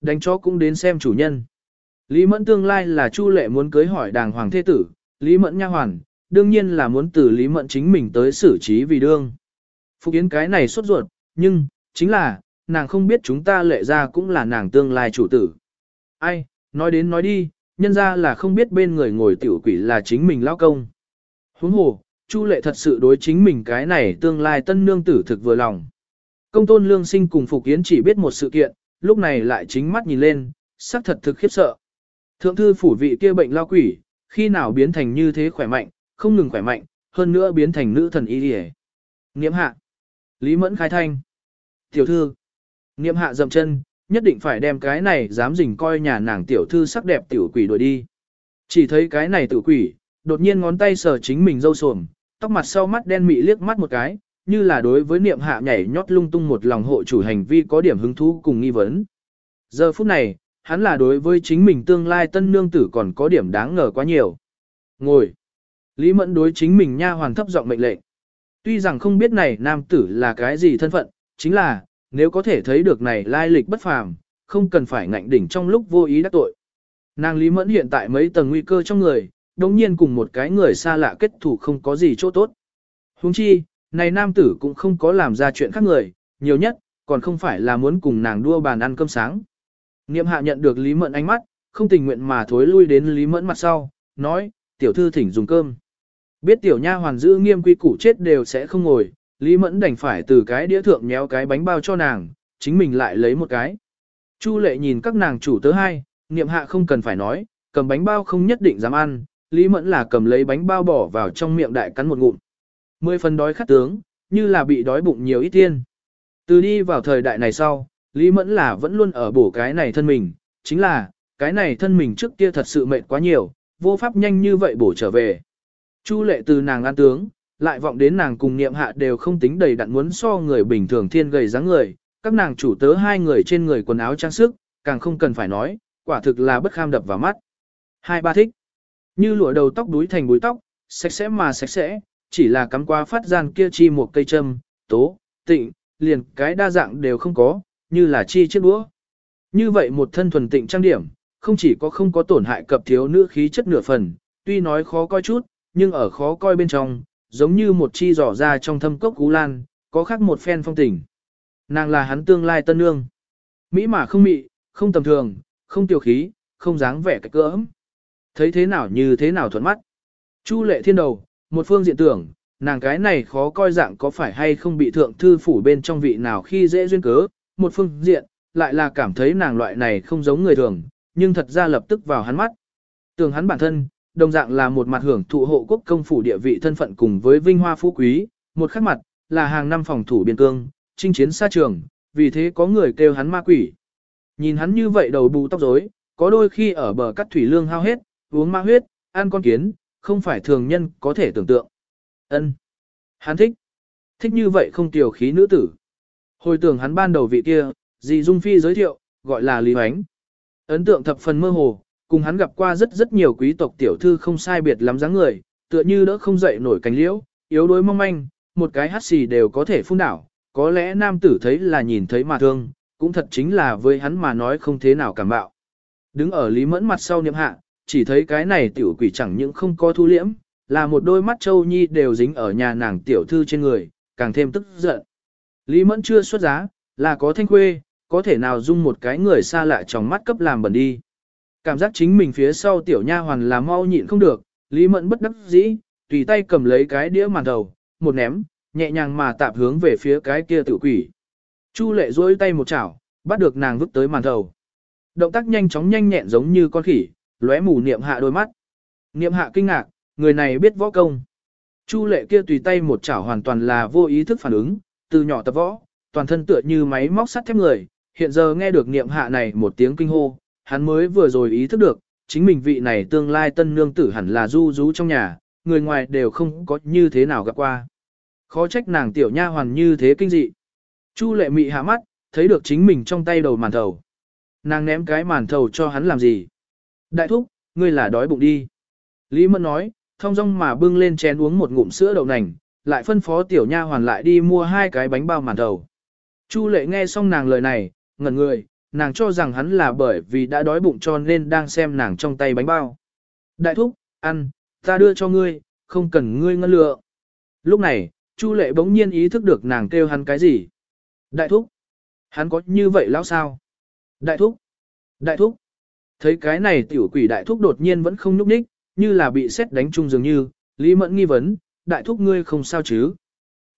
Đánh chó cũng đến xem chủ nhân. Lý Mẫn tương lai là Chu Lệ muốn cưới hỏi đàng hoàng thế tử, Lý Mẫn nha hoàn, đương nhiên là muốn từ Lý Mẫn chính mình tới xử trí vì đương. Phục Yến cái này sốt ruột, nhưng, chính là, nàng không biết chúng ta lệ ra cũng là nàng tương lai chủ tử. Ai, nói đến nói đi, nhân ra là không biết bên người ngồi tiểu quỷ là chính mình lao công. Huống hồ, Chu lệ thật sự đối chính mình cái này tương lai tân nương tử thực vừa lòng. Công tôn lương sinh cùng Phục Yến chỉ biết một sự kiện, lúc này lại chính mắt nhìn lên, sắc thật thực khiếp sợ. Thượng thư phủ vị kia bệnh lao quỷ, khi nào biến thành như thế khỏe mạnh, không ngừng khỏe mạnh, hơn nữa biến thành nữ thần y đi Niệm hạ. Lý Mẫn khai thanh. Tiểu thư. Niệm hạ dậm chân, nhất định phải đem cái này dám dình coi nhà nàng tiểu thư sắc đẹp tiểu quỷ đuổi đi. Chỉ thấy cái này tiểu quỷ, đột nhiên ngón tay sờ chính mình râu sồm, tóc mặt sau mắt đen mị liếc mắt một cái, như là đối với niệm hạ nhảy nhót lung tung một lòng hộ chủ hành vi có điểm hứng thú cùng nghi vấn. Giờ phút này, hắn là đối với chính mình tương lai tân nương tử còn có điểm đáng ngờ quá nhiều. Ngồi. Lý Mẫn đối chính mình nha hoàn thấp giọng mệnh lệnh. Tuy rằng không biết này nam tử là cái gì thân phận, chính là, nếu có thể thấy được này lai lịch bất phàm, không cần phải ngạnh đỉnh trong lúc vô ý đắc tội. Nàng Lý Mẫn hiện tại mấy tầng nguy cơ trong người, đồng nhiên cùng một cái người xa lạ kết thủ không có gì chỗ tốt. Huống chi, này nam tử cũng không có làm ra chuyện khác người, nhiều nhất, còn không phải là muốn cùng nàng đua bàn ăn cơm sáng. Niệm hạ nhận được Lý Mẫn ánh mắt, không tình nguyện mà thối lui đến Lý Mẫn mặt sau, nói, tiểu thư thỉnh dùng cơm. Biết tiểu nha hoàn giữ nghiêm quy củ chết đều sẽ không ngồi, Lý Mẫn đành phải từ cái đĩa thượng nhéo cái bánh bao cho nàng, chính mình lại lấy một cái. Chu lệ nhìn các nàng chủ tớ hai, niệm hạ không cần phải nói, cầm bánh bao không nhất định dám ăn, Lý Mẫn là cầm lấy bánh bao bỏ vào trong miệng đại cắn một ngụm. Mười phần đói khát tướng, như là bị đói bụng nhiều ít tiên. Từ đi vào thời đại này sau, Lý Mẫn là vẫn luôn ở bổ cái này thân mình, chính là, cái này thân mình trước kia thật sự mệt quá nhiều, vô pháp nhanh như vậy bổ trở về. Chu lệ từ nàng ăn tướng, lại vọng đến nàng cùng niệm hạ đều không tính đầy đặn muốn so người bình thường thiên gầy dáng người, các nàng chủ tớ hai người trên người quần áo trang sức, càng không cần phải nói, quả thực là bất kham đập vào mắt. Hai ba thích. Như lụa đầu tóc đuối thành búi tóc, sạch sẽ mà sạch sẽ, chỉ là cắm qua phát gian kia chi một cây châm, tố, tịnh, liền cái đa dạng đều không có, như là chi chiếc đũa. Như vậy một thân thuần tịnh trang điểm, không chỉ có không có tổn hại cập thiếu nữ khí chất nửa phần, tuy nói khó coi chút, nhưng ở khó coi bên trong, giống như một chi giỏ ra trong thâm cốc cú lan, có khác một phen phong tình. Nàng là hắn tương lai tân nương. Mỹ mà không mị, không tầm thường, không tiểu khí, không dáng vẻ cái cỡ Thấy thế nào như thế nào thuận mắt. Chu lệ thiên đầu, một phương diện tưởng, nàng cái này khó coi dạng có phải hay không bị thượng thư phủ bên trong vị nào khi dễ duyên cớ, một phương diện, lại là cảm thấy nàng loại này không giống người thường, nhưng thật ra lập tức vào hắn mắt. Tưởng hắn bản thân, đồng dạng là một mặt hưởng thụ hộ quốc công phủ địa vị thân phận cùng với vinh hoa phú quý, một khác mặt, là hàng năm phòng thủ biên cương, chinh chiến xa trường, vì thế có người kêu hắn ma quỷ. Nhìn hắn như vậy đầu bù tóc rối, có đôi khi ở bờ cắt thủy lương hao hết, uống ma huyết, ăn con kiến, không phải thường nhân có thể tưởng tượng. Ân, Hắn thích. Thích như vậy không tiểu khí nữ tử. Hồi tưởng hắn ban đầu vị kia, dì Dung Phi giới thiệu, gọi là Lý Hoánh. Ấn tượng thập phần mơ hồ, cùng hắn gặp qua rất rất nhiều quý tộc tiểu thư không sai biệt lắm dáng người, tựa như đỡ không dậy nổi cánh liễu, yếu đuối mong manh, một cái hát xì đều có thể phun đảo, có lẽ nam tử thấy là nhìn thấy mà thương, cũng thật chính là với hắn mà nói không thế nào cảm bạo. Đứng ở Lý Mẫn mặt sau niệm hạ, chỉ thấy cái này tiểu quỷ chẳng những không có thu liễm, là một đôi mắt châu nhi đều dính ở nhà nàng tiểu thư trên người, càng thêm tức giận. Lý Mẫn chưa xuất giá, là có thanh khuê, có thể nào dung một cái người xa lạ trong mắt cấp làm bẩn đi. Cảm giác chính mình phía sau tiểu nha hoàn là mau nhịn không được, Lý Mẫn bất đắc dĩ, tùy tay cầm lấy cái đĩa màn đầu, một ném, nhẹ nhàng mà tạp hướng về phía cái kia tiểu quỷ. Chu lệ duỗi tay một chảo, bắt được nàng vứt tới màn đầu. Động tác nhanh chóng nhanh nhẹn giống như con khỉ, lóe mù niệm hạ đôi mắt. Niệm hạ kinh ngạc, người này biết võ công. Chu lệ kia tùy tay một chảo hoàn toàn là vô ý thức phản ứng, từ nhỏ tập võ, toàn thân tựa như máy móc sắt thép người, hiện giờ nghe được niệm hạ này một tiếng kinh hô, hắn mới vừa rồi ý thức được, chính mình vị này tương lai tân nương tử hẳn là du rú trong nhà, người ngoài đều không có như thế nào gặp qua. Khó trách nàng tiểu nha hoàn như thế kinh dị. Chu lệ mị hạ mắt, thấy được chính mình trong tay đầu màn thầu. Nàng ném cái màn thầu cho hắn làm gì? Đại thúc, ngươi là đói bụng đi. Lý Mẫn nói, thông dong mà bưng lên chén uống một ngụm sữa đậu nành, lại phân phó tiểu nha hoàn lại đi mua hai cái bánh bao màn đầu. Chu lệ nghe xong nàng lời này, ngẩn người, nàng cho rằng hắn là bởi vì đã đói bụng cho nên đang xem nàng trong tay bánh bao. Đại thúc, ăn, ta đưa cho ngươi, không cần ngươi ngân lựa. Lúc này, Chu lệ bỗng nhiên ý thức được nàng kêu hắn cái gì. Đại thúc, hắn có như vậy lão sao? Đại thúc, đại thúc, thấy cái này tiểu quỷ đại thúc đột nhiên vẫn không nhúc nhích, như là bị xét đánh chung dường như, Lý Mẫn nghi vấn, đại thúc ngươi không sao chứ?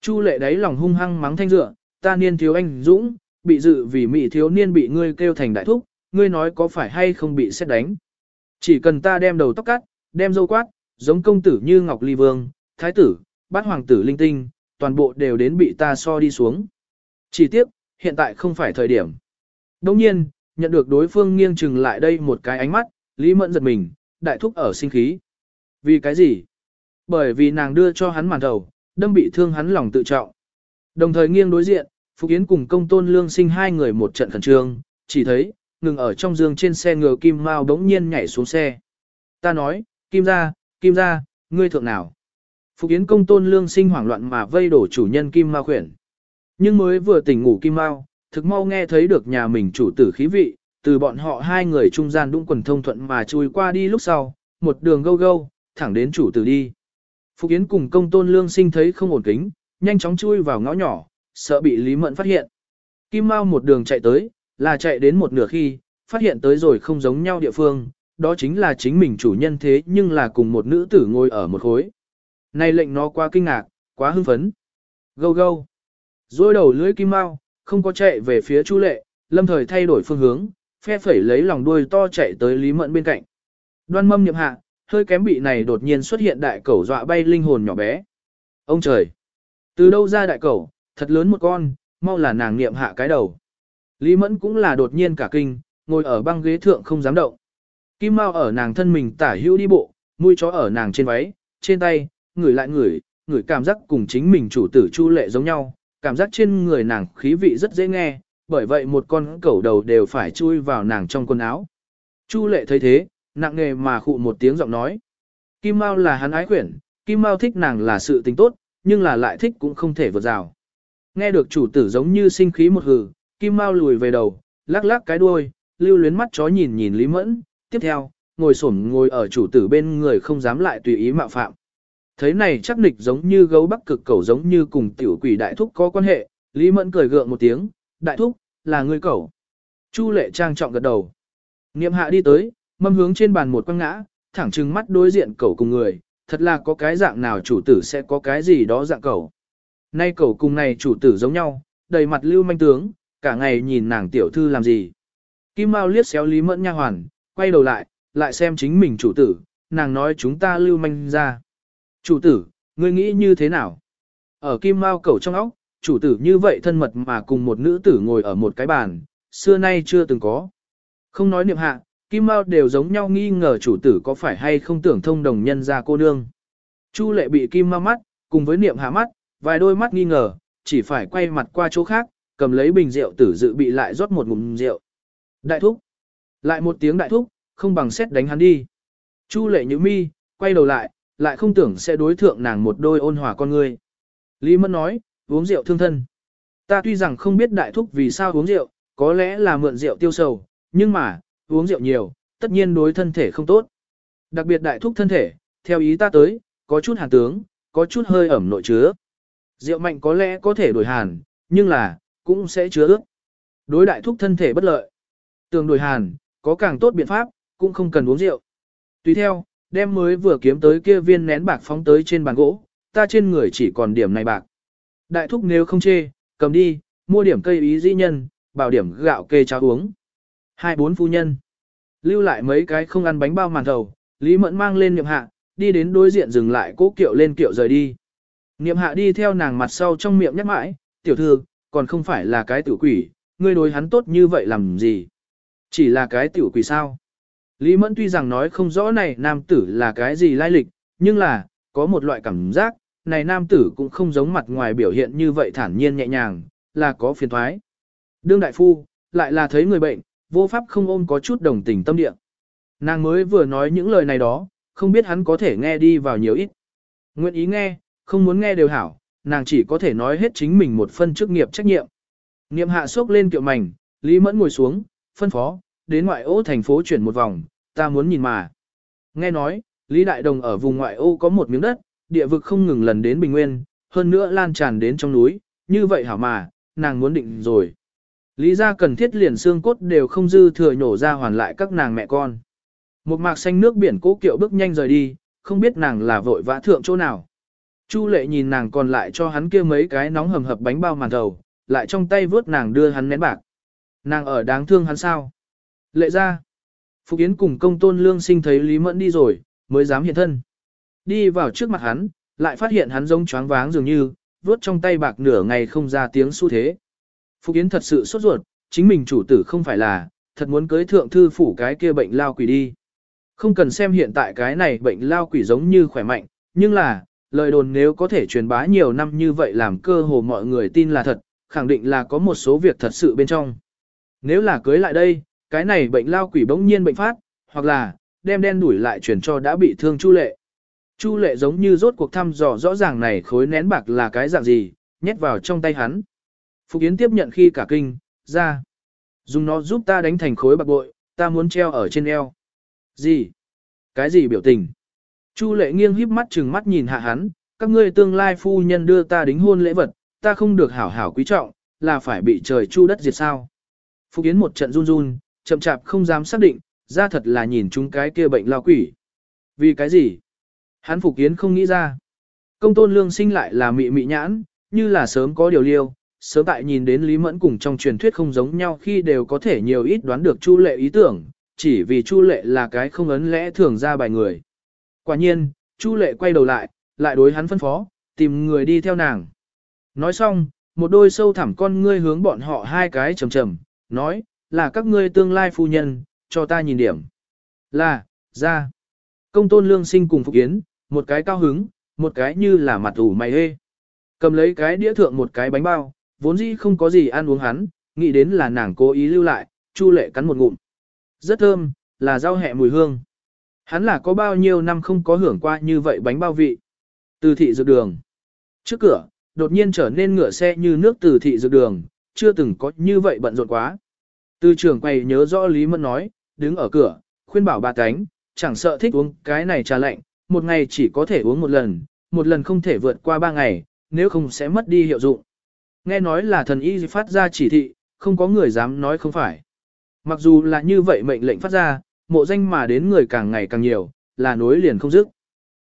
Chu lệ đáy lòng hung hăng mắng thanh dựa, ta niên thiếu anh dũng, bị dự vì mỹ thiếu niên bị ngươi kêu thành đại thúc, ngươi nói có phải hay không bị xét đánh. Chỉ cần ta đem đầu tóc cắt, đem dâu quát, giống công tử như Ngọc Ly Vương, Thái tử, bát hoàng tử linh tinh, toàn bộ đều đến bị ta so đi xuống. Chỉ tiếc, hiện tại không phải thời điểm. Đồng nhiên, nhận được đối phương nghiêng chừng lại đây một cái ánh mắt, Lý Mẫn giật mình, đại thúc ở sinh khí. Vì cái gì? Bởi vì nàng đưa cho hắn màn đầu, đâm bị thương hắn lòng tự trọng. Đồng thời nghiêng đối diện, Phục Yến cùng công tôn lương sinh hai người một trận khẩn trương, chỉ thấy, ngừng ở trong giường trên xe ngựa Kim Mao đống nhiên nhảy xuống xe. Ta nói, Kim ra, Kim ra, ngươi thượng nào? Phục Yến công tôn lương sinh hoảng loạn mà vây đổ chủ nhân Kim Mao khuyển. Nhưng mới vừa tỉnh ngủ Kim Mao, thực mau nghe thấy được nhà mình chủ tử khí vị, từ bọn họ hai người trung gian đũng quần thông thuận mà chui qua đi lúc sau, một đường gâu gâu, thẳng đến chủ tử đi. Phục Yến cùng công tôn lương sinh thấy không ổn kính, nhanh chóng chui vào ngõ nhỏ, sợ bị Lý Mẫn phát hiện. Kim Mao một đường chạy tới, là chạy đến một nửa khi, phát hiện tới rồi không giống nhau địa phương, đó chính là chính mình chủ nhân thế nhưng là cùng một nữ tử ngồi ở một khối. Này lệnh nó quá kinh ngạc, quá hưng phấn. Gâu gâu. Rồi đầu lưới Kim Mao, không có chạy về phía Chu Lệ, lâm thời thay đổi phương hướng, phe phẩy lấy lòng đuôi to chạy tới Lý Mẫn bên cạnh. Đoan mâm nhậm hạ, hơi kém bị này đột nhiên xuất hiện đại cẩu dọa bay linh hồn nhỏ bé. Ông trời! Từ đâu ra đại cẩu, thật lớn một con, mau là nàng niệm hạ cái đầu. Lý Mẫn cũng là đột nhiên cả kinh, ngồi ở băng ghế thượng không dám động. Kim Mao ở nàng thân mình tả hữu đi bộ, mũi chó ở nàng trên váy, trên tay, ngửi lại ngửi, ngửi cảm giác cùng chính mình chủ tử Chu Lệ giống nhau, cảm giác trên người nàng khí vị rất dễ nghe, bởi vậy một con cẩu đầu đều phải chui vào nàng trong quần áo. Chu Lệ thấy thế, nặng nghề mà khụ một tiếng giọng nói. Kim Mao là hắn ái quyển, Kim Mao thích nàng là sự tình tốt, nhưng là lại thích cũng không thể vượt rào. Nghe được chủ tử giống như sinh khí một hừ, Kim Mao lùi về đầu, lắc lắc cái đuôi, lưu luyến mắt chó nhìn nhìn Lý Mẫn, tiếp theo, ngồi xổm ngồi ở chủ tử bên người không dám lại tùy ý mạo phạm. Thấy này chắc nịch giống như gấu bắc cực cẩu giống như cùng tiểu quỷ đại thúc có quan hệ, Lý Mẫn cười gượng một tiếng, đại thúc, là người cẩu. Chu lệ trang trọng gật đầu. Niệm hạ đi tới, mâm hướng trên bàn một quăng ngã, thẳng trừng mắt đối diện cẩu cùng người, thật là có cái dạng nào chủ tử sẽ có cái gì đó dạng cẩu. Nay cẩu cùng này chủ tử giống nhau, đầy mặt lưu manh tướng, cả ngày nhìn nàng tiểu thư làm gì. Kim Mao liếc xéo Lý Mẫn nha hoàn, quay đầu lại, lại xem chính mình chủ tử, nàng nói chúng ta lưu manh ra. Chủ tử, ngươi nghĩ như thế nào? Ở Kim Mao cẩu trong óc, chủ tử như vậy thân mật mà cùng một nữ tử ngồi ở một cái bàn, xưa nay chưa từng có. Không nói niệm hạ, Kim Mao đều giống nhau nghi ngờ chủ tử có phải hay không tưởng thông đồng nhân ra cô nương. Chu lệ bị Kim Mao mắt, cùng với niệm hạ mắt, vài đôi mắt nghi ngờ, chỉ phải quay mặt qua chỗ khác, cầm lấy bình rượu tử dự bị lại rót một ngụm rượu. Đại thúc. Lại một tiếng đại thúc, không bằng xét đánh hắn đi. Chu lệ như mi, quay đầu lại, lại không tưởng sẽ đối thượng nàng một đôi ôn hòa con người. Lý Mẫn nói, uống rượu thương thân. Ta tuy rằng không biết đại thúc vì sao uống rượu, có lẽ là mượn rượu tiêu sầu, nhưng mà, uống rượu nhiều, tất nhiên đối thân thể không tốt. Đặc biệt đại thúc thân thể, theo ý ta tới, có chút hàn tướng, có chút hơi ẩm nội chứa. Rượu mạnh có lẽ có thể đổi hàn, nhưng là, cũng sẽ chứa ướt. Đối đại thúc thân thể bất lợi. Tường đổi hàn, có càng tốt biện pháp, cũng không cần uống rượu. Tùy theo, đem mới vừa kiếm tới kia viên nén bạc phóng tới trên bàn gỗ, ta trên người chỉ còn điểm này bạc. Đại thúc nếu không chê, cầm đi, mua điểm cây ý dĩ nhân, bảo điểm gạo kê cháo uống. Hai bốn phu nhân. Lưu lại mấy cái không ăn bánh bao màn thầu, Lý Mẫn mang lên niệm hạ, đi đến đối diện dừng lại cố kiệu lên kiệu rời đi. Niệm hạ đi theo nàng mặt sau trong miệng nhắc mãi, tiểu thư, còn không phải là cái tiểu quỷ, ngươi đối hắn tốt như vậy làm gì? Chỉ là cái tiểu quỷ sao? Lý Mẫn tuy rằng nói không rõ này nam tử là cái gì lai lịch, nhưng là, có một loại cảm giác, này nam tử cũng không giống mặt ngoài biểu hiện như vậy thản nhiên nhẹ nhàng, là có phiền thoái. Đương đại phu, lại là thấy người bệnh, vô pháp không ôm có chút đồng tình tâm địa. Nàng mới vừa nói những lời này đó, không biết hắn có thể nghe đi vào nhiều ít. Nguyện ý nghe, không muốn nghe đều hảo, nàng chỉ có thể nói hết chính mình một phân chức nghiệp trách nhiệm. Niệm hạ sốc lên kiệu mảnh, Lý Mẫn ngồi xuống, phân phó, đến ngoại ô thành phố chuyển một vòng, ta muốn nhìn mà. Nghe nói, Lý Đại Đồng ở vùng ngoại ô có một miếng đất, địa vực không ngừng lần đến Bình Nguyên, hơn nữa lan tràn đến trong núi, như vậy hảo mà, nàng muốn định rồi. Lý ra cần thiết liền xương cốt đều không dư thừa nhổ ra hoàn lại các nàng mẹ con. Một mạc xanh nước biển cố kiệu bước nhanh rời đi, không biết nàng là vội vã thượng chỗ nào. Chu lệ nhìn nàng còn lại cho hắn kia mấy cái nóng hầm hập bánh bao màn thầu, lại trong tay vớt nàng đưa hắn nén bạc. Nàng ở đáng thương hắn sao? Lệ ra. Phục Yến cùng công tôn lương sinh thấy Lý Mẫn đi rồi, mới dám hiện thân. Đi vào trước mặt hắn, lại phát hiện hắn giống choáng váng dường như, vuốt trong tay bạc nửa ngày không ra tiếng xu thế. Phục Yến thật sự sốt ruột, chính mình chủ tử không phải là, thật muốn cưới thượng thư phủ cái kia bệnh lao quỷ đi. Không cần xem hiện tại cái này bệnh lao quỷ giống như khỏe mạnh, nhưng là, lời đồn nếu có thể truyền bá nhiều năm như vậy làm cơ hồ mọi người tin là thật, khẳng định là có một số việc thật sự bên trong. Nếu là cưới lại đây, cái này bệnh lao quỷ bỗng nhiên bệnh phát, hoặc là, đem đen đuổi lại truyền cho đã bị thương Chu Lệ. Chu Lệ giống như rốt cuộc thăm dò rõ ràng này khối nén bạc là cái dạng gì, nhét vào trong tay hắn. Phục Yến tiếp nhận khi cả kinh, ra. Dùng nó giúp ta đánh thành khối bạc bội, ta muốn treo ở trên eo. Gì? Cái gì biểu tình? Chu lệ nghiêng híp mắt chừng mắt nhìn hạ hắn, các ngươi tương lai phu nhân đưa ta đính hôn lễ vật, ta không được hảo hảo quý trọng, là phải bị trời chu đất diệt sao. Phục Yến một trận run run, chậm chạp không dám xác định, ra thật là nhìn chúng cái kia bệnh lao quỷ. Vì cái gì? Hắn Phục Yến không nghĩ ra. Công tôn lương sinh lại là mị mị nhãn, như là sớm có điều liêu, sớm tại nhìn đến Lý Mẫn cùng trong truyền thuyết không giống nhau khi đều có thể nhiều ít đoán được Chu Lệ ý tưởng, chỉ vì Chu Lệ là cái không ấn lẽ thường ra bài người. Quả nhiên, Chu Lệ quay đầu lại, lại đối hắn phân phó, tìm người đi theo nàng. Nói xong, một đôi sâu thẳm con ngươi hướng bọn họ hai cái trầm trầm, nói, là các ngươi tương lai phu nhân, cho ta nhìn điểm. Là, ra. Công tôn lương sinh cùng Phục Yến, một cái cao hứng, một cái như là mặt ủ mày hê. Cầm lấy cái đĩa thượng một cái bánh bao, vốn dĩ không có gì ăn uống hắn, nghĩ đến là nàng cố ý lưu lại, Chu Lệ cắn một ngụm. Rất thơm, là rau hẹ mùi hương. Hắn là có bao nhiêu năm không có hưởng qua như vậy bánh bao vị. Từ thị dược đường. Trước cửa, đột nhiên trở nên ngựa xe như nước từ thị dược đường, chưa từng có như vậy bận rộn quá. Từ trưởng quầy nhớ rõ Lý Mẫn nói, đứng ở cửa, khuyên bảo bà cánh, chẳng sợ thích uống cái này trà lạnh, một ngày chỉ có thể uống một lần, một lần không thể vượt qua ba ngày, nếu không sẽ mất đi hiệu dụng. Nghe nói là thần y phát ra chỉ thị, không có người dám nói không phải. Mặc dù là như vậy mệnh lệnh phát ra, mộ danh mà đến người càng ngày càng nhiều, là nối liền không dứt.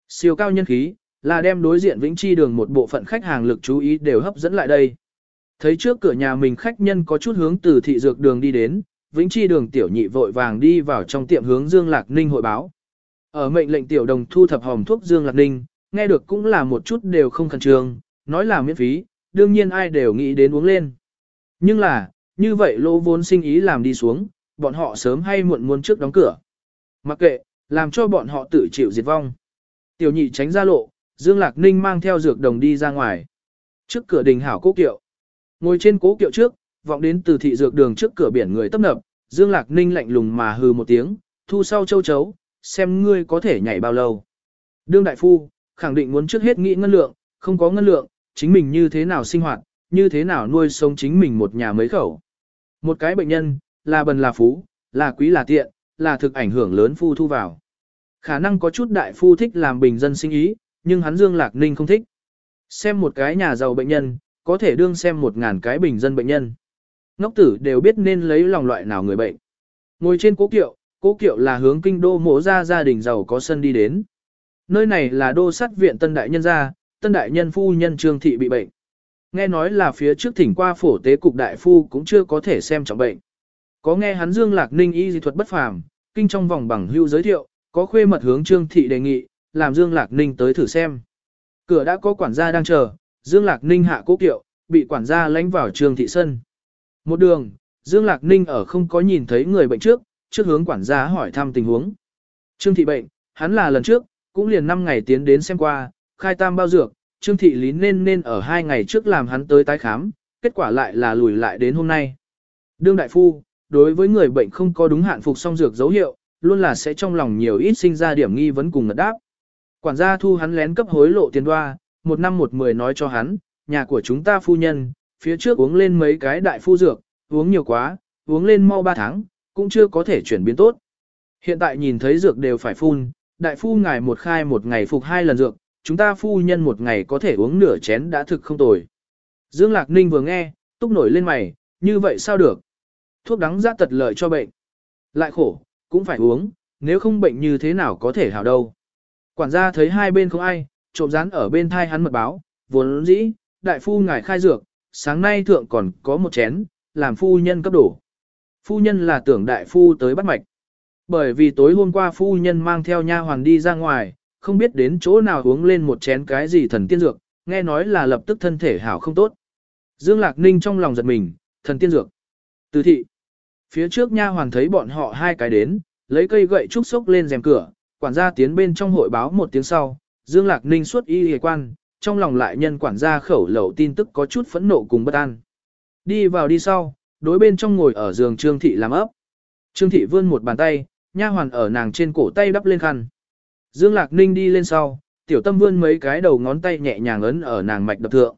Siêu cao nhân khí, là đem đối diện Vĩnh Chi đường một bộ phận khách hàng lực chú ý đều hấp dẫn lại đây. Thấy trước cửa nhà mình khách nhân có chút hướng từ thị dược đường đi đến, Vĩnh Chi đường tiểu nhị vội vàng đi vào trong tiệm hướng Dương Lạc Ninh hội báo. Ở mệnh lệnh tiểu đồng thu thập hòm thuốc Dương Lạc Ninh, nghe được cũng là một chút đều không khẩn trương, nói là miễn phí, đương nhiên ai đều nghĩ đến uống lên. Nhưng là, như vậy lỗ vốn sinh ý làm đi xuống, bọn họ sớm hay muộn muốn trước đóng cửa. Mặc kệ, làm cho bọn họ tự chịu diệt vong. Tiểu nhị tránh ra lộ, Dương Lạc Ninh mang theo dược đồng đi ra ngoài. Trước cửa đình hảo cố kiệu. Ngồi trên cố kiệu trước, vọng đến từ thị dược đường trước cửa biển người tấp nập, Dương Lạc Ninh lạnh lùng mà hừ một tiếng, thu sau châu chấu, xem ngươi có thể nhảy bao lâu. Đương đại phu, khẳng định muốn trước hết nghĩ ngân lượng, không có ngân lượng, chính mình như thế nào sinh hoạt, như thế nào nuôi sống chính mình một nhà mấy khẩu. Một cái bệnh nhân, là bần là phú, là quý là tiện, là thực ảnh hưởng lớn phu thu vào. Khả năng có chút đại phu thích làm bình dân sinh ý, nhưng hắn Dương Lạc Ninh không thích. Xem một cái nhà giàu bệnh nhân, có thể đương xem một ngàn cái bình dân bệnh nhân. Ngốc tử đều biết nên lấy lòng loại nào người bệnh. Ngồi trên cố kiệu, cố kiệu là hướng kinh đô mổ ra gia đình giàu có sân đi đến. Nơi này là đô sát viện tân đại nhân gia, tân đại nhân phu nhân trương thị bị bệnh. Nghe nói là phía trước thỉnh qua phổ tế cục đại phu cũng chưa có thể xem trọng bệnh. Có nghe hắn Dương Lạc Ninh y dị thuật bất phàm, kinh trong vòng bằng hưu giới thiệu, có khuê mật hướng Trương thị đề nghị, làm Dương Lạc Ninh tới thử xem. Cửa đã có quản gia đang chờ, Dương Lạc Ninh hạ cố kiệu, bị quản gia lánh vào Trường thị sân. Một đường, Dương Lạc Ninh ở không có nhìn thấy người bệnh trước, trước hướng quản gia hỏi thăm tình huống. Trương thị bệnh, hắn là lần trước, cũng liền 5 ngày tiến đến xem qua, khai tam bao dược, Trương thị lý nên nên ở hai ngày trước làm hắn tới tái khám, kết quả lại là lùi lại đến hôm nay. Đương đại phu, đối với người bệnh không có đúng hạn phục song dược dấu hiệu, luôn là sẽ trong lòng nhiều ít sinh ra điểm nghi vấn cùng ngật đáp. Quản gia thu hắn lén cấp hối lộ tiền đoa, một năm một mười nói cho hắn, nhà của chúng ta phu nhân, phía trước uống lên mấy cái đại phu dược, uống nhiều quá, uống lên mau ba tháng, cũng chưa có thể chuyển biến tốt. Hiện tại nhìn thấy dược đều phải phun, đại phu ngài một khai một ngày phục hai lần dược, chúng ta phu nhân một ngày có thể uống nửa chén đã thực không tồi. Dương Lạc Ninh vừa nghe, túc nổi lên mày, như vậy sao được? Thuốc đắng giá tật lợi cho bệnh. Lại khổ, cũng phải uống, nếu không bệnh như thế nào có thể hảo đâu. Quản gia thấy hai bên không ai, trộm rán ở bên thai hắn mật báo, vốn dĩ, đại phu ngài khai dược, sáng nay thượng còn có một chén, làm phu nhân cấp đổ. Phu nhân là tưởng đại phu tới bắt mạch. Bởi vì tối hôm qua phu nhân mang theo nha hoàn đi ra ngoài, không biết đến chỗ nào uống lên một chén cái gì thần tiên dược, nghe nói là lập tức thân thể hảo không tốt. Dương Lạc Ninh trong lòng giật mình, thần tiên dược. Từ thị. Phía trước nha hoàn thấy bọn họ hai cái đến, lấy cây gậy trúc sốc lên rèm cửa, quản gia tiến bên trong hội báo một tiếng sau, Dương Lạc Ninh suốt y hề quan, trong lòng lại nhân quản gia khẩu lẩu tin tức có chút phẫn nộ cùng bất an. Đi vào đi sau, đối bên trong ngồi ở giường Trương Thị làm ấp. Trương Thị vươn một bàn tay, nha hoàn ở nàng trên cổ tay đắp lên khăn. Dương Lạc Ninh đi lên sau, tiểu tâm vươn mấy cái đầu ngón tay nhẹ nhàng ấn ở nàng mạch đập thượng.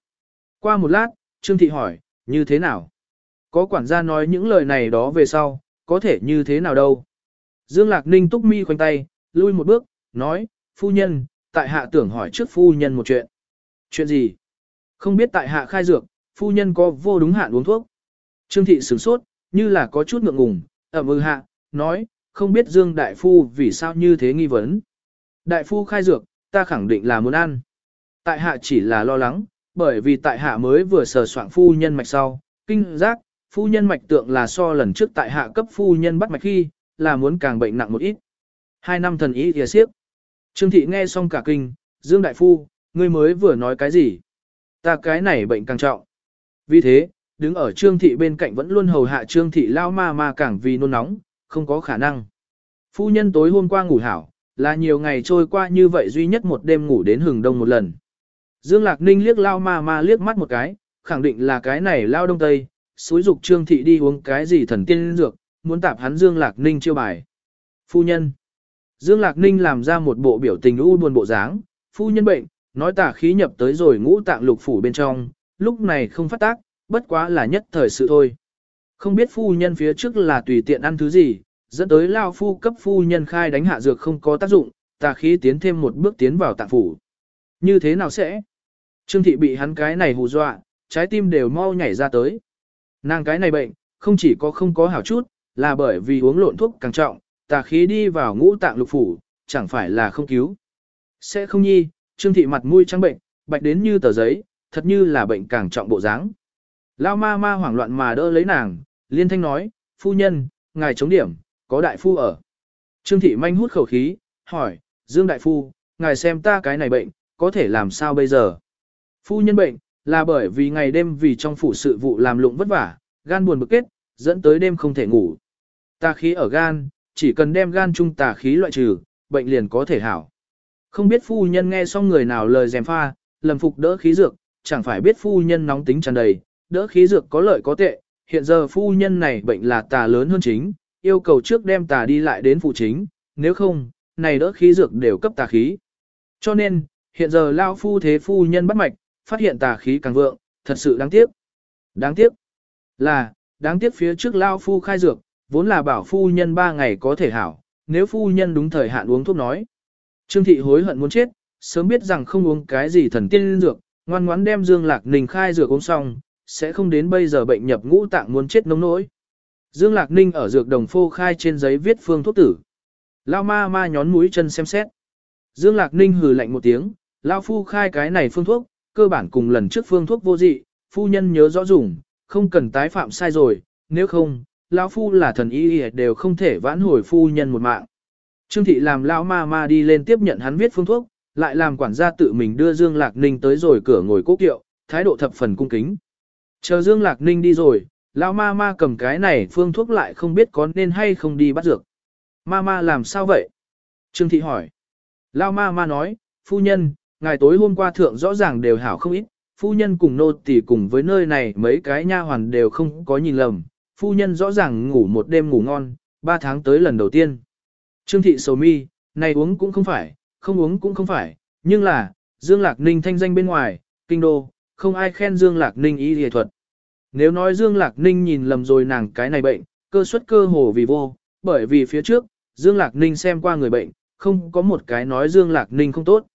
Qua một lát, Trương Thị hỏi, như thế nào? Có quản gia nói những lời này đó về sau, có thể như thế nào đâu? Dương Lạc Ninh túc mi khoanh tay, lui một bước, nói, phu nhân, tại hạ tưởng hỏi trước phu nhân một chuyện. Chuyện gì? Không biết tại hạ khai dược, phu nhân có vô đúng hạn uống thuốc. Trương thị sửng sốt, như là có chút ngượng ngùng, ẩm ư hạ, nói, không biết Dương Đại Phu vì sao như thế nghi vấn. Đại Phu khai dược, ta khẳng định là muốn ăn. Tại hạ chỉ là lo lắng, bởi vì tại hạ mới vừa sờ soạn phu nhân mạch sau, kinh giác, phu nhân mạch tượng là so lần trước tại hạ cấp phu nhân bắt mạch khi, là muốn càng bệnh nặng một ít. Hai năm thần ý thìa siếp. Trương thị nghe xong cả kinh, Dương Đại Phu, ngươi mới vừa nói cái gì? Ta cái này bệnh càng trọng. Vì thế, đứng ở Trương thị bên cạnh vẫn luôn hầu hạ Trương thị lao ma ma càng vì nôn nóng, không có khả năng. Phu nhân tối hôm qua ngủ hảo, là nhiều ngày trôi qua như vậy duy nhất một đêm ngủ đến hừng đông một lần. Dương Lạc Ninh liếc lao ma ma liếc mắt một cái, khẳng định là cái này lao đông tây, xúi dục Trương thị đi uống cái gì thần tiên dược, muốn tạp hắn Dương Lạc Ninh chiêu bài. Phu nhân. Dương Lạc Ninh làm ra một bộ biểu tình u buồn bộ dáng, phu nhân bệnh, nói tả khí nhập tới rồi ngũ tạng lục phủ bên trong, lúc này không phát tác, bất quá là nhất thời sự thôi. Không biết phu nhân phía trước là tùy tiện ăn thứ gì, dẫn tới lao phu cấp phu nhân khai đánh hạ dược không có tác dụng, tà khí tiến thêm một bước tiến vào tạng phủ. Như thế nào sẽ? Trương thị bị hắn cái này hù dọa, trái tim đều mau nhảy ra tới. Nàng cái này bệnh, không chỉ có không có hảo chút, là bởi vì uống lộn thuốc càng trọng, tà khí đi vào ngũ tạng lục phủ, chẳng phải là không cứu. Sẽ không nhi, trương thị mặt mũi trắng bệnh, bạch đến như tờ giấy, thật như là bệnh càng trọng bộ dáng. Lao ma ma hoảng loạn mà đỡ lấy nàng, liên thanh nói, phu nhân, ngài chống điểm, có đại phu ở. Trương thị manh hút khẩu khí, hỏi, Dương đại phu, ngài xem ta cái này bệnh, có thể làm sao bây giờ? Phu nhân bệnh, là bởi vì ngày đêm vì trong phủ sự vụ làm lụng vất vả, gan buồn bực kết, dẫn tới đêm không thể ngủ. Tà khí ở gan, chỉ cần đem gan trung tà khí loại trừ, bệnh liền có thể hảo. Không biết phu nhân nghe xong người nào lời dèm pha, lầm phục đỡ khí dược, chẳng phải biết phu nhân nóng tính tràn đầy, đỡ khí dược có lợi có tệ, hiện giờ phu nhân này bệnh là tà lớn hơn chính, yêu cầu trước đem tà đi lại đến phụ chính, nếu không, này đỡ khí dược đều cấp tà khí. Cho nên, hiện giờ lao phu thế phu nhân bắt mạch, phát hiện tà khí càng vượng, thật sự đáng tiếc. Đáng tiếc là, đáng tiếc phía trước lao phu khai dược, vốn là bảo phu nhân ba ngày có thể hảo, nếu phu nhân đúng thời hạn uống thuốc nói. Trương thị hối hận muốn chết, sớm biết rằng không uống cái gì thần tiên dược, ngoan ngoãn đem Dương Lạc Ninh khai dược uống xong, sẽ không đến bây giờ bệnh nhập ngũ tạng muốn chết nông nỗi. Dương Lạc Ninh ở dược đồng phô khai trên giấy viết phương thuốc tử. Lao ma ma nhón mũi chân xem xét. Dương Lạc Ninh hừ lạnh một tiếng, Lao phu khai cái này phương thuốc, cơ bản cùng lần trước phương thuốc vô dị, phu nhân nhớ rõ dùng, không cần tái phạm sai rồi, nếu không, Lão phu là thần y đều không thể vãn hồi phu nhân một mạng. Trương thị làm lão ma ma đi lên tiếp nhận hắn viết phương thuốc, lại làm quản gia tự mình đưa Dương Lạc Ninh tới rồi cửa ngồi cố kiệu, thái độ thập phần cung kính. Chờ Dương Lạc Ninh đi rồi, lão ma ma cầm cái này phương thuốc lại không biết có nên hay không đi bắt dược. Ma ma làm sao vậy? Trương Thị hỏi. Lão ma ma nói, phu nhân, ngày tối hôm qua thượng rõ ràng đều hảo không ít, phu nhân cùng nô tỳ cùng với nơi này mấy cái nha hoàn đều không có nhìn lầm, phu nhân rõ ràng ngủ một đêm ngủ ngon, ba tháng tới lần đầu tiên. Trương Thị sầu mi, này uống cũng không phải, không uống cũng không phải, nhưng là, Dương Lạc Ninh thanh danh bên ngoài, kinh đô, không ai khen Dương Lạc Ninh y y thuật. Nếu nói Dương Lạc Ninh nhìn lầm rồi nàng cái này bệnh, cơ suất cơ hồ vì vô, bởi vì phía trước, Dương Lạc Ninh xem qua người bệnh, không có một cái nói Dương Lạc Ninh không tốt.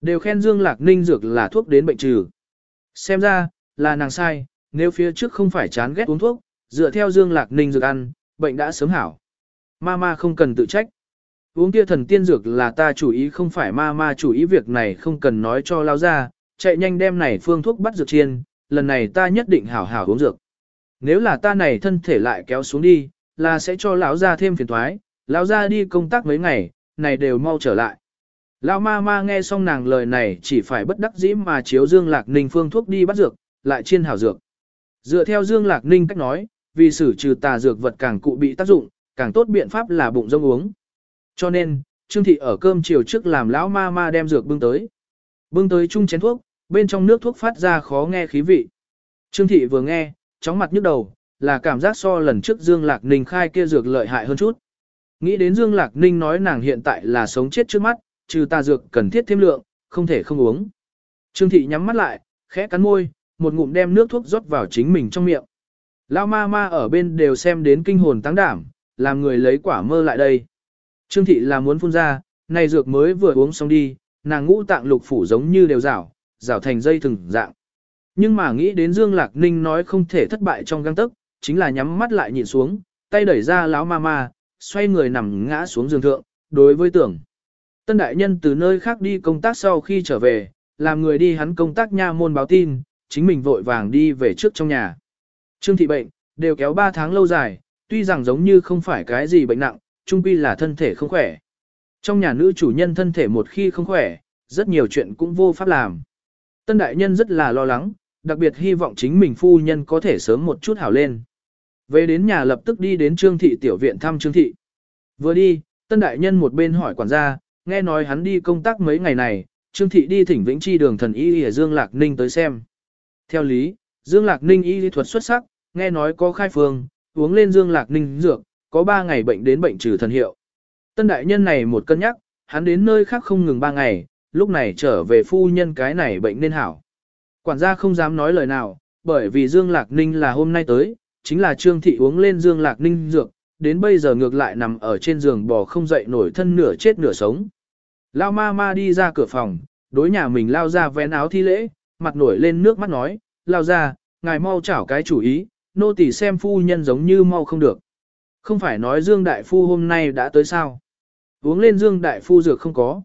Đều khen Dương Lạc Ninh dược là thuốc đến bệnh trừ. Xem ra, là nàng sai, nếu phía trước không phải chán ghét uống thuốc, dựa theo Dương Lạc Ninh dược ăn, bệnh đã sớm hảo. Mama không cần tự trách. Uống kia thần tiên dược là ta chủ ý không phải mama chủ ý việc này không cần nói cho lao ra, chạy nhanh đem này phương thuốc bắt dược chiên, lần này ta nhất định hảo hảo uống dược. Nếu là ta này thân thể lại kéo xuống đi, là sẽ cho lão ra thêm phiền thoái, lão ra đi công tác mấy ngày, này đều mau trở lại. Lão ma ma nghe xong nàng lời này chỉ phải bất đắc dĩ mà chiếu Dương Lạc Ninh phương thuốc đi bắt dược, lại chiên hảo dược. Dựa theo Dương Lạc Ninh cách nói, vì xử trừ tà dược vật càng cụ bị tác dụng, càng tốt biện pháp là bụng rông uống. Cho nên, Trương Thị ở cơm chiều trước làm lão ma ma đem dược bưng tới. Bưng tới chung chén thuốc, bên trong nước thuốc phát ra khó nghe khí vị. Trương Thị vừa nghe, chóng mặt nhức đầu, là cảm giác so lần trước Dương Lạc Ninh khai kia dược lợi hại hơn chút. Nghĩ đến Dương Lạc Ninh nói nàng hiện tại là sống chết trước mắt, trừ tà dược cần thiết thêm lượng, không thể không uống. Trương Thị nhắm mắt lại, khẽ cắn môi, một ngụm đem nước thuốc rót vào chính mình trong miệng. Lao ma ma ở bên đều xem đến kinh hồn tăng đảm, làm người lấy quả mơ lại đây. Trương thị là muốn phun ra, này dược mới vừa uống xong đi, nàng ngũ tạng lục phủ giống như đều rảo, rảo thành dây thừng dạng. Nhưng mà nghĩ đến Dương Lạc Ninh nói không thể thất bại trong găng tức, chính là nhắm mắt lại nhìn xuống, tay đẩy ra lão ma ma, xoay người nằm ngã xuống giường thượng, đối với tưởng. Tân đại nhân từ nơi khác đi công tác sau khi trở về, làm người đi hắn công tác nha môn báo tin, chính mình vội vàng đi về trước trong nhà. Trương thị bệnh, đều kéo 3 tháng lâu dài, tuy rằng giống như không phải cái gì bệnh nặng, chung quy là thân thể không khỏe. Trong nhà nữ chủ nhân thân thể một khi không khỏe, rất nhiều chuyện cũng vô pháp làm. Tân đại nhân rất là lo lắng, đặc biệt hy vọng chính mình phu nhân có thể sớm một chút hảo lên. Về đến nhà lập tức đi đến Trương thị tiểu viện thăm Trương thị. Vừa đi, tân đại nhân một bên hỏi quản gia, nghe nói hắn đi công tác mấy ngày này, Trương thị đi thỉnh Vĩnh Chi đường thần y ở Dương Lạc Ninh tới xem. Theo lý, Dương Lạc Ninh y lý thuật xuất sắc, nghe nói có khai phương, uống lên Dương Lạc Ninh dược, có 3 ngày bệnh đến bệnh trừ thần hiệu. Tân đại nhân này một cân nhắc, hắn đến nơi khác không ngừng 3 ngày, lúc này trở về phu nhân cái này bệnh nên hảo. Quản gia không dám nói lời nào, bởi vì Dương Lạc Ninh là hôm nay tới, chính là Trương Thị uống lên Dương Lạc Ninh dược, đến bây giờ ngược lại nằm ở trên giường bò không dậy nổi thân nửa chết nửa sống. Lao ma ma đi ra cửa phòng, đối nhà mình lao ra vén áo thi lễ, mặt nổi lên nước mắt nói, lao ra, ngài mau chảo cái chủ ý, nô tỳ xem phu nhân giống như mau không được. Không phải nói Dương Đại Phu hôm nay đã tới sao? Uống lên Dương Đại Phu dược không có.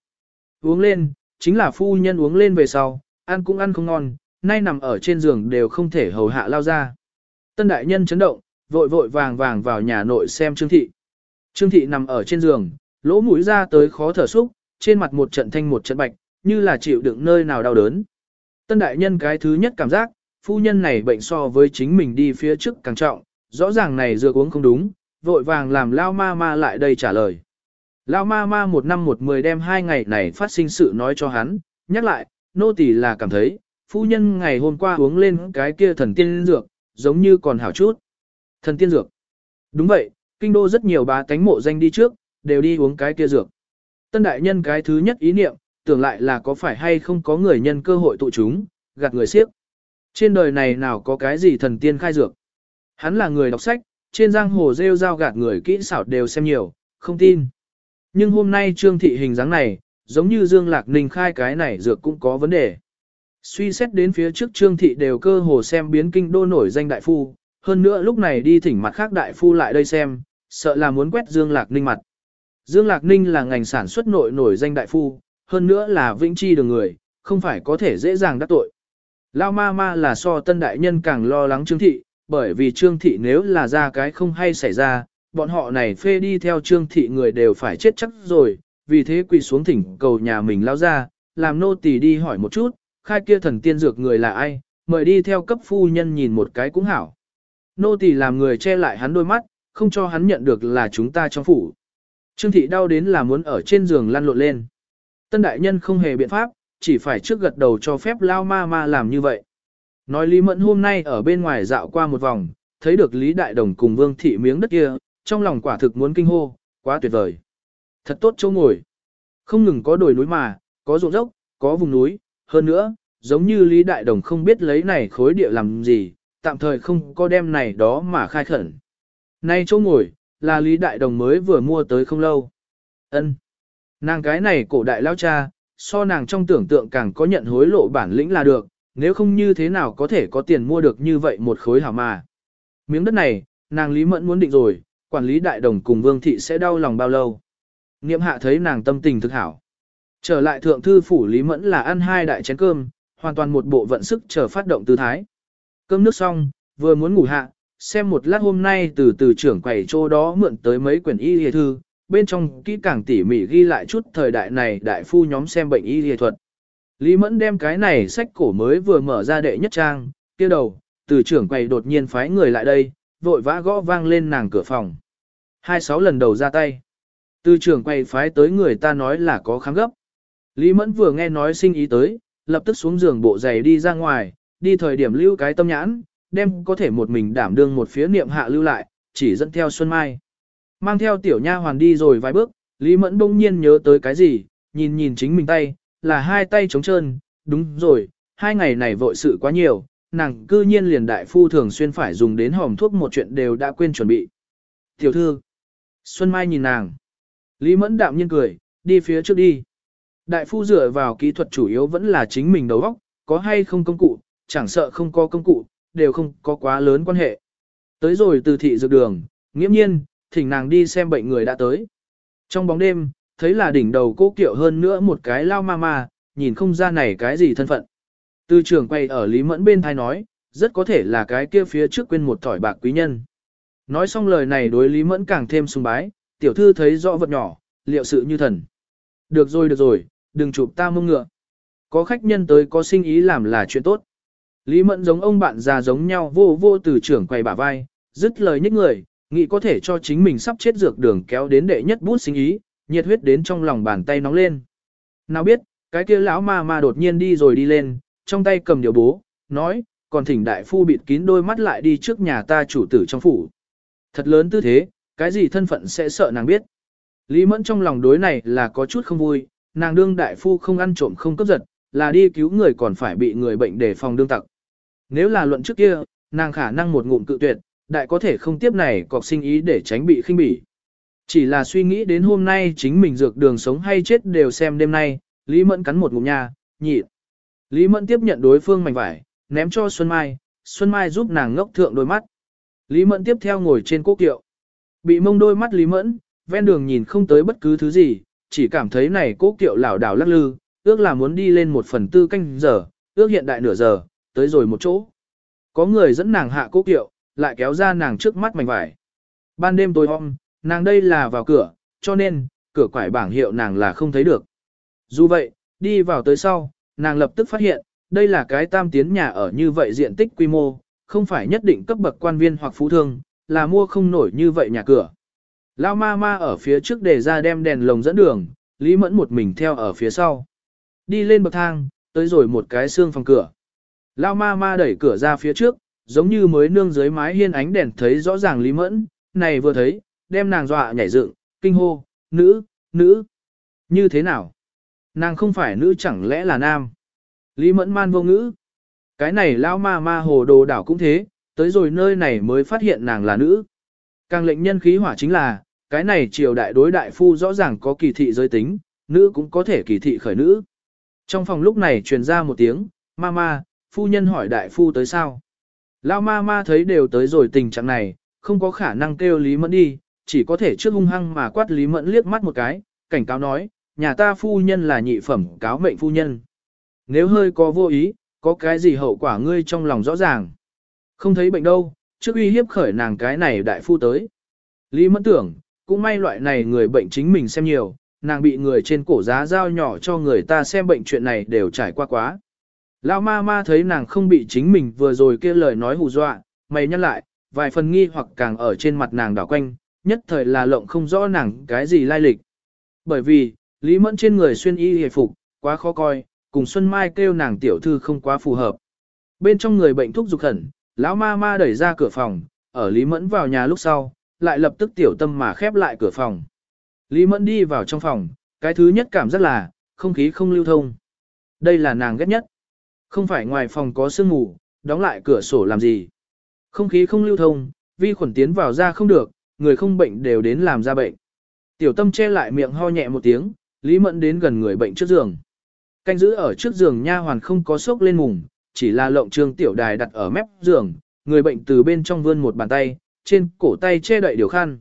Uống lên, chính là phu nhân uống lên về sau, ăn cũng ăn không ngon, nay nằm ở trên giường đều không thể hầu hạ lao ra. Tân Đại Nhân chấn động, vội vội vàng vàng vào nhà nội xem Trương Thị. Trương Thị nằm ở trên giường, lỗ mũi ra tới khó thở xúc, trên mặt một trận thanh một trận bạch, như là chịu đựng nơi nào đau đớn. Tân Đại Nhân cái thứ nhất cảm giác, phu nhân này bệnh so với chính mình đi phía trước càng trọng, rõ ràng này dược uống không đúng, vội vàng làm Lao Ma Ma lại đây trả lời. Lao Ma Ma một năm một mười đem hai ngày này phát sinh sự nói cho hắn, nhắc lại, nô tỳ là cảm thấy, phu nhân ngày hôm qua uống lên cái kia thần tiên dược, giống như còn hảo chút. Thần tiên dược. Đúng vậy, kinh đô rất nhiều bá tánh mộ danh đi trước, đều đi uống cái kia dược. Tân đại nhân cái thứ nhất ý niệm, tưởng lại là có phải hay không có người nhân cơ hội tụ chúng, gạt người siếp. Trên đời này nào có cái gì thần tiên khai dược. Hắn là người đọc sách, trên giang hồ rêu rao gạt người kỹ xảo đều xem nhiều, không tin. Nhưng hôm nay trương thị hình dáng này, giống như Dương Lạc Ninh khai cái này dược cũng có vấn đề. Suy xét đến phía trước trương thị đều cơ hồ xem biến kinh đô nổi danh đại phu, hơn nữa lúc này đi thỉnh mặt khác đại phu lại đây xem, sợ là muốn quét Dương Lạc Ninh mặt. Dương Lạc Ninh là ngành sản xuất nội nổi danh đại phu, hơn nữa là vĩnh chi đường người, không phải có thể dễ dàng đắc tội. Lao ma ma là so tân đại nhân càng lo lắng trương thị, bởi vì trương thị nếu là ra cái không hay xảy ra, bọn họ này phê đi theo trương thị người đều phải chết chắc rồi, vì thế quỳ xuống thỉnh cầu nhà mình lao ra, làm nô tỳ đi hỏi một chút, khai kia thần tiên dược người là ai, mời đi theo cấp phu nhân nhìn một cái cũng hảo. Nô tỳ làm người che lại hắn đôi mắt, không cho hắn nhận được là chúng ta trong phủ. Trương thị đau đến là muốn ở trên giường lăn lộn lên. Tân đại nhân không hề biện pháp, chỉ phải trước gật đầu cho phép lao ma ma làm như vậy. Nói Lý Mẫn hôm nay ở bên ngoài dạo qua một vòng, thấy được Lý Đại Đồng cùng Vương Thị miếng đất kia, trong lòng quả thực muốn kinh hô, quá tuyệt vời. Thật tốt chỗ ngồi. Không ngừng có đồi núi mà, có ruộng dốc, có vùng núi, hơn nữa, giống như Lý Đại Đồng không biết lấy này khối địa làm gì, tạm thời không có đem này đó mà khai khẩn. Nay chỗ ngồi, là Lý Đại Đồng mới vừa mua tới không lâu. ân Nàng cái này cổ đại lao cha, so nàng trong tưởng tượng càng có nhận hối lộ bản lĩnh là được, nếu không như thế nào có thể có tiền mua được như vậy một khối hảo mà. Miếng đất này, nàng Lý Mẫn muốn định rồi, quản lý đại đồng cùng Vương Thị sẽ đau lòng bao lâu. Niệm hạ thấy nàng tâm tình thực hảo. Trở lại thượng thư phủ Lý Mẫn là ăn hai đại chén cơm, hoàn toàn một bộ vận sức chờ phát động tư thái. Cơm nước xong, vừa muốn ngủ hạ, xem một lát hôm nay từ từ trưởng quầy chỗ đó mượn tới mấy quyển y hề thư, bên trong kỹ càng tỉ mỉ ghi lại chút thời đại này đại phu nhóm xem bệnh y y thuật. Lý Mẫn đem cái này sách cổ mới vừa mở ra đệ nhất trang, kia đầu, từ trưởng quầy đột nhiên phái người lại đây, vội vã gõ vang lên nàng cửa phòng. Hai sáu lần đầu ra tay. Từ trưởng quầy phái tới người ta nói là có kháng gấp. Lý Mẫn vừa nghe nói sinh ý tới, lập tức xuống giường bộ giày đi ra ngoài, đi thời điểm lưu cái tâm nhãn, đem có thể một mình đảm đương một phía niệm hạ lưu lại, chỉ dẫn theo Xuân Mai. Mang theo tiểu nha hoàn đi rồi vài bước, Lý Mẫn bỗng nhiên nhớ tới cái gì, nhìn nhìn chính mình tay, là hai tay trống trơn, đúng rồi, hai ngày này vội sự quá nhiều, nàng cư nhiên liền đại phu thường xuyên phải dùng đến hòm thuốc một chuyện đều đã quên chuẩn bị. Tiểu thư, Xuân Mai nhìn nàng, Lý Mẫn đạm nhiên cười, đi phía trước đi. Đại phu dựa vào kỹ thuật chủ yếu vẫn là chính mình đầu óc, có hay không công cụ, chẳng sợ không có công cụ, đều không có quá lớn quan hệ. Tới rồi từ thị dược đường, nghiễm nhiên, thỉnh nàng đi xem bệnh người đã tới. Trong bóng đêm, thấy là đỉnh đầu cố kiệu hơn nữa một cái lao ma ma, nhìn không ra này cái gì thân phận. tư trưởng quay ở Lý Mẫn bên thai nói, rất có thể là cái kia phía trước quên một thỏi bạc quý nhân. Nói xong lời này đối Lý Mẫn càng thêm sung bái, tiểu thư thấy rõ vật nhỏ, liệu sự như thần. Được rồi được rồi, đừng chụp ta mông ngựa. Có khách nhân tới có sinh ý làm là chuyện tốt. Lý Mẫn giống ông bạn già giống nhau vô vô từ trưởng quay bả vai, dứt lời nhích người, nghĩ có thể cho chính mình sắp chết dược đường kéo đến đệ nhất bút sinh ý, nhiệt huyết đến trong lòng bàn tay nóng lên. Nào biết, cái kia lão ma ma đột nhiên đi rồi đi lên, trong tay cầm điều bố, nói, còn thỉnh đại phu bịt kín đôi mắt lại đi trước nhà ta chủ tử trong phủ. Thật lớn tư thế, cái gì thân phận sẽ sợ nàng biết. Lý Mẫn trong lòng đối này là có chút không vui, nàng đương đại phu không ăn trộm không cướp giật, là đi cứu người còn phải bị người bệnh để phòng đương tặc. Nếu là luận trước kia, nàng khả năng một ngụm cự tuyệt, đại có thể không tiếp này cọc sinh ý để tránh bị khinh bỉ. Chỉ là suy nghĩ đến hôm nay chính mình dược đường sống hay chết đều xem đêm nay, Lý Mẫn cắn một ngụm nha, nhịn. Lý Mẫn tiếp nhận đối phương mảnh vải, ném cho Xuân Mai, Xuân Mai giúp nàng ngốc thượng đôi mắt. Lý Mẫn tiếp theo ngồi trên cố kiệu. Bị mông đôi mắt Lý Mẫn, ven đường nhìn không tới bất cứ thứ gì, chỉ cảm thấy này cố kiệu lảo đảo lắc lư, ước là muốn đi lên một phần tư canh giờ, ước hiện đại nửa giờ, tới rồi một chỗ. Có người dẫn nàng hạ cố kiệu, lại kéo ra nàng trước mắt mảnh vải. Ban đêm tối hôm, nàng đây là vào cửa, cho nên, cửa quải bảng hiệu nàng là không thấy được. Dù vậy, đi vào tới sau, nàng lập tức phát hiện, đây là cái tam tiến nhà ở như vậy diện tích quy mô, không phải nhất định cấp bậc quan viên hoặc phú thương, là mua không nổi như vậy nhà cửa. Lao ma ma ở phía trước để ra đem đèn lồng dẫn đường, Lý Mẫn một mình theo ở phía sau. Đi lên bậc thang, tới rồi một cái xương phòng cửa. Lao ma ma đẩy cửa ra phía trước, giống như mới nương dưới mái hiên ánh đèn thấy rõ ràng Lý Mẫn, này vừa thấy, đem nàng dọa nhảy dựng, kinh hô, nữ, nữ, như thế nào? Nàng không phải nữ chẳng lẽ là nam? Lý Mẫn man vô ngữ. Cái này lao ma ma hồ đồ đảo cũng thế, tới rồi nơi này mới phát hiện nàng là nữ. Càng lệnh nhân khí hỏa chính là, cái này triều đại đối đại phu rõ ràng có kỳ thị giới tính, nữ cũng có thể kỳ thị khởi nữ. Trong phòng lúc này truyền ra một tiếng, ma ma, phu nhân hỏi đại phu tới sao. Lao ma ma thấy đều tới rồi tình trạng này, không có khả năng kêu Lý Mẫn đi, chỉ có thể trước hung hăng mà quát Lý Mẫn liếc mắt một cái, cảnh cáo nói, nhà ta phu nhân là nhị phẩm cáo mệnh phu nhân. Nếu hơi có vô ý, có cái gì hậu quả ngươi trong lòng rõ ràng. Không thấy bệnh đâu, trước uy hiếp khởi nàng cái này đại phu tới. Lý Mẫn tưởng, cũng may loại này người bệnh chính mình xem nhiều, nàng bị người trên cổ giá giao nhỏ cho người ta xem bệnh chuyện này đều trải qua quá. Lão ma ma thấy nàng không bị chính mình vừa rồi kia lời nói hù dọa, mày nhăn lại, vài phần nghi hoặc càng ở trên mặt nàng đảo quanh, nhất thời là lộng không rõ nàng cái gì lai lịch. Bởi vì, Lý Mẫn trên người xuyên y hề phục, quá khó coi, cùng Xuân Mai kêu nàng tiểu thư không quá phù hợp. Bên trong người bệnh thúc dục khẩn, lão ma ma đẩy ra cửa phòng, ở Lý Mẫn vào nhà lúc sau, lại lập tức tiểu tâm mà khép lại cửa phòng. Lý Mẫn đi vào trong phòng, cái thứ nhất cảm giác là, không khí không lưu thông. Đây là nàng ghét nhất. Không phải ngoài phòng có sương mù, đóng lại cửa sổ làm gì. Không khí không lưu thông, vi khuẩn tiến vào ra không được, người không bệnh đều đến làm ra bệnh. Tiểu tâm che lại miệng ho nhẹ một tiếng, Lý Mẫn đến gần người bệnh trước giường. Canh giữ ở trước giường nha hoàn không có sốc lên mùng, chỉ là lộng trương tiểu đài đặt ở mép giường, người bệnh từ bên trong vươn một bàn tay, trên cổ tay che đậy điều khăn.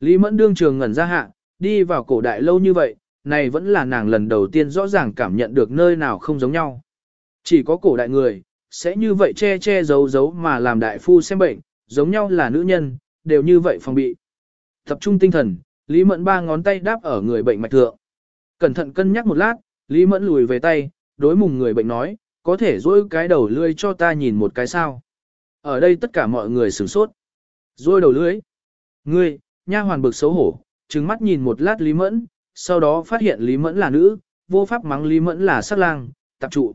Lý Mẫn đương trường ngẩn ra hạ, đi vào cổ đại lâu như vậy, này vẫn là nàng lần đầu tiên rõ ràng cảm nhận được nơi nào không giống nhau. Chỉ có cổ đại người, sẽ như vậy che che giấu giấu mà làm đại phu xem bệnh, giống nhau là nữ nhân, đều như vậy phòng bị. Tập trung tinh thần, Lý Mẫn ba ngón tay đáp ở người bệnh mạch thượng. Cẩn thận cân nhắc một lát, Lý Mẫn lùi về tay, đối mùng người bệnh nói, có thể dỗi cái đầu lươi cho ta nhìn một cái sao. Ở đây tất cả mọi người sửng sốt. Dôi đầu lưới. Ngươi, nha hoàn bực xấu hổ, trừng mắt nhìn một lát Lý Mẫn, sau đó phát hiện Lý Mẫn là nữ, vô pháp mắng Lý Mẫn là sắc lang, tập trụ.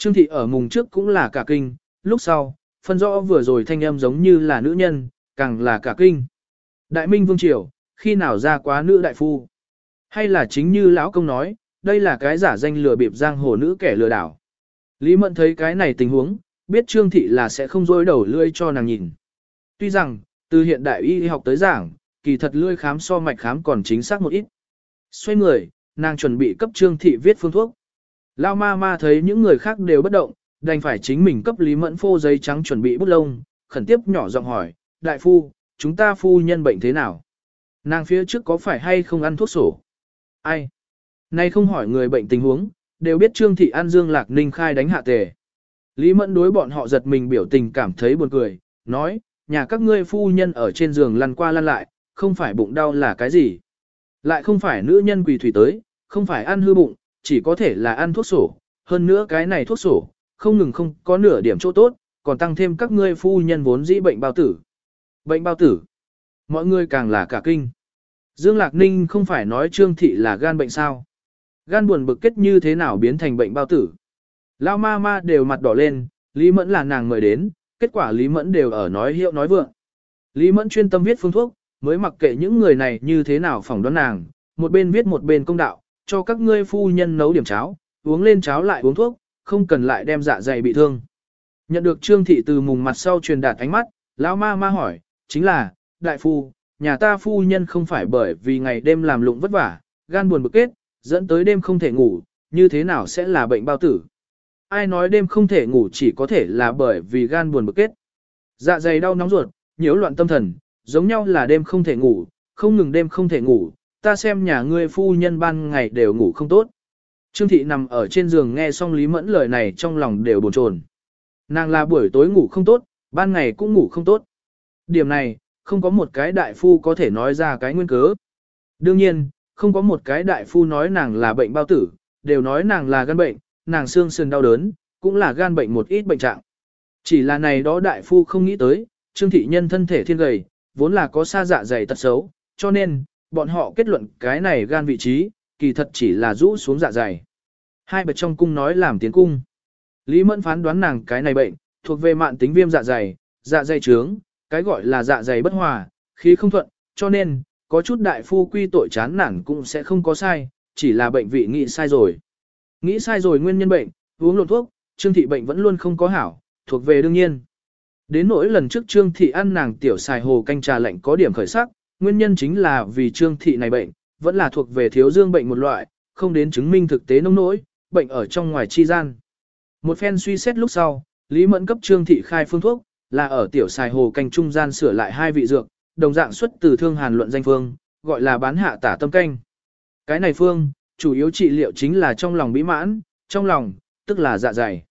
Trương thị ở mùng trước cũng là cả kinh, lúc sau, phân rõ vừa rồi thanh âm giống như là nữ nhân, càng là cả kinh. Đại Minh Vương Triều, khi nào ra quá nữ đại phu? Hay là chính như lão công nói, đây là cái giả danh lừa bịp giang hồ nữ kẻ lừa đảo? Lý Mẫn thấy cái này tình huống, biết Trương thị là sẽ không dối đầu lươi cho nàng nhìn. Tuy rằng, từ hiện đại y học tới giảng, kỳ thật lươi khám so mạch khám còn chính xác một ít. Xoay người, nàng chuẩn bị cấp Trương thị viết phương thuốc. Lao ma ma thấy những người khác đều bất động, đành phải chính mình cấp Lý Mẫn phô giấy trắng chuẩn bị bút lông, khẩn tiếp nhỏ giọng hỏi, đại phu, chúng ta phu nhân bệnh thế nào? Nàng phía trước có phải hay không ăn thuốc sổ? Ai? Nay không hỏi người bệnh tình huống, đều biết Trương Thị An Dương Lạc Ninh khai đánh hạ tề. Lý Mẫn đối bọn họ giật mình biểu tình cảm thấy buồn cười, nói, nhà các ngươi phu nhân ở trên giường lăn qua lăn lại, không phải bụng đau là cái gì? Lại không phải nữ nhân quỳ thủy tới, không phải ăn hư bụng, chỉ có thể là ăn thuốc sổ, hơn nữa cái này thuốc sổ, không ngừng không có nửa điểm chỗ tốt, còn tăng thêm các ngươi phu nhân vốn dĩ bệnh bao tử. Bệnh bao tử. Mọi người càng là cả kinh. Dương Lạc Ninh không phải nói Trương Thị là gan bệnh sao. Gan buồn bực kết như thế nào biến thành bệnh bao tử. Lao ma ma đều mặt đỏ lên, Lý Mẫn là nàng mời đến, kết quả Lý Mẫn đều ở nói hiệu nói vượng. Lý Mẫn chuyên tâm viết phương thuốc, mới mặc kệ những người này như thế nào phỏng đoán nàng, một bên viết một bên công đạo, cho các ngươi phu nhân nấu điểm cháo, uống lên cháo lại uống thuốc, không cần lại đem dạ dày bị thương. Nhận được Trương Thị từ mùng mặt sau truyền đạt ánh mắt, lão ma ma hỏi, chính là, đại phu, nhà ta phu nhân không phải bởi vì ngày đêm làm lụng vất vả, gan buồn bực kết, dẫn tới đêm không thể ngủ, như thế nào sẽ là bệnh bao tử. Ai nói đêm không thể ngủ chỉ có thể là bởi vì gan buồn bực kết. Dạ dày đau nóng ruột, nhiễu loạn tâm thần, giống nhau là đêm không thể ngủ, không ngừng đêm không thể ngủ, ta xem nhà ngươi phu nhân ban ngày đều ngủ không tốt. Trương thị nằm ở trên giường nghe xong Lý Mẫn lời này trong lòng đều bồn chồn. Nàng là buổi tối ngủ không tốt, ban ngày cũng ngủ không tốt. Điểm này, không có một cái đại phu có thể nói ra cái nguyên cớ. Đương nhiên, không có một cái đại phu nói nàng là bệnh bao tử, đều nói nàng là gan bệnh, nàng xương sườn đau đớn, cũng là gan bệnh một ít bệnh trạng. Chỉ là này đó đại phu không nghĩ tới, Trương thị nhân thân thể thiên gầy, vốn là có xa dạ dày tật xấu, cho nên, bọn họ kết luận cái này gan vị trí, kỳ thật chỉ là rũ xuống dạ dày. Hai bậc trong cung nói làm tiến cung. Lý Mẫn phán đoán nàng cái này bệnh, thuộc về mạng tính viêm dạ dày, dạ dày trướng, cái gọi là dạ dày bất hòa, khí không thuận, cho nên, có chút đại phu quy tội chán nản cũng sẽ không có sai, chỉ là bệnh vị nghĩ sai rồi. Nghĩ sai rồi nguyên nhân bệnh, uống lộn thuốc, trương thị bệnh vẫn luôn không có hảo, thuộc về đương nhiên. Đến nỗi lần trước trương thị ăn nàng tiểu xài hồ canh trà lạnh có điểm khởi sắc, nguyên nhân chính là vì trương thị này bệnh, vẫn là thuộc về thiếu dương bệnh một loại, không đến chứng minh thực tế nông nỗi, bệnh ở trong ngoài chi gian. Một phen suy xét lúc sau, Lý Mẫn cấp trương thị khai phương thuốc, là ở tiểu xài hồ canh trung gian sửa lại hai vị dược, đồng dạng xuất từ thương hàn luận danh phương, gọi là bán hạ tả tâm canh. Cái này phương, chủ yếu trị liệu chính là trong lòng bí mãn, trong lòng, tức là dạ dày.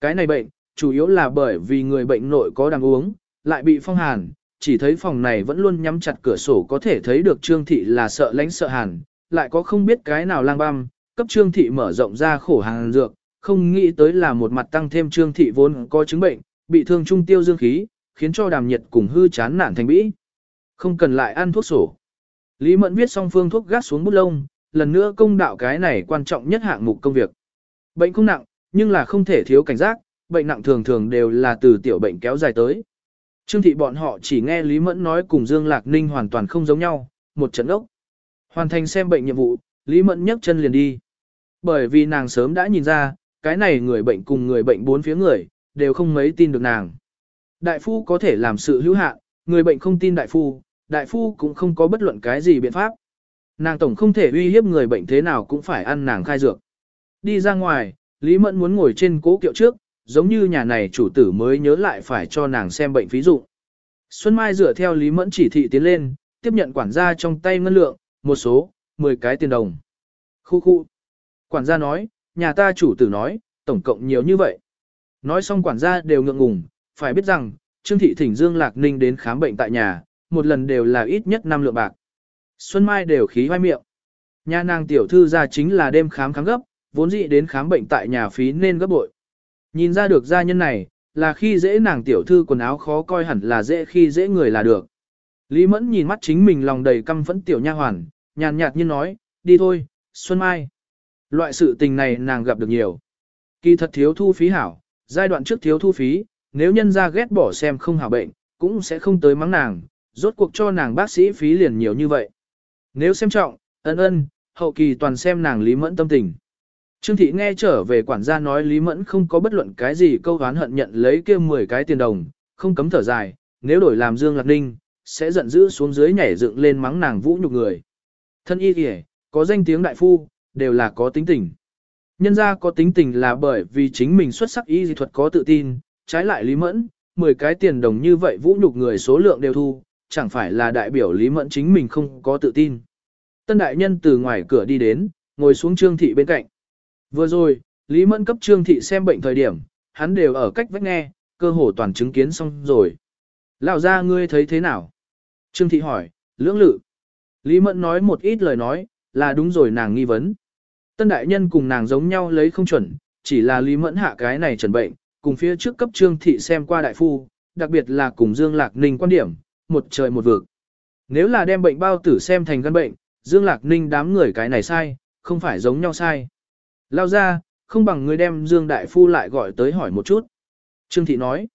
Cái này bệnh, chủ yếu là bởi vì người bệnh nội có đang uống, lại bị phong hàn, chỉ thấy phòng này vẫn luôn nhắm chặt cửa sổ có thể thấy được Trương Thị là sợ lánh sợ hàn, lại có không biết cái nào lang băm, cấp Trương Thị mở rộng ra khổ hàng dược, không nghĩ tới là một mặt tăng thêm Trương Thị vốn có chứng bệnh, bị thương trung tiêu dương khí, khiến cho đàm nhiệt cùng hư chán nản thành bĩ. Không cần lại ăn thuốc sổ. Lý Mẫn viết xong phương thuốc gác xuống bút lông, lần nữa công đạo cái này quan trọng nhất hạng mục công việc. Bệnh không nặng, nhưng là không thể thiếu cảnh giác, bệnh nặng thường thường đều là từ tiểu bệnh kéo dài tới. Trương thị bọn họ chỉ nghe Lý Mẫn nói cùng Dương Lạc Ninh hoàn toàn không giống nhau, một trận ốc. Hoàn thành xem bệnh nhiệm vụ, Lý Mẫn nhấc chân liền đi. Bởi vì nàng sớm đã nhìn ra, cái này người bệnh cùng người bệnh bốn phía người, đều không mấy tin được nàng. Đại phu có thể làm sự hữu hạn, người bệnh không tin đại phu, đại phu cũng không có bất luận cái gì biện pháp. Nàng tổng không thể uy hiếp người bệnh thế nào cũng phải ăn nàng khai dược. Đi ra ngoài, Lý Mẫn muốn ngồi trên cố kiệu trước, giống như nhà này chủ tử mới nhớ lại phải cho nàng xem bệnh phí dụ. Xuân Mai dựa theo Lý Mẫn chỉ thị tiến lên, tiếp nhận quản gia trong tay ngân lượng, một số, 10 cái tiền đồng. Khu khu. Quản gia nói, nhà ta chủ tử nói, tổng cộng nhiều như vậy. Nói xong quản gia đều ngượng ngùng, phải biết rằng, Trương Thị thỉnh Dương Lạc Ninh đến khám bệnh tại nhà, một lần đều là ít nhất 5 lượng bạc. Xuân Mai đều khí hoai miệng. Nhà nàng tiểu thư ra chính là đêm khám khám gấp, vốn dĩ đến khám bệnh tại nhà phí nên gấp bội. Nhìn ra được gia nhân này, là khi dễ nàng tiểu thư quần áo khó coi hẳn là dễ khi dễ người là được. Lý Mẫn nhìn mắt chính mình lòng đầy căm phẫn tiểu nha hoàn, nhàn nhạt như nói, đi thôi, Xuân Mai. Loại sự tình này nàng gặp được nhiều. Kỳ thật thiếu thu phí hảo, giai đoạn trước thiếu thu phí, nếu nhân ra ghét bỏ xem không hảo bệnh, cũng sẽ không tới mắng nàng, rốt cuộc cho nàng bác sĩ phí liền nhiều như vậy. Nếu xem trọng, ân ân, hậu kỳ toàn xem nàng Lý Mẫn tâm tình. Trương Thị nghe trở về quản gia nói Lý Mẫn không có bất luận cái gì câu hán hận nhận lấy kia 10 cái tiền đồng, không cấm thở dài, nếu đổi làm Dương Lạc Ninh, sẽ giận dữ xuống dưới nhảy dựng lên mắng nàng vũ nhục người. Thân y kìa, có danh tiếng đại phu, đều là có tính tình. Nhân ra có tính tình là bởi vì chính mình xuất sắc y dị thuật có tự tin, trái lại Lý Mẫn, 10 cái tiền đồng như vậy vũ nhục người số lượng đều thu, chẳng phải là đại biểu Lý Mẫn chính mình không có tự tin. Tân đại nhân từ ngoài cửa đi đến, ngồi xuống Trương Thị bên cạnh. Vừa rồi, Lý Mẫn cấp Trương Thị xem bệnh thời điểm, hắn đều ở cách vách nghe, cơ hồ toàn chứng kiến xong rồi. Lão ra ngươi thấy thế nào? Trương Thị hỏi, lưỡng lự. Lý Mẫn nói một ít lời nói, là đúng rồi nàng nghi vấn. Tân đại nhân cùng nàng giống nhau lấy không chuẩn, chỉ là Lý Mẫn hạ cái này trần bệnh, cùng phía trước cấp Trương Thị xem qua đại phu, đặc biệt là cùng Dương Lạc Ninh quan điểm, một trời một vực. Nếu là đem bệnh bao tử xem thành căn bệnh, Dương Lạc Ninh đám người cái này sai, không phải giống nhau sai. Lao ra, không bằng người đem Dương Đại Phu lại gọi tới hỏi một chút. Trương Thị nói,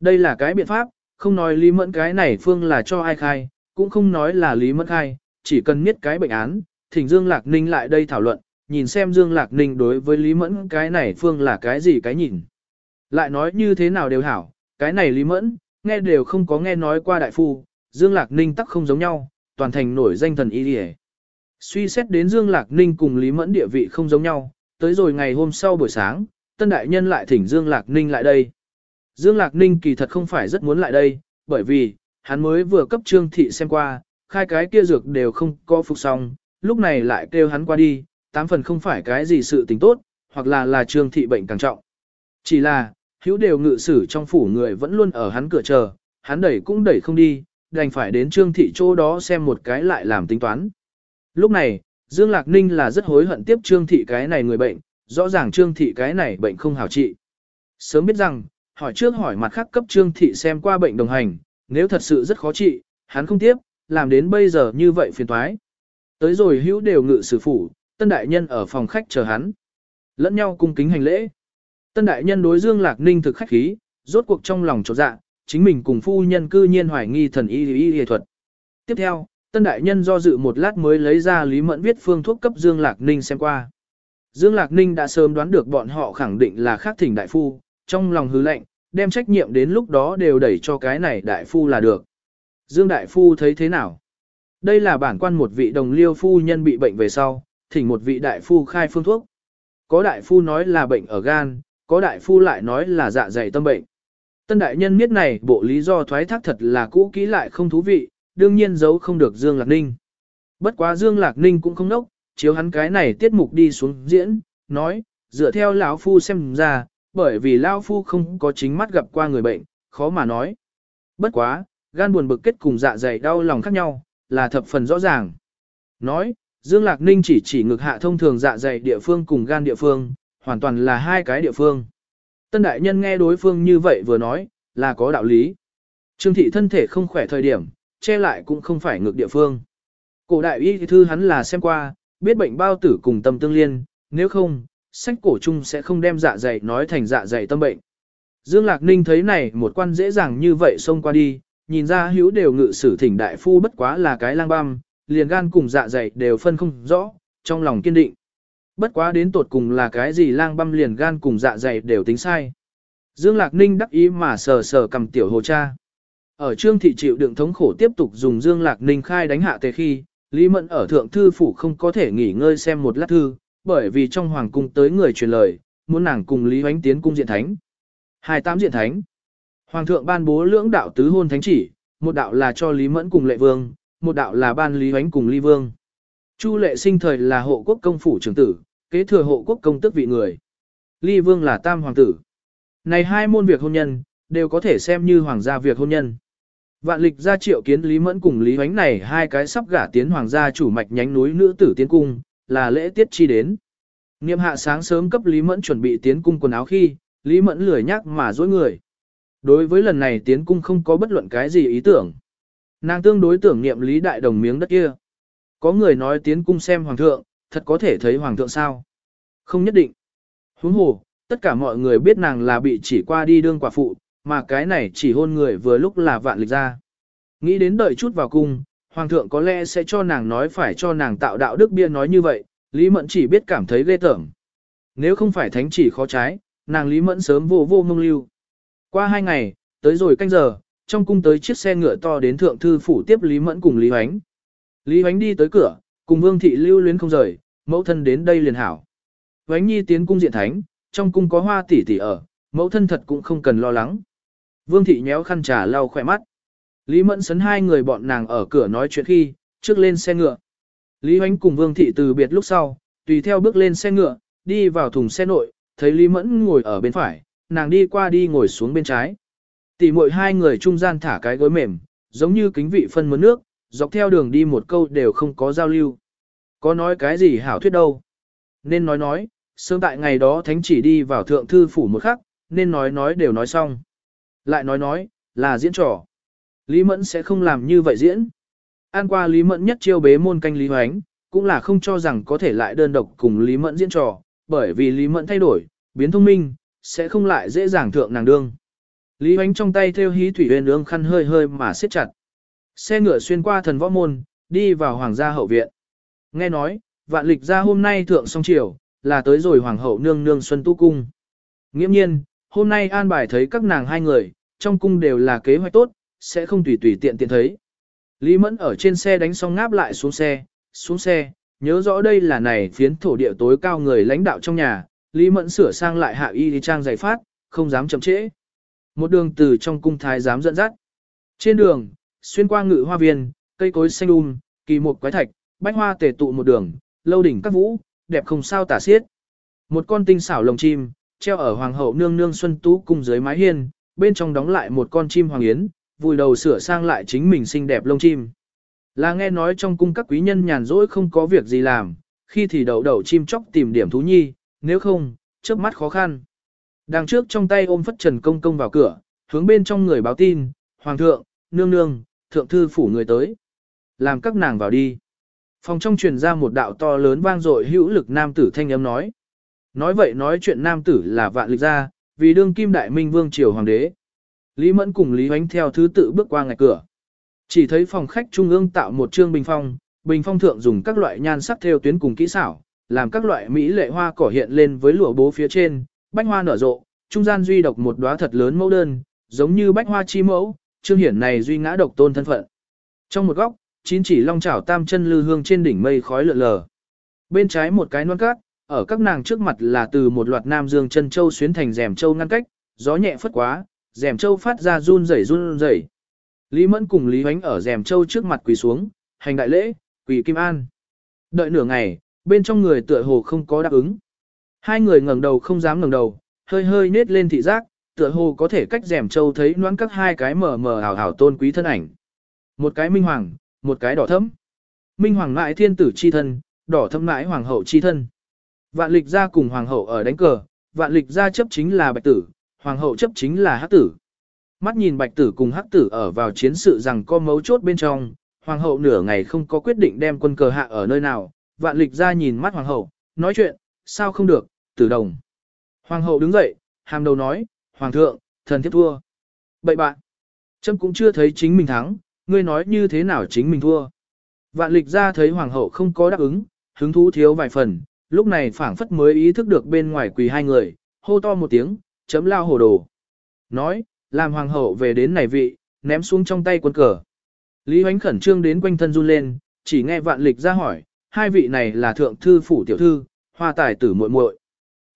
đây là cái biện pháp, không nói Lý Mẫn cái này phương là cho ai khai, cũng không nói là Lý Mẫn khai, chỉ cần biết cái bệnh án, thỉnh Dương Lạc Ninh lại đây thảo luận, nhìn xem Dương Lạc Ninh đối với Lý Mẫn cái này phương là cái gì cái nhìn. Lại nói như thế nào đều hảo, cái này Lý Mẫn, nghe đều không có nghe nói qua đại phu, Dương Lạc Ninh tắc không giống nhau, toàn thành nổi danh thần y đi Suy xét đến Dương Lạc Ninh cùng Lý Mẫn địa vị không giống nhau, tới rồi ngày hôm sau buổi sáng, Tân Đại Nhân lại thỉnh Dương Lạc Ninh lại đây. Dương Lạc Ninh kỳ thật không phải rất muốn lại đây, bởi vì, hắn mới vừa cấp trương thị xem qua, khai cái kia dược đều không có phục xong, lúc này lại kêu hắn qua đi, tám phần không phải cái gì sự tình tốt, hoặc là là trương thị bệnh càng trọng. Chỉ là, hữu đều ngự sử trong phủ người vẫn luôn ở hắn cửa chờ, hắn đẩy cũng đẩy không đi, đành phải đến trương thị chỗ đó xem một cái lại làm tính toán. Lúc này, Dương Lạc Ninh là rất hối hận tiếp trương thị cái này người bệnh, rõ ràng trương thị cái này bệnh không hảo trị. Sớm biết rằng, hỏi trước hỏi mặt khác cấp trương thị xem qua bệnh đồng hành, nếu thật sự rất khó trị, hắn không tiếp, làm đến bây giờ như vậy phiền toái. Tới rồi hữu đều ngự sử phủ, tân đại nhân ở phòng khách chờ hắn. Lẫn nhau cung kính hành lễ. Tân đại nhân đối Dương Lạc Ninh thực khách khí, rốt cuộc trong lòng trột dạ, chính mình cùng phu nhân cư nhiên hoài nghi thần y y y thuật. Tiếp theo, tân đại nhân do dự một lát mới lấy ra Lý Mẫn viết phương thuốc cấp Dương Lạc Ninh xem qua. Dương Lạc Ninh đã sớm đoán được bọn họ khẳng định là khác thỉnh đại phu, trong lòng hứ lệnh, đem trách nhiệm đến lúc đó đều đẩy cho cái này đại phu là được. Dương đại phu thấy thế nào? Đây là bản quan một vị đồng liêu phu nhân bị bệnh về sau, thỉnh một vị đại phu khai phương thuốc. Có đại phu nói là bệnh ở gan, có đại phu lại nói là dạ dày tâm bệnh. Tân đại nhân biết này bộ lý do thoái thác thật là cũ kỹ lại không thú vị, đương nhiên giấu không được Dương Lạc Ninh. Bất quá Dương Lạc Ninh cũng không nốc, chiếu hắn cái này tiết mục đi xuống diễn, nói, dựa theo lão phu xem ra, bởi vì lão phu không có chính mắt gặp qua người bệnh, khó mà nói. Bất quá, gan buồn bực kết cùng dạ dày đau lòng khác nhau, là thập phần rõ ràng. Nói, Dương Lạc Ninh chỉ chỉ ngực hạ thông thường dạ dày địa phương cùng gan địa phương, hoàn toàn là hai cái địa phương. Tân đại nhân nghe đối phương như vậy vừa nói, là có đạo lý. Trương thị thân thể không khỏe thời điểm, che lại cũng không phải ngược địa phương. Cổ đại y thư hắn là xem qua, biết bệnh bao tử cùng tâm tương liên, nếu không, sách cổ chung sẽ không đem dạ dày nói thành dạ dày tâm bệnh. Dương Lạc Ninh thấy này một quan dễ dàng như vậy xông qua đi, nhìn ra hữu đều ngự sử thỉnh đại phu bất quá là cái lang băm, liền gan cùng dạ dày đều phân không rõ, trong lòng kiên định. Bất quá đến tột cùng là cái gì lang băm liền gan cùng dạ dày đều tính sai. Dương Lạc Ninh đắc ý mà sờ sờ cầm tiểu hồ cha. Ở trương thị chịu đựng thống khổ tiếp tục dùng dương lạc ninh khai đánh hạ tề khi, Lý Mẫn ở thượng thư phủ không có thể nghỉ ngơi xem một lát thư, bởi vì trong hoàng cung tới người truyền lời, muốn nàng cùng Lý Hoánh tiến cung diện thánh. Hai tám diện thánh. Hoàng thượng ban bố lưỡng đạo tứ hôn thánh chỉ, một đạo là cho Lý Mẫn cùng Lệ Vương, một đạo là ban Lý Hoánh cùng ly Vương. Chu Lệ sinh thời là hộ quốc công phủ trưởng tử, kế thừa hộ quốc công tước vị người. ly Vương là tam hoàng tử. Này hai môn việc hôn nhân, đều có thể xem như hoàng gia việc hôn nhân. Vạn lịch ra triệu kiến Lý Mẫn cùng Lý Hoánh này hai cái sắp gả tiến hoàng gia chủ mạch nhánh núi nữ tử tiến cung, là lễ tiết chi đến. Niệm hạ sáng sớm cấp Lý Mẫn chuẩn bị tiến cung quần áo khi, Lý Mẫn lười nhắc mà dối người. Đối với lần này tiến cung không có bất luận cái gì ý tưởng. Nàng tương đối tưởng niệm Lý Đại Đồng miếng đất kia. Có người nói tiến cung xem hoàng thượng, thật có thể thấy hoàng thượng sao? Không nhất định. Huống hồ, tất cả mọi người biết nàng là bị chỉ qua đi đương quả phụ, mà cái này chỉ hôn người vừa lúc là vạn lịch ra. Nghĩ đến đợi chút vào cung, hoàng thượng có lẽ sẽ cho nàng nói phải cho nàng tạo đạo đức bia nói như vậy, Lý Mẫn chỉ biết cảm thấy ghê tởm. Nếu không phải thánh chỉ khó trái, nàng Lý Mẫn sớm vô vô mông lưu. Qua hai ngày, tới rồi canh giờ, trong cung tới chiếc xe ngựa to đến thượng thư phủ tiếp Lý Mẫn cùng Lý Hoánh. Lý Hoánh đi tới cửa, cùng Vương thị lưu luyến không rời, mẫu thân đến đây liền hảo. Hoánh nhi tiến cung diện thánh, trong cung có hoa tỷ tỷ ở, mẫu thân thật cũng không cần lo lắng. Vương thị nhéo khăn trà lau khỏe mắt. Lý Mẫn sấn hai người bọn nàng ở cửa nói chuyện khi, trước lên xe ngựa. Lý Hoánh cùng Vương thị từ biệt lúc sau, tùy theo bước lên xe ngựa, đi vào thùng xe nội, thấy Lý Mẫn ngồi ở bên phải, nàng đi qua đi ngồi xuống bên trái. Tỷ muội hai người trung gian thả cái gối mềm, giống như kính vị phân mướn nước, dọc theo đường đi một câu đều không có giao lưu. Có nói cái gì hảo thuyết đâu. Nên nói nói, sớm tại ngày đó thánh chỉ đi vào thượng thư phủ một khắc, nên nói nói đều nói xong. Lại nói nói, là diễn trò. Lý Mẫn sẽ không làm như vậy diễn. An qua Lý Mẫn nhất chiêu bế môn canh Lý Hoánh, cũng là không cho rằng có thể lại đơn độc cùng Lý Mẫn diễn trò, bởi vì Lý Mẫn thay đổi, biến thông minh, sẽ không lại dễ dàng thượng nàng đương. Lý Hoánh trong tay theo hí thủy huyền ương khăn hơi hơi mà siết chặt. Xe ngựa xuyên qua thần võ môn, đi vào hoàng gia hậu viện. Nghe nói, vạn lịch gia hôm nay thượng song chiều, là tới rồi hoàng hậu nương nương xuân tu cung. Nghiễm nhiên, hôm nay an bài thấy các nàng hai người, trong cung đều là kế hoạch tốt, sẽ không tùy tùy tiện tiện thấy. Lý Mẫn ở trên xe đánh xong ngáp lại xuống xe, xuống xe, nhớ rõ đây là này phiến thổ địa tối cao người lãnh đạo trong nhà, Lý Mẫn sửa sang lại hạ y đi trang giày phát, không dám chậm trễ. Một đường từ trong cung thái dám dẫn dắt. Trên đường, xuyên qua ngự hoa viên, cây cối xanh um, kỳ một quái thạch, bách hoa tề tụ một đường, lâu đỉnh các vũ, đẹp không sao tả xiết. Một con tinh xảo lồng chim, treo ở hoàng hậu nương nương xuân tú cung dưới mái hiên, bên trong đóng lại một con chim hoàng yến, vùi đầu sửa sang lại chính mình xinh đẹp lông chim. Là nghe nói trong cung các quý nhân nhàn rỗi không có việc gì làm, khi thì đậu đậu chim chóc tìm điểm thú nhi, nếu không, chớp mắt khó khăn. Đằng trước trong tay ôm phất trần công công vào cửa, hướng bên trong người báo tin, hoàng thượng, nương nương, thượng thư phủ người tới. Làm các nàng vào đi. Phòng trong truyền ra một đạo to lớn vang dội hữu lực nam tử thanh âm nói. Nói vậy nói chuyện nam tử là vạn lịch gia, vì đương kim đại minh vương triều hoàng đế. Lý Mẫn cùng Lý Hoánh theo thứ tự bước qua ngạch cửa. Chỉ thấy phòng khách trung ương tạo một trương bình phong, bình phong thượng dùng các loại nhan sắc theo tuyến cùng kỹ xảo, làm các loại mỹ lệ hoa cỏ hiện lên với lụa bố phía trên, bách hoa nở rộ, trung gian duy độc một đóa thật lớn mẫu đơn, giống như bách hoa chi mẫu, trương hiển này duy ngã độc tôn thân phận. Trong một góc, chín chỉ long chảo tam chân lư hương trên đỉnh mây khói lượn lờ. Bên trái một cái non cát, ở các nàng trước mặt là từ một loạt nam dương chân châu xuyến thành rèm châu ngăn cách, gió nhẹ phất quá, rèm châu phát ra run rẩy run rẩy. Lý Mẫn cùng Lý Hoánh ở rèm châu trước mặt quỳ xuống, hành đại lễ, quỳ kim an. Đợi nửa ngày, bên trong người tựa hồ không có đáp ứng. Hai người ngẩng đầu không dám ngẩng đầu, hơi hơi nết lên thị giác, tựa hồ có thể cách rèm châu thấy loãng các hai cái mờ mờ ảo ảo tôn quý thân ảnh. Một cái minh hoàng, một cái đỏ thẫm. Minh hoàng mãi thiên tử chi thân, đỏ thẫm mãi hoàng hậu chi thân. Vạn lịch gia cùng hoàng hậu ở đánh cờ, vạn lịch gia chấp chính là bạch tử, hoàng hậu chấp chính là hắc tử. Mắt nhìn bạch tử cùng hắc tử ở vào chiến sự rằng có mấu chốt bên trong, hoàng hậu nửa ngày không có quyết định đem quân cờ hạ ở nơi nào, vạn lịch gia nhìn mắt hoàng hậu, nói chuyện, sao không được, tử đồng. Hoàng hậu đứng dậy, hàm đầu nói, hoàng thượng, thần thiếp thua. Bậy bạn, trâm cũng chưa thấy chính mình thắng, ngươi nói như thế nào chính mình thua. Vạn lịch gia thấy hoàng hậu không có đáp ứng, hứng thú thiếu vài phần, lúc này phảng phất mới ý thức được bên ngoài quỳ hai người, hô to một tiếng, chấm lao hồ đồ. Nói, làm hoàng hậu về đến này vị, ném xuống trong tay quân cờ. Lý Hoánh khẩn trương đến quanh thân run lên, chỉ nghe vạn lịch ra hỏi, hai vị này là thượng thư phủ tiểu thư, hoa tài tử muội muội.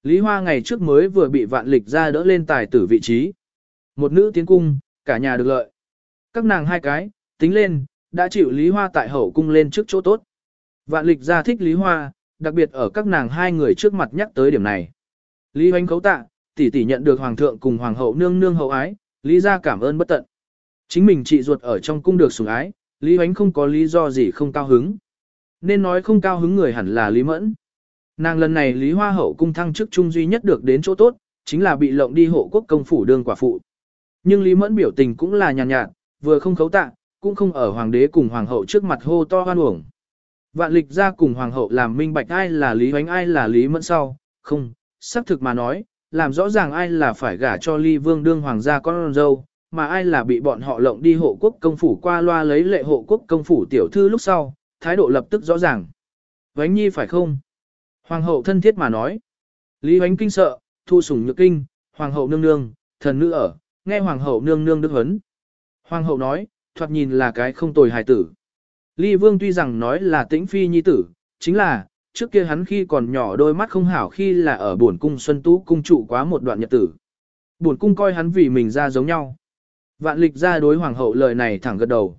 Lý Hoa ngày trước mới vừa bị vạn lịch ra đỡ lên tài tử vị trí. Một nữ tiến cung, cả nhà được lợi. Các nàng hai cái, tính lên, đã chịu Lý Hoa tại hậu cung lên trước chỗ tốt. Vạn lịch ra thích Lý Hoa, đặc biệt ở các nàng hai người trước mặt nhắc tới điểm này. Lý Hoánh khấu tạ, tỷ tỷ nhận được hoàng thượng cùng hoàng hậu nương nương hậu ái, Lý ra cảm ơn bất tận. Chính mình chị ruột ở trong cung được sủng ái, Lý Hoánh không có lý do gì không cao hứng. Nên nói không cao hứng người hẳn là Lý Mẫn. Nàng lần này Lý Hoa hậu cung thăng chức trung duy nhất được đến chỗ tốt, chính là bị lộng đi hộ quốc công phủ đương quả phụ. Nhưng Lý Mẫn biểu tình cũng là nhàn nhạt, nhạt, vừa không khấu tạ, cũng không ở hoàng đế cùng hoàng hậu trước mặt hô to hoan uổng. Vạn lịch ra cùng hoàng hậu làm minh bạch ai là Lý Hoánh ai là Lý Mẫn sau, không, xác thực mà nói, làm rõ ràng ai là phải gả cho Ly Vương đương hoàng gia con dâu, mà ai là bị bọn họ lộng đi hộ quốc công phủ qua loa lấy lệ hộ quốc công phủ tiểu thư lúc sau, thái độ lập tức rõ ràng. Vánh nhi phải không? Hoàng hậu thân thiết mà nói. Lý Hoánh kinh sợ, thu sủng nhược kinh, hoàng hậu nương nương, thần nữ ở, nghe hoàng hậu nương nương đức huấn. Hoàng hậu nói, thoạt nhìn là cái không tồi hài tử. Ly Vương tuy rằng nói là tĩnh phi nhi tử, chính là, trước kia hắn khi còn nhỏ đôi mắt không hảo khi là ở buồn cung Xuân Tú cung trụ quá một đoạn nhật tử. Buồn cung coi hắn vì mình ra giống nhau. Vạn lịch ra đối hoàng hậu lời này thẳng gật đầu.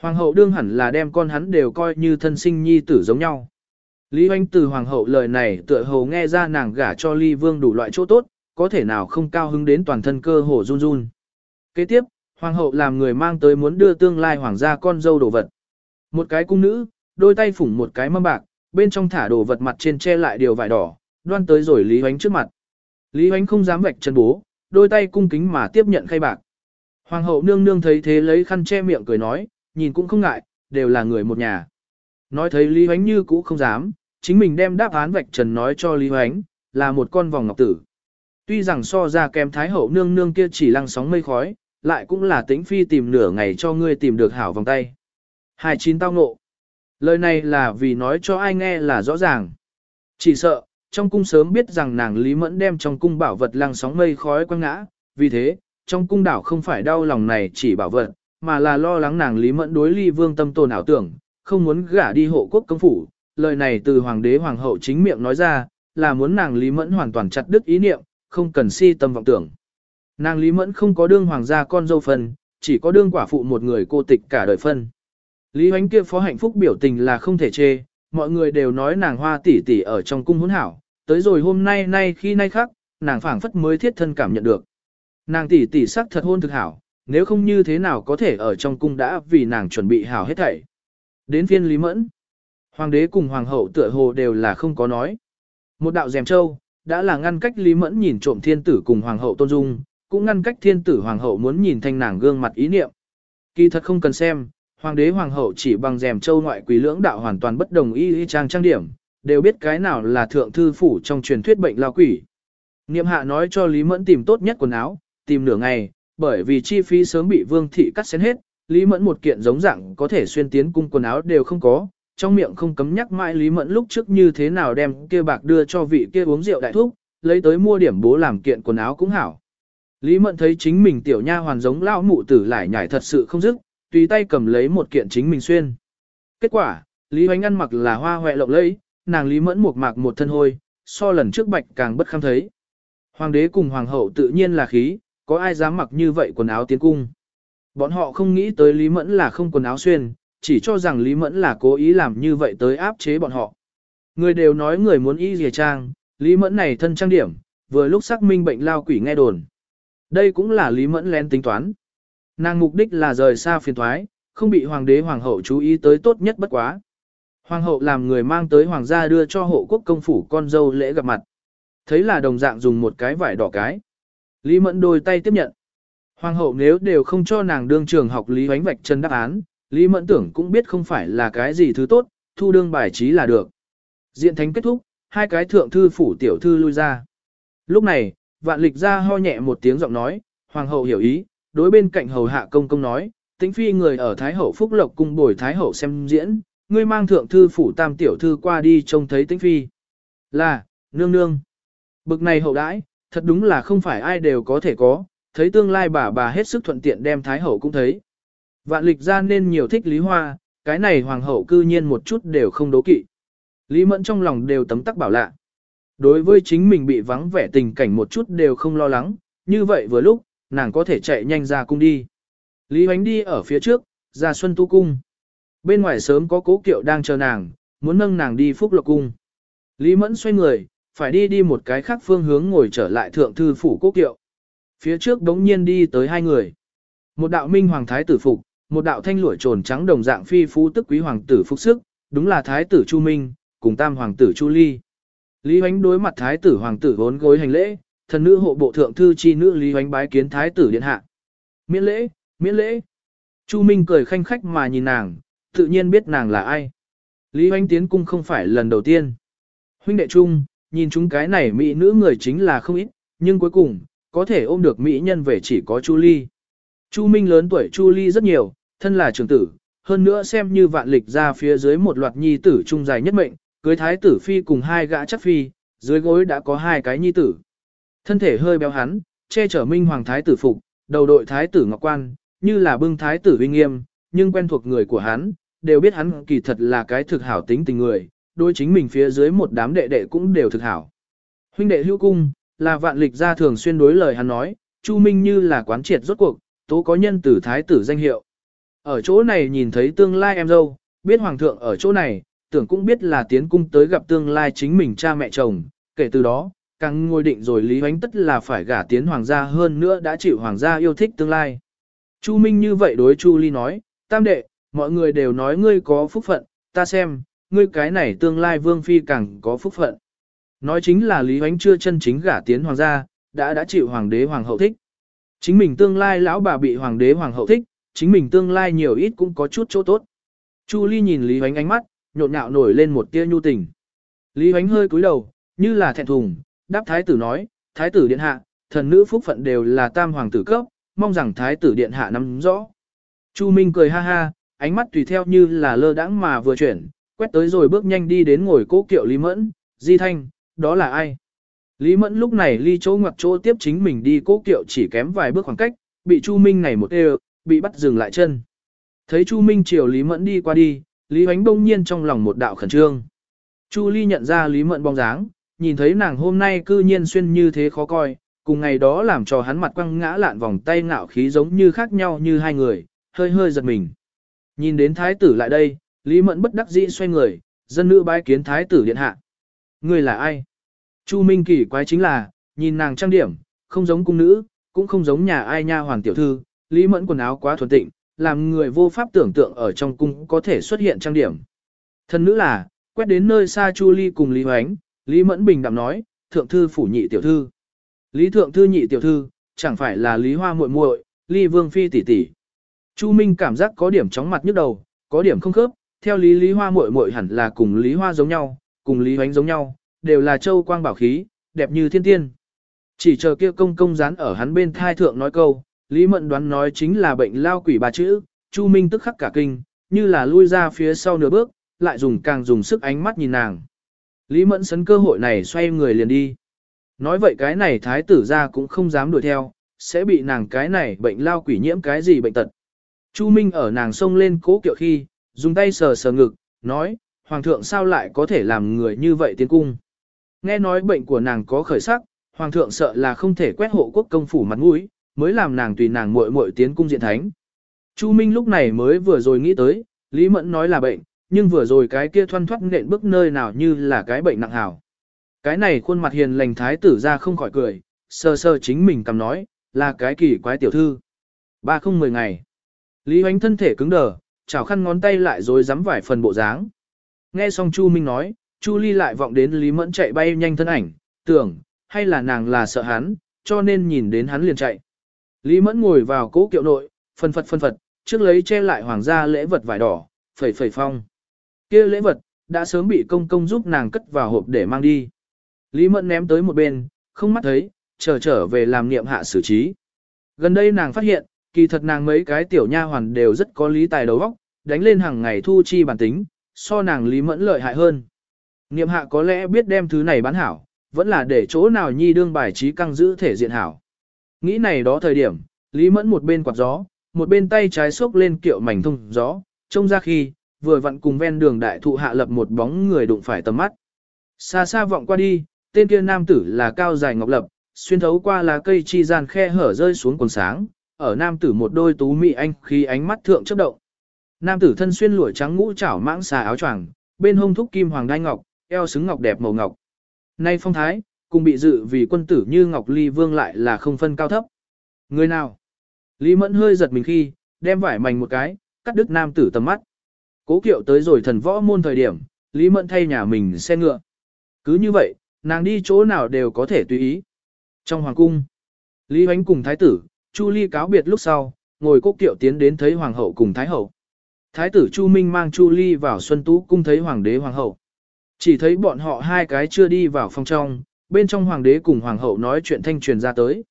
Hoàng hậu đương hẳn là đem con hắn đều coi như thân sinh nhi tử giống nhau. Lý Hoành từ hoàng hậu lời này tựa hồ nghe ra nàng gả cho Ly Vương đủ loại chỗ tốt, có thể nào không cao hứng đến toàn thân cơ hồ run run. Kế tiếp, hoàng hậu làm người mang tới muốn đưa tương lai hoàng gia con dâu đồ vật. Một cái cung nữ, đôi tay phủng một cái mâm bạc, bên trong thả đồ vật mặt trên che lại điều vải đỏ, đoan tới rồi Lý Hoánh trước mặt. Lý Hoánh không dám vạch chân bố, đôi tay cung kính mà tiếp nhận khay bạc. Hoàng hậu nương nương thấy thế lấy khăn che miệng cười nói, nhìn cũng không ngại, đều là người một nhà. Nói thấy Lý Hoánh như cũ không dám, chính mình đem đáp án vạch trần nói cho Lý Hoánh, là một con vòng ngọc tử. Tuy rằng so ra kém thái hậu nương nương kia chỉ lăng sóng mây khói, lại cũng là tính phi tìm nửa ngày cho ngươi tìm được hảo vòng tay. Hai chín tao ngộ. Lời này là vì nói cho ai nghe là rõ ràng. Chỉ sợ, trong cung sớm biết rằng nàng Lý Mẫn đem trong cung bảo vật lăng sóng mây khói quăng ngã, vì thế, trong cung đảo không phải đau lòng này chỉ bảo vật, mà là lo lắng nàng Lý Mẫn đối ly vương tâm tồn ảo tưởng, không muốn gả đi hộ quốc công phủ. Lời này từ hoàng đế hoàng hậu chính miệng nói ra, là muốn nàng Lý Mẫn hoàn toàn chặt đứt ý niệm, không cần si tâm vọng tưởng. Nàng Lý Mẫn không có đương hoàng gia con dâu phân, chỉ có đương quả phụ một người cô tịch cả đời phân. Lý Hoánh kia phó hạnh phúc biểu tình là không thể chê, mọi người đều nói nàng hoa tỷ tỷ ở trong cung hỗn hảo, tới rồi hôm nay nay khi nay khác, nàng phảng phất mới thiết thân cảm nhận được. Nàng tỷ tỷ sắc thật hôn thực hảo, nếu không như thế nào có thể ở trong cung đã vì nàng chuẩn bị hảo hết thảy. Đến phiên Lý Mẫn, hoàng đế cùng hoàng hậu tựa hồ đều là không có nói. Một đạo dèm châu, đã là ngăn cách Lý Mẫn nhìn trộm thiên tử cùng hoàng hậu tôn dung, cũng ngăn cách thiên tử hoàng hậu muốn nhìn thanh nàng gương mặt ý niệm. Kỳ thật không cần xem, hoàng đế hoàng hậu chỉ bằng rèm châu ngoại quý lưỡng đạo hoàn toàn bất đồng y y trang trang điểm, đều biết cái nào là thượng thư phủ trong truyền thuyết bệnh lao quỷ. Niệm hạ nói cho Lý Mẫn tìm tốt nhất quần áo, tìm nửa ngày, bởi vì chi phí sớm bị vương thị cắt xén hết, Lý Mẫn một kiện giống dạng có thể xuyên tiến cung quần áo đều không có, trong miệng không cấm nhắc mãi Lý Mẫn lúc trước như thế nào đem kia bạc đưa cho vị kia uống rượu đại thúc, lấy tới mua điểm bố làm kiện quần áo cũng hảo. Lý Mẫn thấy chính mình tiểu nha hoàn giống lao mụ tử lại nhảy thật sự không dứt, tùy tay cầm lấy một kiện chính mình xuyên. Kết quả, Lý Hoánh ăn mặc là hoa hoẹ lộng lẫy, nàng Lý Mẫn một mạc một thân hôi, so lần trước bạch càng bất kham thấy. Hoàng đế cùng hoàng hậu tự nhiên là khí, có ai dám mặc như vậy quần áo tiến cung. Bọn họ không nghĩ tới Lý Mẫn là không quần áo xuyên, chỉ cho rằng Lý Mẫn là cố ý làm như vậy tới áp chế bọn họ. Người đều nói người muốn y dìa trang, Lý Mẫn này thân trang điểm, vừa lúc xác minh bệnh lao quỷ nghe đồn. Đây cũng là Lý Mẫn lén tính toán. Nàng mục đích là rời xa phiền thoái, không bị hoàng đế hoàng hậu chú ý tới tốt nhất bất quá. Hoàng hậu làm người mang tới hoàng gia đưa cho hộ quốc công phủ con dâu lễ gặp mặt. Thấy là đồng dạng dùng một cái vải đỏ cái. Lý Mẫn đôi tay tiếp nhận. Hoàng hậu nếu đều không cho nàng đương trường học Lý Hoánh Vạch chân đáp án, Lý Mẫn tưởng cũng biết không phải là cái gì thứ tốt, thu đương bài trí là được. Diện thánh kết thúc, hai cái thượng thư phủ tiểu thư lui ra. Lúc này, vạn lịch ra ho nhẹ một tiếng giọng nói, hoàng hậu hiểu ý, đối bên cạnh hầu hạ công công nói, tĩnh phi người ở Thái Hậu Phúc Lộc cung bồi Thái Hậu xem diễn, ngươi mang thượng thư phủ tam tiểu thư qua đi trông thấy tĩnh phi. Là, nương nương. Bực này hậu đãi, thật đúng là không phải ai đều có thể có, thấy tương lai bà bà hết sức thuận tiện đem Thái Hậu cũng thấy. Vạn lịch ra nên nhiều thích Lý Hoa, cái này Hoàng hậu cư nhiên một chút đều không đố kỵ. Lý Mẫn trong lòng đều tấm tắc bảo lạ. Đối với chính mình bị vắng vẻ tình cảnh một chút đều không lo lắng, như vậy vừa lúc, nàng có thể chạy nhanh ra cung đi. Lý Hoánh đi ở phía trước, ra xuân tu cung. Bên ngoài sớm có cố kiệu đang chờ nàng, muốn nâng nàng đi phúc lộc cung. Lý Mẫn xoay người, phải đi đi một cái khác phương hướng ngồi trở lại thượng thư phủ cố kiệu. Phía trước đống nhiên đi tới hai người. Một đạo minh hoàng thái tử phục, một đạo thanh lụa trồn trắng đồng dạng phi phú tức quý hoàng tử phúc sức, đúng là thái tử Chu Minh, cùng tam hoàng tử Chu Ly. Lý Hoánh đối mặt thái tử hoàng tử vốn gối hành lễ, thần nữ hộ bộ thượng thư chi nữ Lý Hoánh bái kiến thái tử điện hạ. Miễn lễ, miễn lễ. Chu Minh cười khanh khách mà nhìn nàng, tự nhiên biết nàng là ai. Lý Hoánh tiến cung không phải lần đầu tiên. Huynh đệ trung, nhìn chúng cái này mỹ nữ người chính là không ít, nhưng cuối cùng, có thể ôm được mỹ nhân về chỉ có Chu Ly. Chu Minh lớn tuổi Chu Ly rất nhiều, thân là trưởng tử, hơn nữa xem như vạn lịch ra phía dưới một loạt nhi tử trung dài nhất mệnh, cưới thái tử phi cùng hai gã chắc phi, dưới gối đã có hai cái nhi tử. Thân thể hơi béo hắn, che chở minh hoàng thái tử phục, đầu đội thái tử ngọc quan, như là bưng thái tử uy nghiêm, nhưng quen thuộc người của hắn, đều biết hắn kỳ thật là cái thực hảo tính tình người, đối chính mình phía dưới một đám đệ đệ cũng đều thực hảo. Huynh đệ hữu cung, là vạn lịch gia thường xuyên đối lời hắn nói, Chu Minh như là quán triệt rốt cuộc, tố có nhân tử thái tử danh hiệu. Ở chỗ này nhìn thấy tương lai em dâu, biết hoàng thượng ở chỗ này, tưởng cũng biết là tiến cung tới gặp tương lai chính mình cha mẹ chồng, kể từ đó, càng ngồi định rồi Lý Hoánh tất là phải gả tiến hoàng gia hơn nữa đã chịu hoàng gia yêu thích tương lai. Chu Minh như vậy đối Chu Ly nói, tam đệ, mọi người đều nói ngươi có phúc phận, ta xem, ngươi cái này tương lai vương phi càng có phúc phận. Nói chính là Lý Hoánh chưa chân chính gả tiến hoàng gia, đã đã chịu hoàng đế hoàng hậu thích. Chính mình tương lai lão bà bị hoàng đế hoàng hậu thích, chính mình tương lai nhiều ít cũng có chút chỗ tốt. Chu Ly nhìn Lý Hoánh ánh mắt, nhộn nhạo nổi lên một tia nhu tình. Lý Hoánh hơi cúi đầu, như là thẹn thùng, đáp thái tử nói, thái tử điện hạ, thần nữ phúc phận đều là tam hoàng tử cấp, mong rằng thái tử điện hạ nắm rõ. Chu Minh cười ha ha, ánh mắt tùy theo như là lơ đãng mà vừa chuyển, quét tới rồi bước nhanh đi đến ngồi cố kiệu Lý Mẫn, Di Thanh, đó là ai? Lý Mẫn lúc này ly chỗ ngoặc chỗ tiếp chính mình đi cố kiệu chỉ kém vài bước khoảng cách, bị Chu Minh này một đều, bị bắt dừng lại chân. Thấy Chu Minh chiều Lý Mẫn đi qua đi, Lý Hoánh đông nhiên trong lòng một đạo khẩn trương. Chu Ly nhận ra Lý Mẫn bóng dáng, nhìn thấy nàng hôm nay cư nhiên xuyên như thế khó coi, cùng ngày đó làm cho hắn mặt quăng ngã lạn vòng tay ngạo khí giống như khác nhau như hai người, hơi hơi giật mình. Nhìn đến thái tử lại đây, Lý Mẫn bất đắc dĩ xoay người, dân nữ bái kiến thái tử điện hạ. Người là ai? Chu Minh kỳ quái chính là, nhìn nàng trang điểm, không giống cung nữ, cũng không giống nhà ai nha hoàng tiểu thư, Lý Mẫn quần áo quá thuần tịnh, làm người vô pháp tưởng tượng ở trong cung có thể xuất hiện trang điểm. Thân nữ là, quét đến nơi xa Chu Ly cùng Lý Hoánh, Lý Mẫn Bình đạm nói, thượng thư phủ nhị tiểu thư. Lý thượng thư nhị tiểu thư, chẳng phải là Lý Hoa muội muội, Lý Vương phi tỷ tỷ. Chu Minh cảm giác có điểm chóng mặt nhức đầu, có điểm không khớp, theo Lý Lý Hoa muội muội hẳn là cùng Lý Hoa giống nhau, cùng Lý Hoánh giống nhau, đều là châu quang bảo khí, đẹp như thiên tiên. Chỉ chờ kia công công dán ở hắn bên thai thượng nói câu, Lý Mẫn đoán nói chính là bệnh lao quỷ bà chữ, Chu Minh tức khắc cả kinh, như là lui ra phía sau nửa bước, lại dùng càng dùng sức ánh mắt nhìn nàng. Lý Mẫn sấn cơ hội này xoay người liền đi. Nói vậy cái này thái tử ra cũng không dám đuổi theo, sẽ bị nàng cái này bệnh lao quỷ nhiễm cái gì bệnh tật. Chu Minh ở nàng sông lên cố kiệu khi, dùng tay sờ sờ ngực, nói, Hoàng thượng sao lại có thể làm người như vậy tiến cung. Nghe nói bệnh của nàng có khởi sắc, Hoàng thượng sợ là không thể quét hộ quốc công phủ mặt mũi, mới làm nàng tùy nàng muội muội tiến cung diện thánh. Chu Minh lúc này mới vừa rồi nghĩ tới, Lý Mẫn nói là bệnh, nhưng vừa rồi cái kia thoăn thoắt nện bước nơi nào như là cái bệnh nặng hảo. Cái này khuôn mặt hiền lành thái tử ra không khỏi cười, sơ sơ chính mình cầm nói, là cái kỳ quái tiểu thư. Ba không mười ngày. Lý Hoánh thân thể cứng đờ, chảo khăn ngón tay lại rồi dám vải phần bộ dáng. Nghe xong Chu Minh nói, Chu Ly lại vọng đến Lý Mẫn chạy bay nhanh thân ảnh, tưởng, hay là nàng là sợ hắn, cho nên nhìn đến hắn liền chạy. Lý Mẫn ngồi vào cố kiệu nội, phân phật phân phật, trước lấy che lại hoàng gia lễ vật vải đỏ, phẩy phẩy phong kia lễ vật, đã sớm bị công công giúp nàng cất vào hộp để mang đi. Lý Mẫn ném tới một bên, không mắt thấy, chờ trở, trở về làm niệm hạ xử trí. Gần đây nàng phát hiện, kỳ thật nàng mấy cái tiểu nha hoàn đều rất có lý tài đầu óc, đánh lên hàng ngày thu chi bản tính, so nàng Lý Mẫn lợi hại hơn. Niệm hạ có lẽ biết đem thứ này bán hảo, vẫn là để chỗ nào nhi đương bài trí căng giữ thể diện hảo. Nghĩ này đó thời điểm, Lý Mẫn một bên quạt gió, một bên tay trái xốc lên kiệu mảnh thông gió, trông ra khi, vừa vặn cùng ven đường đại thụ hạ lập một bóng người đụng phải tầm mắt. Xa xa vọng qua đi, tên kia nam tử là cao dài ngọc lập, xuyên thấu qua lá cây chi gian khe hở rơi xuống quần sáng, ở nam tử một đôi tú mị anh khi ánh mắt thượng chớp động. Nam tử thân xuyên lụa trắng ngũ trảo mãng xà áo choàng, bên hông thúc kim hoàng đai ngọc, eo xứng ngọc đẹp màu ngọc. Nay phong thái, cùng bị dự vì quân tử như Ngọc Ly Vương lại là không phân cao thấp. Người nào? Lý Mẫn hơi giật mình khi, đem vải mảnh một cái, cắt đứt nam tử tầm mắt. Cố kiệu tới rồi thần võ môn thời điểm, Lý Mẫn thay nhà mình xe ngựa. Cứ như vậy, nàng đi chỗ nào đều có thể tùy ý. Trong hoàng cung, Lý Hoánh cùng thái tử, Chu Ly cáo biệt lúc sau, ngồi cố kiệu tiến đến thấy hoàng hậu cùng thái hậu. Thái tử Chu Minh mang Chu Ly vào Xuân Tú cung thấy hoàng đế hoàng hậu. Chỉ thấy bọn họ hai cái chưa đi vào phòng trong, bên trong hoàng đế cùng hoàng hậu nói chuyện thanh truyền ra tới.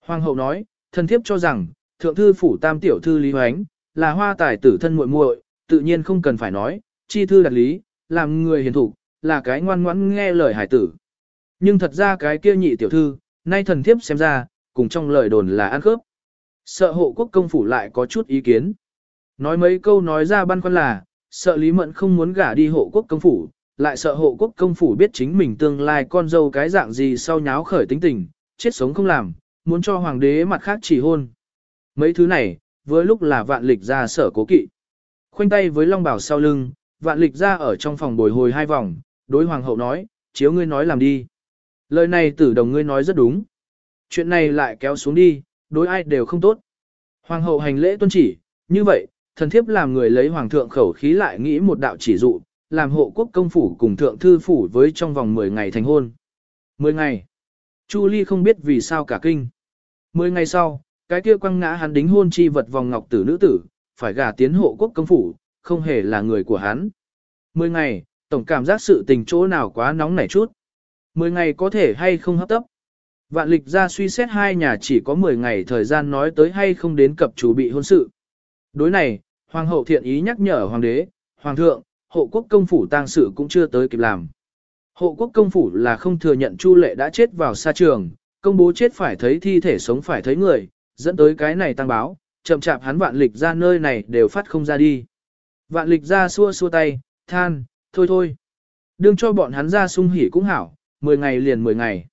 Hoàng hậu nói, thân thiếp cho rằng, thượng thư phủ tam tiểu thư Lý Hoánh, là hoa tài tử thân muội muội, tự nhiên không cần phải nói, chi thư đặt lý, làm người hiền thủ, là cái ngoan ngoãn nghe lời hải tử. Nhưng thật ra cái kia nhị tiểu thư, nay thần thiếp xem ra, cùng trong lời đồn là ăn khớp. Sợ hộ quốc công phủ lại có chút ý kiến. Nói mấy câu nói ra băn khoăn là, sợ Lý Mẫn không muốn gả đi hộ quốc công phủ, lại sợ hộ quốc công phủ biết chính mình tương lai con dâu cái dạng gì sau nháo khởi tính tình, chết sống không làm, muốn cho hoàng đế mặt khác chỉ hôn. Mấy thứ này, với lúc là vạn lịch ra sở cố kỵ. Khoanh tay với long bảo sau lưng, vạn lịch ra ở trong phòng bồi hồi hai vòng, đối hoàng hậu nói, chiếu ngươi nói làm đi. Lời này tử đồng ngươi nói rất đúng. Chuyện này lại kéo xuống đi, đối ai đều không tốt. Hoàng hậu hành lễ tuân chỉ, như vậy, thần thiếp làm người lấy hoàng thượng khẩu khí lại nghĩ một đạo chỉ dụ, làm hộ quốc công phủ cùng thượng thư phủ với trong vòng 10 ngày thành hôn. 10 ngày. Chu Ly không biết vì sao cả kinh. 10 ngày sau, cái kia quăng ngã hắn đính hôn chi vật vòng ngọc tử nữ tử, phải gả tiến hộ quốc công phủ, không hề là người của hắn. 10 ngày, tổng cảm giác sự tình chỗ nào quá nóng nảy chút. 10 ngày có thể hay không hấp tấp. Vạn lịch ra suy xét hai nhà chỉ có 10 ngày thời gian nói tới hay không đến cập chủ bị hôn sự. Đối này, Hoàng hậu thiện ý nhắc nhở Hoàng đế, Hoàng thượng, hộ quốc công phủ tang sự cũng chưa tới kịp làm. Hộ quốc công phủ là không thừa nhận Chu Lệ đã chết vào xa trường, công bố chết phải thấy thi thể sống phải thấy người, dẫn tới cái này tăng báo, chậm chạp hắn vạn lịch ra nơi này đều phát không ra đi. Vạn lịch ra xua xua tay, than, thôi thôi. Đương cho bọn hắn ra sung hỉ cũng hảo, 10 ngày liền 10 ngày.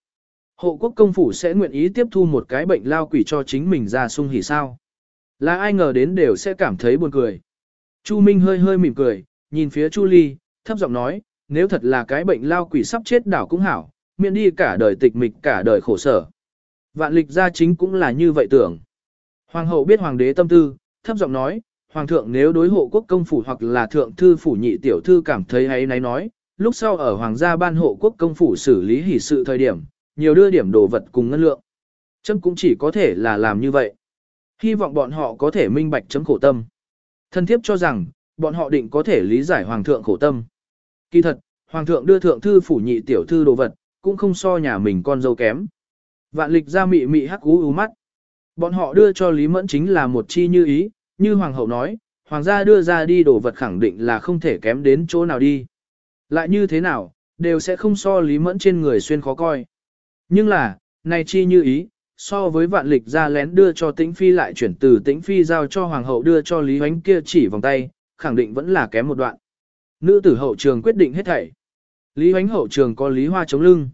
Hộ quốc công phủ sẽ nguyện ý tiếp thu một cái bệnh lao quỷ cho chính mình ra sung hỉ sao. Là ai ngờ đến đều sẽ cảm thấy buồn cười. Chu Minh hơi hơi mỉm cười, nhìn phía Chu Ly, thấp giọng nói, nếu thật là cái bệnh lao quỷ sắp chết đảo cũng hảo, miễn đi cả đời tịch mịch cả đời khổ sở. Vạn lịch gia chính cũng là như vậy tưởng. Hoàng hậu biết hoàng đế tâm tư, thấp giọng nói, hoàng thượng nếu đối hộ quốc công phủ hoặc là thượng thư phủ nhị tiểu thư cảm thấy ấy nấy nói, lúc sau ở hoàng gia ban hộ quốc công phủ xử lý hỷ sự thời điểm, nhiều đưa điểm đồ vật cùng ngân lượng. Chấm cũng chỉ có thể là làm như vậy. Hy vọng bọn họ có thể minh bạch chấm khổ tâm. Thân thiếp cho rằng, bọn họ định có thể lý giải hoàng thượng khổ tâm. Kỳ thật, hoàng thượng đưa thượng thư phủ nhị tiểu thư đồ vật, cũng không so nhà mình con dâu kém. Vạn lịch ra mị mị hắc ú ú mắt. Bọn họ đưa cho Lý Mẫn chính là một chi như ý, như hoàng hậu nói, hoàng gia đưa ra đi đồ vật khẳng định là không thể kém đến chỗ nào đi. Lại như thế nào, đều sẽ không so Lý Mẫn trên người xuyên khó coi. Nhưng là, này chi như ý, so với vạn lịch ra lén đưa cho tĩnh phi lại chuyển từ tĩnh phi giao cho hoàng hậu đưa cho Lý Hoánh kia chỉ vòng tay, khẳng định vẫn là kém một đoạn. Nữ tử hậu trường quyết định hết thảy. Lý Hoánh hậu trường có Lý Hoa chống lưng.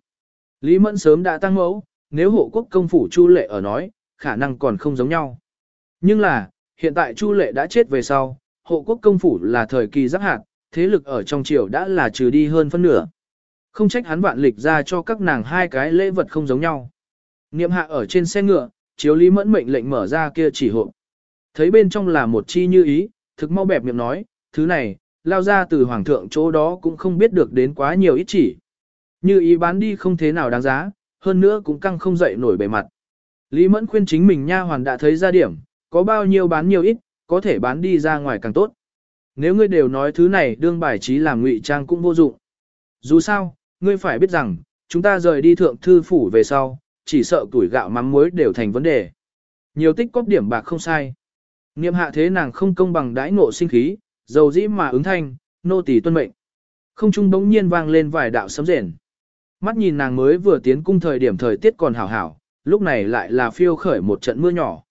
Lý Mẫn sớm đã tăng mẫu, nếu hộ quốc công phủ Chu Lệ ở nói, khả năng còn không giống nhau. Nhưng là, hiện tại Chu Lệ đã chết về sau, hộ quốc công phủ là thời kỳ giáp hạt, thế lực ở trong triều đã là trừ đi hơn phân nửa. Không trách hắn vạn lịch ra cho các nàng hai cái lễ vật không giống nhau. Niệm hạ ở trên xe ngựa, chiếu Lý Mẫn mệnh lệnh mở ra kia chỉ hộ. Thấy bên trong là một chi như ý, thực mau bẹp miệng nói, thứ này, lao ra từ hoàng thượng chỗ đó cũng không biết được đến quá nhiều ít chỉ. Như ý bán đi không thế nào đáng giá, hơn nữa cũng căng không dậy nổi bề mặt. Lý Mẫn khuyên chính mình nha hoàn đã thấy ra điểm, có bao nhiêu bán nhiều ít, có thể bán đi ra ngoài càng tốt. Nếu ngươi đều nói thứ này đương bài trí làm ngụy trang cũng vô dụng. Dù sao, ngươi phải biết rằng, chúng ta rời đi thượng thư phủ về sau, chỉ sợ tuổi gạo mắm muối đều thành vấn đề. Nhiều tích cóp điểm bạc không sai. Niệm hạ thế nàng không công bằng đãi ngộ sinh khí, dầu dĩ mà ứng thanh, nô tỳ tuân mệnh. Không trung bỗng nhiên vang lên vài đạo sấm rền. Mắt nhìn nàng mới vừa tiến cung thời điểm thời tiết còn hảo hảo, lúc này lại là phiêu khởi một trận mưa nhỏ.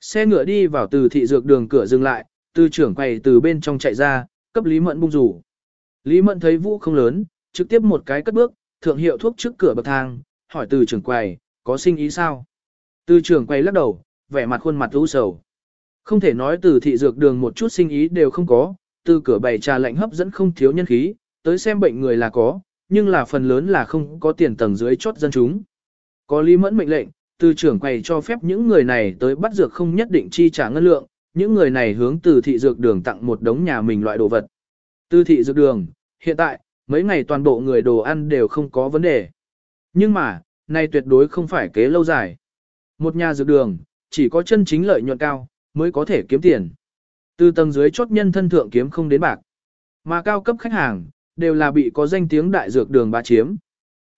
Xe ngựa đi vào từ thị dược đường cửa dừng lại, từ trưởng quầy từ bên trong chạy ra, cấp Lý Mẫn bung rủ. Lý Mẫn thấy vũ không lớn, trực tiếp một cái cất bước, thượng hiệu thuốc trước cửa bậc thang, hỏi từ trưởng quầy, có sinh ý sao? Từ trưởng quầy lắc đầu, vẻ mặt khuôn mặt u sầu. Không thể nói từ thị dược đường một chút sinh ý đều không có, từ cửa bày trà lạnh hấp dẫn không thiếu nhân khí, tới xem bệnh người là có, nhưng là phần lớn là không có tiền tầng dưới chốt dân chúng. Có lý mẫn mệnh lệnh, từ trưởng quầy cho phép những người này tới bắt dược không nhất định chi trả ngân lượng, những người này hướng từ thị dược đường tặng một đống nhà mình loại đồ vật. Từ thị dược đường, hiện tại, mấy ngày toàn bộ người đồ ăn đều không có vấn đề. Nhưng mà, này tuyệt đối không phải kế lâu dài. Một nhà dược đường, chỉ có chân chính lợi nhuận cao, mới có thể kiếm tiền. Từ tầng dưới chốt nhân thân thượng kiếm không đến bạc. Mà cao cấp khách hàng, đều là bị có danh tiếng đại dược đường bá chiếm.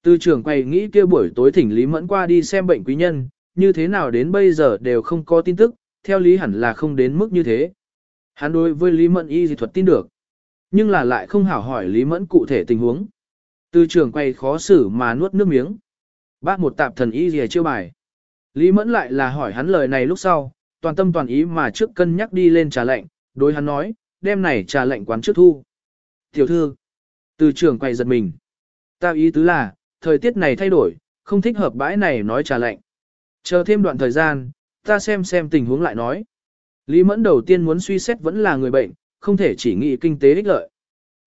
Từ trưởng quầy nghĩ kia buổi tối thỉnh Lý Mẫn qua đi xem bệnh quý nhân, như thế nào đến bây giờ đều không có tin tức, theo lý hẳn là không đến mức như thế. Hắn đối với Lý Mẫn y dị thuật tin được, nhưng là lại không hảo hỏi Lý Mẫn cụ thể tình huống. Từ trưởng quầy khó xử mà nuốt nước miếng. Bác một tạp thần y gì chiêu bài. Lý Mẫn lại là hỏi hắn lời này lúc sau, toàn tâm toàn ý mà trước cân nhắc đi lên trà lệnh, đối hắn nói, đêm này trà lệnh quán trước thu. Tiểu thư, từ trưởng quầy giật mình. Ta ý tứ là, thời tiết này thay đổi, không thích hợp bãi này nói trà lệnh. Chờ thêm đoạn thời gian, ta xem xem tình huống lại nói. Lý Mẫn đầu tiên muốn suy xét vẫn là người bệnh, không thể chỉ nghĩ kinh tế ích lợi.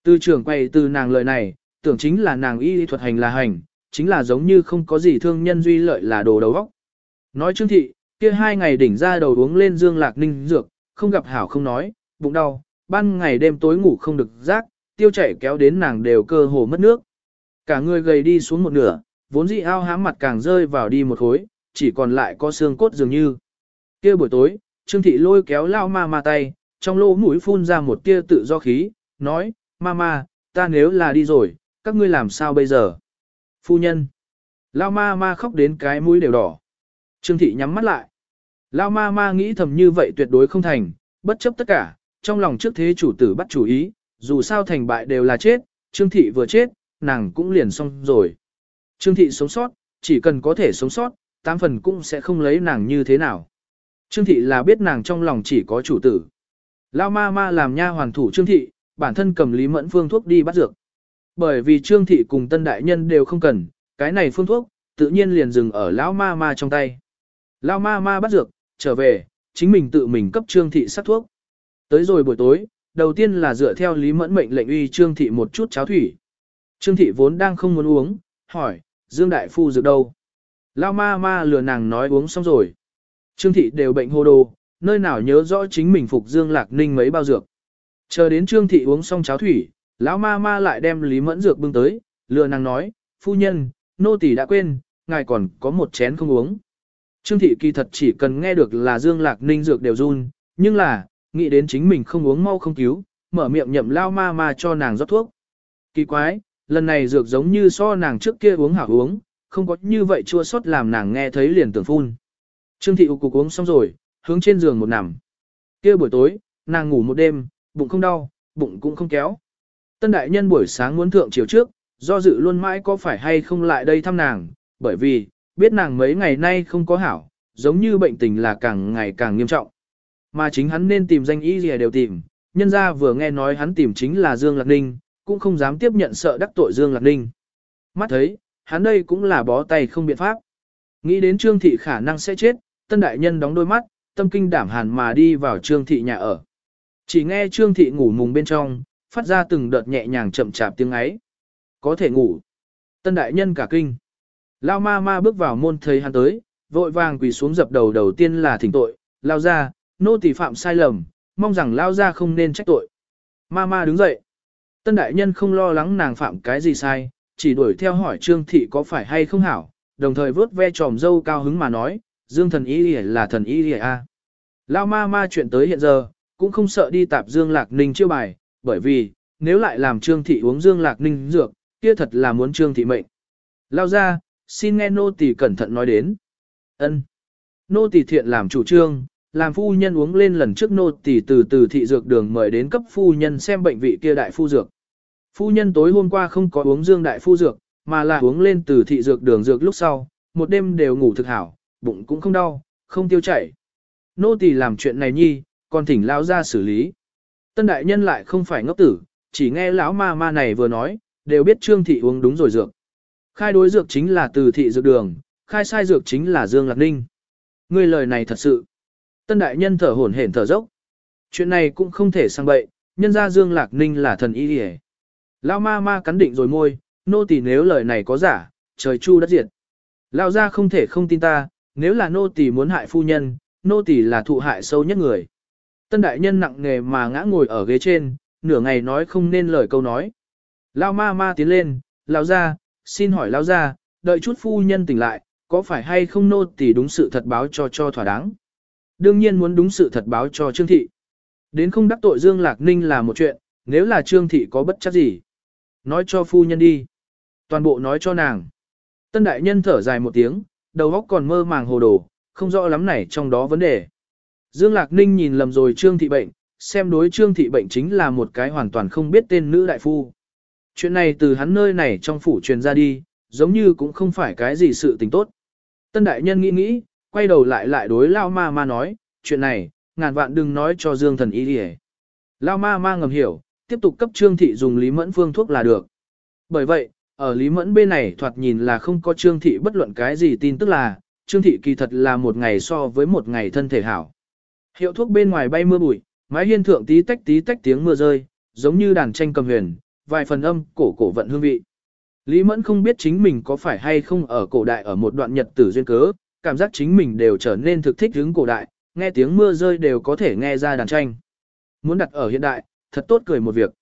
Từ trưởng quay từ nàng lời này, tưởng chính là nàng y thuật hành là hành, chính là giống như không có gì thương nhân duy lợi là đồ đầu óc. Nói Trương Thị, kia hai ngày đỉnh ra đầu uống lên dương lạc ninh dược, không gặp hảo không nói, bụng đau, ban ngày đêm tối ngủ không được giấc, tiêu chảy kéo đến nàng đều cơ hồ mất nước. Cả người gầy đi xuống một nửa, vốn dĩ ao hám mặt càng rơi vào đi một khối, chỉ còn lại có xương cốt dường như. kia buổi tối, Trương Thị lôi kéo lao ma ma tay, trong lỗ mũi phun ra một tia tự do khí, nói, ma ma, ta nếu là đi rồi, các ngươi làm sao bây giờ? Phu nhân. Lao ma ma khóc đến cái mũi đều đỏ. Trương Thị nhắm mắt lại. Lao ma ma nghĩ thầm như vậy tuyệt đối không thành, bất chấp tất cả, trong lòng trước thế chủ tử bắt chủ ý, dù sao thành bại đều là chết, Trương Thị vừa chết, nàng cũng liền xong rồi. Trương Thị sống sót, chỉ cần có thể sống sót, tám phần cũng sẽ không lấy nàng như thế nào. Trương Thị là biết nàng trong lòng chỉ có chủ tử. Lao ma ma làm nha hoàn thủ Trương Thị, bản thân cầm Lý Mẫn phương thuốc đi bắt dược. Bởi vì Trương Thị cùng tân đại nhân đều không cần, cái này phương thuốc, tự nhiên liền dừng ở lão ma ma trong tay. Lão ma ma bắt dược, trở về, chính mình tự mình cấp Trương Thị sắc thuốc. Tới rồi buổi tối, đầu tiên là dựa theo Lý Mẫn mệnh lệnh uy Trương Thị một chút cháo thủy. Trương Thị vốn đang không muốn uống, hỏi, Dương Đại Phu dược đâu? Lao ma ma lừa nàng nói uống xong rồi. Trương Thị đều bệnh hô đồ, nơi nào nhớ rõ chính mình phục Dương Lạc Ninh mấy bao dược. Chờ đến Trương Thị uống xong cháo thủy, lão ma ma lại đem Lý Mẫn dược bưng tới, lừa nàng nói, phu nhân, nô tỳ đã quên, ngài còn có một chén không uống. Trương Thị kỳ thật chỉ cần nghe được là Dương Lạc Ninh dược đều run, nhưng là, nghĩ đến chính mình không uống mau không cứu, mở miệng nhậm lao ma ma cho nàng rót thuốc. Kỳ quái, lần này dược giống như so nàng trước kia uống hảo uống, không có như vậy chua xót làm nàng nghe thấy liền tưởng phun. Trương Thị U cục uống xong rồi, hướng trên giường một nằm. kia buổi tối, nàng ngủ một đêm, bụng không đau, bụng cũng không kéo. Tân đại nhân buổi sáng muốn thượng chiều trước, do dự luôn mãi có phải hay không lại đây thăm nàng, bởi vì, biết nàng mấy ngày nay không có hảo, giống như bệnh tình là càng ngày càng nghiêm trọng. Mà chính hắn nên tìm danh y gì đều tìm, nhân ra vừa nghe nói hắn tìm chính là Dương Lạc Ninh, cũng không dám tiếp nhận sợ đắc tội Dương Lạc Ninh. Mắt thấy, hắn đây cũng là bó tay không biện pháp. Nghĩ đến Trương Thị khả năng sẽ chết, tân đại nhân đóng đôi mắt, tâm kinh đảm hàn mà đi vào Trương Thị nhà ở. Chỉ nghe Trương Thị ngủ mùng bên trong, phát ra từng đợt nhẹ nhàng chậm chạp tiếng ấy. Có thể ngủ. Tân đại nhân cả kinh. Lao ma ma bước vào môn thấy hắn tới, vội vàng quỳ xuống dập đầu đầu tiên là thỉnh tội, lao ra, nô tỳ phạm sai lầm, mong rằng lao ra không nên trách tội. Ma ma đứng dậy. Tân đại nhân không lo lắng nàng phạm cái gì sai, chỉ đuổi theo hỏi Trương Thị có phải hay không hảo, đồng thời vớt ve tròm dâu cao hứng mà nói, Dương thần y là thần y a. Lao ma ma chuyện tới hiện giờ, cũng không sợ đi tạp Dương Lạc Ninh chiêu bài, bởi vì, nếu lại làm Trương Thị uống Dương Lạc Ninh dược, kia thật là muốn Trương Thị mệnh. Lao ra, xin nghe nô tỳ cẩn thận nói đến. ân Nô tỳ thiện làm chủ trương, làm phu nhân uống lên lần trước nô tỳ từ từ thị dược đường mời đến cấp phu nhân xem bệnh vị kia đại phu dược. Phu nhân tối hôm qua không có uống Dương đại phu dược, mà là uống lên từ thị dược đường dược lúc sau, một đêm đều ngủ thực hảo, bụng cũng không đau, không tiêu chảy. Nô tỳ làm chuyện này nhi, còn thỉnh lão ra xử lý. Tân đại nhân lại không phải ngốc tử, chỉ nghe lão ma ma này vừa nói, đều biết trương thị uống đúng rồi dược. Khai đối dược chính là từ thị dược đường, khai sai dược chính là Dương Lạc Ninh. Ngươi lời này thật sự. Tân đại nhân thở hổn hển thở dốc. Chuyện này cũng không thể sang bậy, nhân ra Dương Lạc Ninh là thần y hề. Lão ma ma cắn định rồi môi, nô tỳ nếu lời này có giả, trời chu đất diệt. Lão ra không thể không tin ta, nếu là nô tỳ muốn hại phu nhân, nô tỳ là thụ hại sâu nhất người. Tân đại nhân nặng nghề mà ngã ngồi ở ghế trên, nửa ngày nói không nên lời câu nói. Lão ma ma tiến lên, lão ra, xin hỏi lão ra, đợi chút phu nhân tỉnh lại, có phải hay không nô tỳ đúng sự thật báo cho cho thỏa đáng. Đương nhiên muốn đúng sự thật báo cho Trương Thị. Đến không đắc tội Dương Lạc Ninh là một chuyện, nếu là Trương Thị có bất chắc gì. Nói cho phu nhân đi. Toàn bộ nói cho nàng. Tân đại nhân thở dài một tiếng, đầu óc còn mơ màng hồ đồ, không rõ lắm này trong đó vấn đề. Dương Lạc Ninh nhìn lầm rồi Trương Thị bệnh, xem đối Trương Thị bệnh chính là một cái hoàn toàn không biết tên nữ đại phu. Chuyện này từ hắn nơi này trong phủ truyền ra đi, giống như cũng không phải cái gì sự tình tốt. Tân đại nhân nghĩ nghĩ, quay đầu lại lại đối Lao Ma Ma nói, chuyện này, ngàn vạn đừng nói cho Dương thần y đi Lao Ma Ma ngầm hiểu, tiếp tục cấp Trương Thị dùng Lý Mẫn phương thuốc là được. Bởi vậy, ở Lý Mẫn bên này thoạt nhìn là không có Trương Thị bất luận cái gì tin tức là, Trương Thị kỳ thật là một ngày so với một ngày thân thể hảo. Hiệu thuốc bên ngoài bay mưa bụi, mái hiên thượng tí tách tí tách tiếng mưa rơi, giống như đàn tranh cầm huyền, vài phần âm, cổ cổ vận hương vị. Lý Mẫn không biết chính mình có phải hay không ở cổ đại ở một đoạn nhật tử duyên cớ, cảm giác chính mình đều trở nên thực thích hướng cổ đại, nghe tiếng mưa rơi đều có thể nghe ra đàn tranh. Muốn đặt ở hiện đại, thật tốt cười một việc.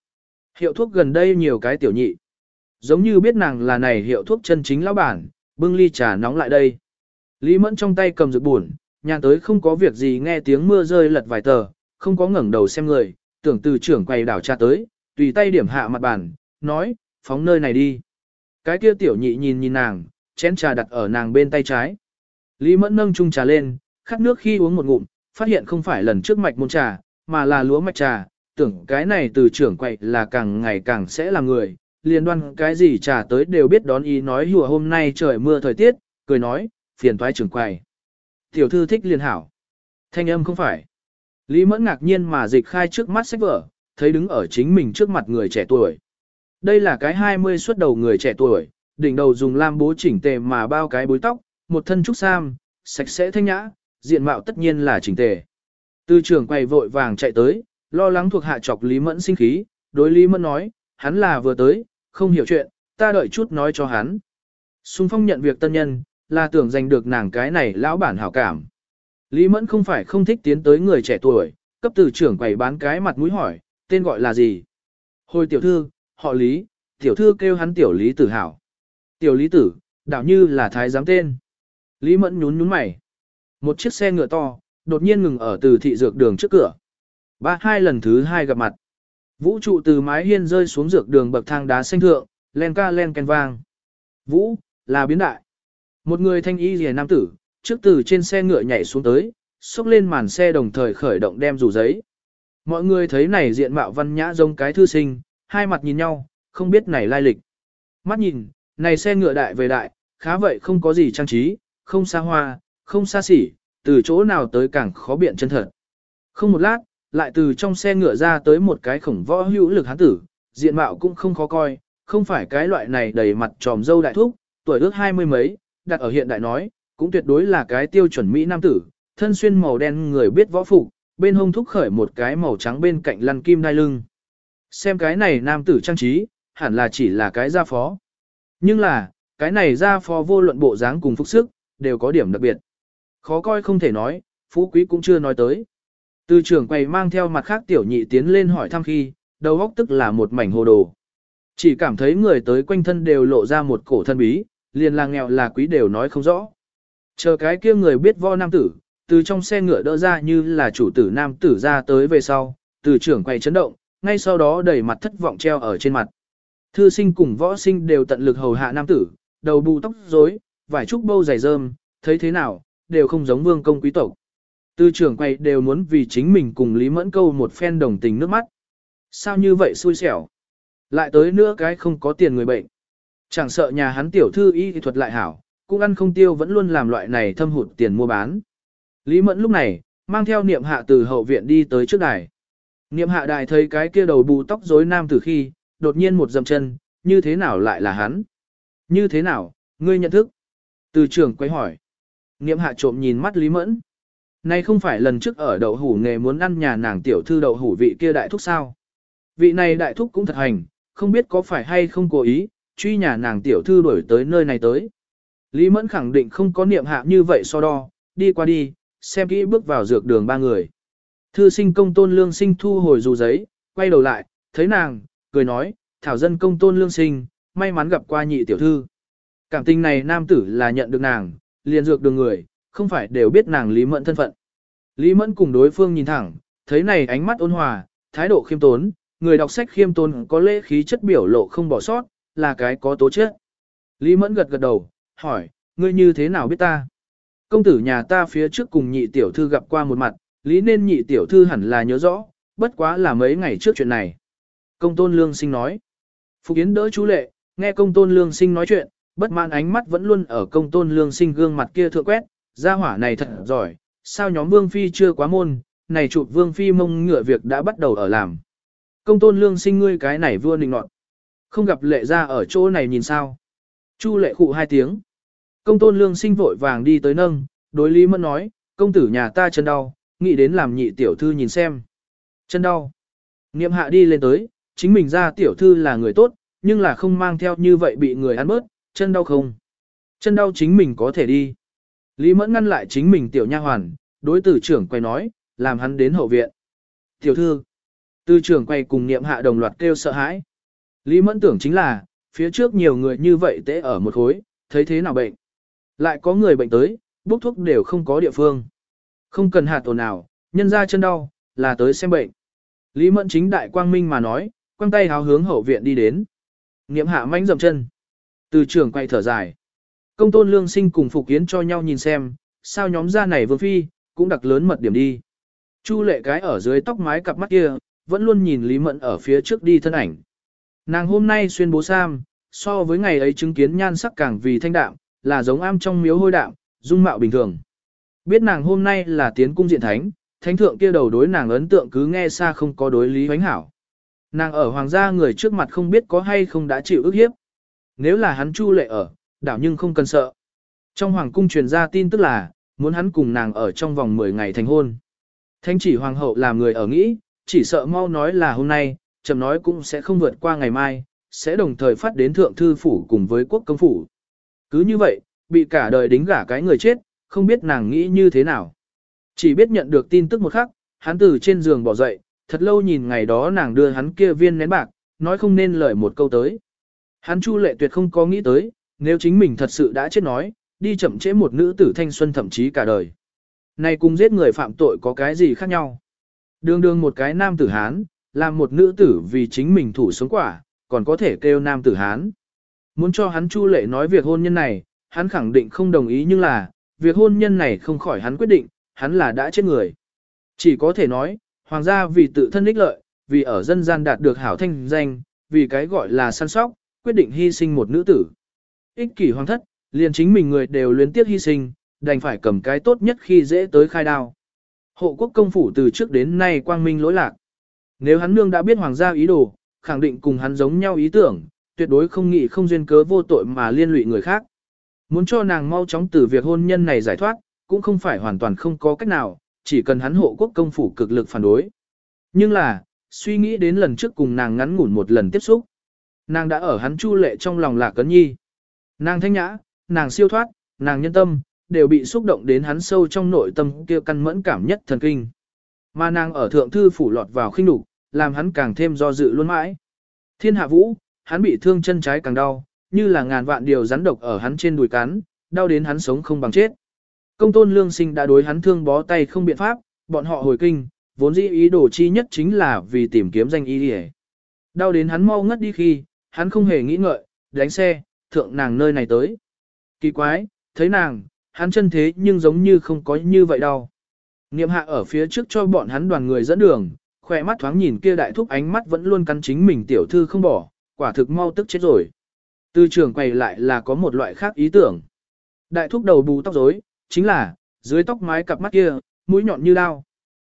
Hiệu thuốc gần đây nhiều cái tiểu nhị. Giống như biết nàng là này hiệu thuốc chân chính lão bản, bưng ly trà nóng lại đây. Lý Mẫn trong tay cầm rực buồn, nhàn tới không có việc gì nghe tiếng mưa rơi lật vài tờ, không có ngẩng đầu xem người, tưởng từ trưởng quầy đảo trà tới, tùy tay điểm hạ mặt bàn, nói, phóng nơi này đi. Cái kia tiểu nhị nhìn nhìn nàng, chén trà đặt ở nàng bên tay trái. Lý Mẫn nâng chung trà lên, khát nước khi uống một ngụm, phát hiện không phải lần trước mạch môn trà, mà là lúa mạch trà, tưởng cái này từ trưởng quậy là càng ngày càng sẽ là người, liên đoan cái gì trả tới đều biết đón ý nói hùa hôm nay trời mưa thời tiết, cười nói, phiền toái trưởng quậy Tiểu thư thích liên hảo. Thanh âm không phải. Lý Mẫn ngạc nhiên mà dịch khai trước mắt sách vở, thấy đứng ở chính mình trước mặt người trẻ tuổi. Đây là cái 20 xuất đầu người trẻ tuổi, đỉnh đầu dùng lam bố chỉnh tề mà bao cái bối tóc, một thân trúc sam, sạch sẽ thanh nhã, diện mạo tất nhiên là chỉnh tề. Tư trưởng quay vội vàng chạy tới, lo lắng thuộc hạ chọc Lý Mẫn sinh khí, đối Lý Mẫn nói, hắn là vừa tới, không hiểu chuyện, ta đợi chút nói cho hắn. Xung phong nhận việc tân nhân, là tưởng giành được nàng cái này lão bản hảo cảm. Lý Mẫn không phải không thích tiến tới người trẻ tuổi, cấp từ trưởng quầy bán cái mặt mũi hỏi, tên gọi là gì? Hồi tiểu thư, họ Lý, tiểu thư kêu hắn tiểu Lý tử hảo. Tiểu Lý tử, đạo như là thái giám tên. Lý Mẫn nhún nhún mày. Một chiếc xe ngựa to, đột nhiên ngừng ở từ thị dược đường trước cửa. Ba hai lần thứ hai gặp mặt. Vũ trụ từ mái hiên rơi xuống dược đường bậc thang đá xanh thượng, len ca len ken vang. Vũ, là biến đại. Một người thanh y rìa nam tử, trước từ trên xe ngựa nhảy xuống tới, xốc lên màn xe đồng thời khởi động đem rủ giấy. Mọi người thấy này diện mạo văn nhã giống cái thư sinh, hai mặt nhìn nhau, không biết này lai lịch. Mắt nhìn, này xe ngựa đại về đại, khá vậy không có gì trang trí, không xa hoa, không xa xỉ, từ chỗ nào tới càng khó biện chân thật. Không một lát, lại từ trong xe ngựa ra tới một cái khổng võ hữu lực hán tử, diện mạo cũng không khó coi, không phải cái loại này đầy mặt tròm dâu đại thúc, tuổi ước hai mươi mấy, đặt ở hiện đại nói, cũng tuyệt đối là cái tiêu chuẩn Mỹ nam tử, thân xuyên màu đen người biết võ phục, bên hông thúc khởi một cái màu trắng bên cạnh lăn kim đai lưng. Xem cái này nam tử trang trí, hẳn là chỉ là cái gia phó. Nhưng là, cái này gia phó vô luận bộ dáng cùng phúc sức, đều có điểm đặc biệt. Khó coi không thể nói, phú quý cũng chưa nói tới. Từ trưởng quầy mang theo mặt khác tiểu nhị tiến lên hỏi thăm khi, đầu óc tức là một mảnh hồ đồ. Chỉ cảm thấy người tới quanh thân đều lộ ra một cổ thân bí, liền là nghèo là quý đều nói không rõ. Chờ cái kia người biết vo nam tử, từ trong xe ngựa đỡ ra như là chủ tử nam tử ra tới về sau, từ trưởng quầy chấn động, ngay sau đó đẩy mặt thất vọng treo ở trên mặt. Thư sinh cùng võ sinh đều tận lực hầu hạ nam tử, đầu bù tóc rối, vải trúc bâu dày rơm, thấy thế nào, đều không giống vương công quý tộc. Từ trưởng quay đều muốn vì chính mình cùng Lý Mẫn câu một phen đồng tình nước mắt. Sao như vậy xui xẻo? Lại tới nữa cái không có tiền người bệnh. Chẳng sợ nhà hắn tiểu thư y thuật lại hảo, cũng ăn không tiêu vẫn luôn làm loại này thâm hụt tiền mua bán. Lý Mẫn lúc này, mang theo niệm hạ từ hậu viện đi tới trước đài. Niệm hạ đài thấy cái kia đầu bù tóc rối nam từ khi, đột nhiên một dầm chân, như thế nào lại là hắn? Như thế nào, ngươi nhận thức? Từ trưởng quay hỏi. Niệm hạ trộm nhìn mắt Lý Mẫn. Này không phải lần trước ở đậu hủ nghề muốn ăn nhà nàng tiểu thư đậu hủ vị kia đại thúc sao? Vị này đại thúc cũng thật hành, không biết có phải hay không cố ý, truy nhà nàng tiểu thư đuổi tới nơi này tới. Lý Mẫn khẳng định không có niệm hạ như vậy so đo, đi qua đi, xem kỹ bước vào dược đường ba người. Thư sinh công tôn lương sinh thu hồi dù giấy, quay đầu lại, thấy nàng, cười nói, thảo dân công tôn lương sinh, may mắn gặp qua nhị tiểu thư. Cảm tình này nam tử là nhận được nàng, liền dược đường người, không phải đều biết nàng Lý Mẫn thân phận. Lý Mẫn cùng đối phương nhìn thẳng, thấy này ánh mắt ôn hòa, thái độ khiêm tốn, người đọc sách khiêm tốn có lễ khí chất biểu lộ không bỏ sót, là cái có tố chất. Lý Mẫn gật gật đầu, hỏi, ngươi như thế nào biết ta? Công tử nhà ta phía trước cùng nhị tiểu thư gặp qua một mặt, lý nên nhị tiểu thư hẳn là nhớ rõ, bất quá là mấy ngày trước chuyện này. Công tôn lương sinh nói. Phục Yến đỡ chú lệ, nghe công tôn lương sinh nói chuyện, bất mãn ánh mắt vẫn luôn ở công tôn lương sinh gương mặt kia thượng quét, gia hỏa này thật giỏi, sao nhóm vương phi chưa quá môn, này chụp vương phi mông ngựa việc đã bắt đầu ở làm. Công tôn lương sinh ngươi cái này vua nịnh nọt. Không gặp lệ ra ở chỗ này nhìn sao. Chu lệ khụ hai tiếng. Công tôn lương sinh vội vàng đi tới nâng, đối lý mẫn nói, công tử nhà ta chân đau, nghĩ đến làm nhị tiểu thư nhìn xem. Chân đau. Niệm hạ đi lên tới, chính mình ra tiểu thư là người tốt, nhưng là không mang theo như vậy bị người ăn bớt, chân đau không. Chân đau chính mình có thể đi. Lý mẫn ngăn lại chính mình tiểu nha hoàn, đối tử trưởng quay nói, làm hắn đến hậu viện. Tiểu thư. Tư trưởng quay cùng niệm hạ đồng loạt kêu sợ hãi. Lý mẫn tưởng chính là, phía trước nhiều người như vậy tễ ở một khối, thấy thế nào bệnh. Lại có người bệnh tới, bốc thuốc đều không có địa phương. Không cần hạt tổn nào, nhân ra chân đau, là tới xem bệnh. Lý mẫn chính đại quang minh mà nói, quăng tay háo hướng hậu viện đi đến. Niệm hạ manh dầm chân. Từ trưởng quay thở dài. Công tôn lương sinh cùng Phục Yến cho nhau nhìn xem, sao nhóm gia này vương phi, cũng đặc lớn mật điểm đi. Chu lệ cái ở dưới tóc mái cặp mắt kia, vẫn luôn nhìn Lý Mẫn ở phía trước đi thân ảnh. Nàng hôm nay xuyên bố sam, so với ngày ấy chứng kiến nhan sắc càng vì thanh đạm, là giống am trong miếu hôi đạm, dung mạo bình thường. Biết nàng hôm nay là tiến cung diện thánh, thánh thượng kia đầu đối nàng ấn tượng cứ nghe xa không có đối lý hoánh hảo. Nàng ở hoàng gia người trước mặt không biết có hay không đã chịu ức hiếp. Nếu là hắn chu lệ ở, đảo nhưng không cần sợ. Trong hoàng cung truyền ra tin tức là, muốn hắn cùng nàng ở trong vòng 10 ngày thành hôn. Thanh chỉ hoàng hậu làm người ở nghĩ, chỉ sợ mau nói là hôm nay, chậm nói cũng sẽ không vượt qua ngày mai, sẽ đồng thời phát đến thượng thư phủ cùng với quốc công phủ. Cứ như vậy, bị cả đời đính gả cái người chết, không biết nàng nghĩ như thế nào. Chỉ biết nhận được tin tức một khắc, hắn từ trên giường bỏ dậy, thật lâu nhìn ngày đó nàng đưa hắn kia viên nén bạc, nói không nên lời một câu tới. Hắn chu lệ tuyệt không có nghĩ tới, nếu chính mình thật sự đã chết nói, đi chậm trễ một nữ tử thanh xuân thậm chí cả đời. Này cùng giết người phạm tội có cái gì khác nhau? Đường đường một cái nam tử Hán, làm một nữ tử vì chính mình thủ sống quả, còn có thể kêu nam tử Hán. Muốn cho hắn chu lệ nói việc hôn nhân này, hắn khẳng định không đồng ý nhưng là, việc hôn nhân này không khỏi hắn quyết định, hắn là đã chết người. Chỉ có thể nói, hoàng gia vì tự thân ích lợi, vì ở dân gian đạt được hảo thanh danh, vì cái gọi là săn sóc, quyết định hy sinh một nữ tử. Ích kỷ hoàng thất, liền chính mình người đều luyến tiếc hy sinh, đành phải cầm cái tốt nhất khi dễ tới khai đao. Hộ quốc công phủ từ trước đến nay quang minh lỗi lạc. Nếu hắn nương đã biết hoàng gia ý đồ, khẳng định cùng hắn giống nhau ý tưởng, tuyệt đối không nghĩ không duyên cớ vô tội mà liên lụy người khác. Muốn cho nàng mau chóng từ việc hôn nhân này giải thoát, cũng không phải hoàn toàn không có cách nào, chỉ cần hắn hộ quốc công phủ cực lực phản đối. Nhưng là, suy nghĩ đến lần trước cùng nàng ngắn ngủn một lần tiếp xúc. Nàng đã ở hắn chu lệ trong lòng là cấn nhi. Nàng thanh nhã, nàng siêu thoát, nàng nhân tâm, đều bị xúc động đến hắn sâu trong nội tâm kia căn mẫn cảm nhất thần kinh. Mà nàng ở thượng thư phủ lọt vào khinh đủ, làm hắn càng thêm do dự luôn mãi. Thiên hạ vũ, hắn bị thương chân trái càng đau, như là ngàn vạn điều rắn độc ở hắn trên đùi cắn, đau đến hắn sống không bằng chết. Công tôn lương sinh đã đối hắn thương bó tay không biện pháp, bọn họ hồi kinh, vốn dĩ ý đồ chi nhất chính là vì tìm kiếm danh y đi Đau đến hắn mau ngất đi khi, hắn không hề nghĩ ngợi, đánh xe, thượng nàng nơi này tới. Kỳ quái, thấy nàng, hắn chân thế nhưng giống như không có như vậy đâu. Niệm hạ ở phía trước cho bọn hắn đoàn người dẫn đường, khỏe mắt thoáng nhìn kia đại thúc ánh mắt vẫn luôn cắn chính mình tiểu thư không bỏ, quả thực mau tức chết rồi. Tư trưởng quay lại là có một loại khác ý tưởng. Đại thúc đầu bù tóc rối, chính là, dưới tóc mái cặp mắt kia, mũi nhọn như đao.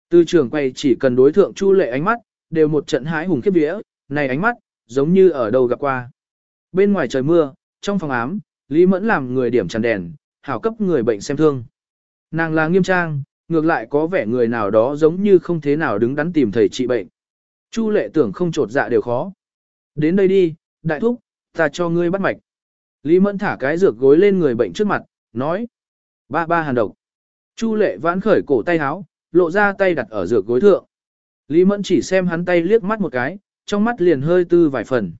Từ trưởng quay chỉ cần đối thượng Chu Lệ ánh mắt, đều một trận hái hùng khiếp vía, này ánh mắt, giống như ở đâu gặp qua. Bên ngoài trời mưa, trong phòng ám, Lý Mẫn làm người điểm tràn đèn, hảo cấp người bệnh xem thương. Nàng là nghiêm trang, ngược lại có vẻ người nào đó giống như không thế nào đứng đắn tìm thầy trị bệnh. Chu lệ tưởng không trột dạ đều khó. Đến đây đi, đại thúc, ta cho ngươi bắt mạch. Lý Mẫn thả cái dược gối lên người bệnh trước mặt, nói. Ba ba hàn độc. Chu lệ vãn khởi cổ tay háo, lộ ra tay đặt ở dược gối thượng. Lý Mẫn chỉ xem hắn tay liếc mắt một cái, trong mắt liền hơi tư vài phần.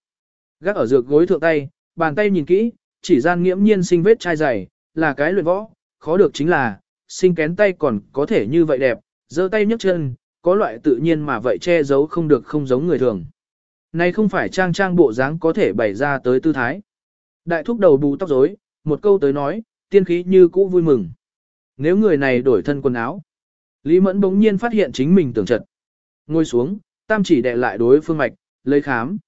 Gác ở dược gối thượng tay, bàn tay nhìn kỹ, chỉ gian nghiễm nhiên sinh vết chai dày, là cái luyện võ, khó được chính là, sinh kén tay còn có thể như vậy đẹp, giơ tay nhấc chân, có loại tự nhiên mà vậy che giấu không được không giống người thường. Này không phải trang trang bộ dáng có thể bày ra tới tư thái. Đại thúc đầu bù tóc rối, một câu tới nói, tiên khí như cũ vui mừng. Nếu người này đổi thân quần áo, Lý Mẫn bỗng nhiên phát hiện chính mình tưởng trật. Ngồi xuống, tam chỉ đệ lại đối phương mạch, lấy khám.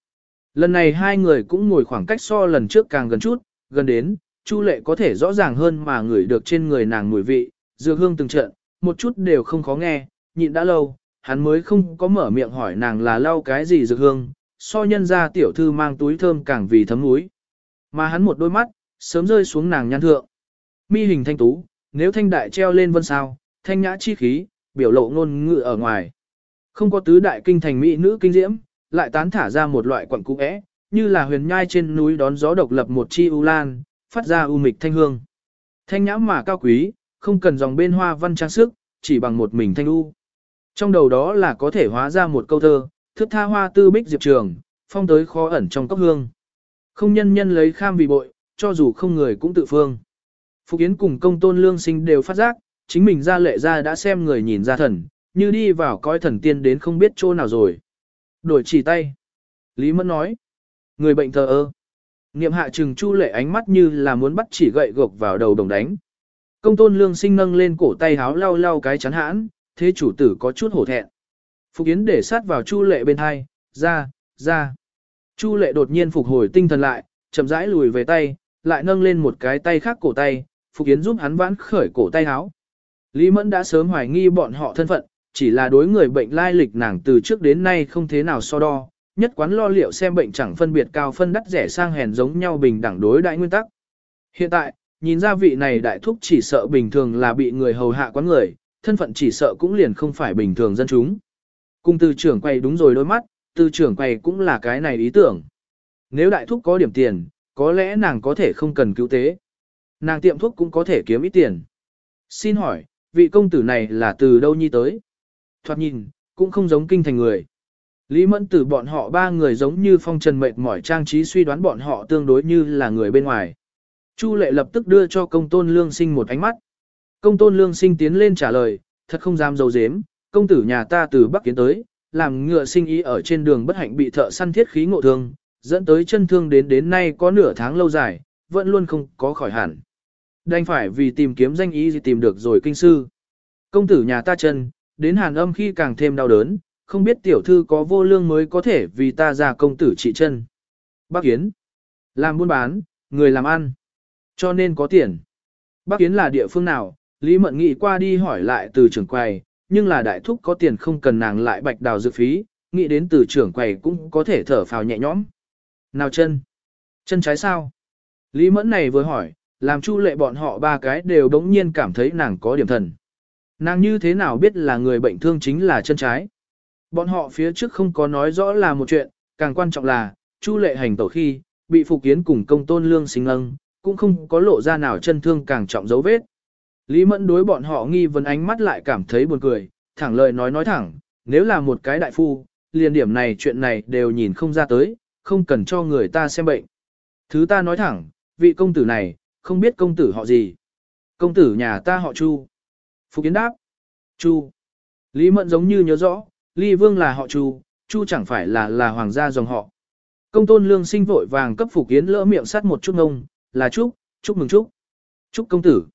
Lần này hai người cũng ngồi khoảng cách so lần trước càng gần chút, gần đến, Chu Lệ có thể rõ ràng hơn mà ngửi được trên người nàng mùi vị, dược hương từng trận, một chút đều không khó nghe, nhịn đã lâu, hắn mới không có mở miệng hỏi nàng là lau cái gì dược hương, so nhân ra tiểu thư mang túi thơm càng vì thấm núi. Mà hắn một đôi mắt, sớm rơi xuống nàng nhan thượng. Mi hình thanh tú, nếu thanh đại treo lên vân sao, thanh nhã chi khí, biểu lộ ngôn ngữ ở ngoài. Không có tứ đại kinh thành mỹ nữ kinh diễm, lại tán thả ra một loại quặng cũ é, như là huyền nhai trên núi đón gió độc lập một chi u lan, phát ra u mịch thanh hương. Thanh nhã mà cao quý, không cần dòng bên hoa văn trang sức, chỉ bằng một mình thanh u. Trong đầu đó là có thể hóa ra một câu thơ, thức tha hoa tư bích diệp trường, phong tới khó ẩn trong cốc hương. Không nhân nhân lấy kham vì bội, cho dù không người cũng tự phương. Phục Yến cùng công tôn lương sinh đều phát giác, chính mình ra lệ ra đã xem người nhìn ra thần, như đi vào coi thần tiên đến không biết chỗ nào rồi. Đổi chỉ tay. Lý Mẫn nói. Người bệnh thờ ơ. Niệm hạ trừng chu lệ ánh mắt như là muốn bắt chỉ gậy gộc vào đầu đồng đánh. Công tôn lương sinh nâng lên cổ tay háo lau lau cái chắn hãn, thế chủ tử có chút hổ thẹn. Phục Yến để sát vào chu lệ bên hai, ra, ra. Chu lệ đột nhiên phục hồi tinh thần lại, chậm rãi lùi về tay, lại nâng lên một cái tay khác cổ tay, Phục Yến giúp hắn vãn khởi cổ tay háo. Lý Mẫn đã sớm hoài nghi bọn họ thân phận, chỉ là đối người bệnh lai lịch nàng từ trước đến nay không thế nào so đo, nhất quán lo liệu xem bệnh chẳng phân biệt cao phân đắt rẻ sang hèn giống nhau bình đẳng đối đại nguyên tắc. Hiện tại, nhìn ra vị này đại thúc chỉ sợ bình thường là bị người hầu hạ quán người, thân phận chỉ sợ cũng liền không phải bình thường dân chúng. Cùng từ trưởng quay đúng rồi đôi mắt, từ trưởng quay cũng là cái này ý tưởng. Nếu đại thúc có điểm tiền, có lẽ nàng có thể không cần cứu tế. Nàng tiệm thuốc cũng có thể kiếm ít tiền. Xin hỏi, vị công tử này là từ đâu nhi tới? Thoạt nhìn, cũng không giống kinh thành người. Lý Mẫn Tử bọn họ ba người giống như phong trần mệt mỏi trang trí suy đoán bọn họ tương đối như là người bên ngoài. Chu lệ lập tức đưa cho công tôn lương sinh một ánh mắt. Công tôn lương sinh tiến lên trả lời, thật không dám dầu dếm, công tử nhà ta từ Bắc Kiến tới, làm ngựa sinh ý ở trên đường bất hạnh bị thợ săn thiết khí ngộ thương, dẫn tới chân thương đến đến nay có nửa tháng lâu dài, vẫn luôn không có khỏi hẳn. Đành phải vì tìm kiếm danh ý gì tìm được rồi kinh sư. Công tử nhà ta chân, đến hàn âm khi càng thêm đau đớn, không biết tiểu thư có vô lương mới có thể vì ta ra công tử trị chân. Bác Yến, làm buôn bán, người làm ăn, cho nên có tiền. Bác Yến là địa phương nào, Lý Mận nghĩ qua đi hỏi lại từ trưởng quầy, nhưng là đại thúc có tiền không cần nàng lại bạch đào dược phí, nghĩ đến từ trưởng quầy cũng có thể thở phào nhẹ nhõm. Nào chân? Chân trái sao? Lý Mẫn này vừa hỏi, làm chu lệ bọn họ ba cái đều đống nhiên cảm thấy nàng có điểm thần. Nàng như thế nào biết là người bệnh thương chính là chân trái? Bọn họ phía trước không có nói rõ là một chuyện, càng quan trọng là, chu lệ hành tổ khi, bị phục kiến cùng công tôn lương sinh lâng, cũng không có lộ ra nào chân thương càng trọng dấu vết. Lý Mẫn đối bọn họ nghi vấn ánh mắt lại cảm thấy buồn cười, thẳng lời nói nói thẳng, nếu là một cái đại phu, liền điểm này chuyện này đều nhìn không ra tới, không cần cho người ta xem bệnh. Thứ ta nói thẳng, vị công tử này, không biết công tử họ gì. Công tử nhà ta họ Chu. Phục Yến đáp. Chu. Lý Mẫn giống như nhớ rõ, Lý Vương là họ Chu, Chu chẳng phải là là hoàng gia dòng họ. Công tôn lương sinh vội vàng cấp Phục Yến lỡ miệng sát một chút ngông, là Trúc, chúc mừng Trúc. Trúc công tử.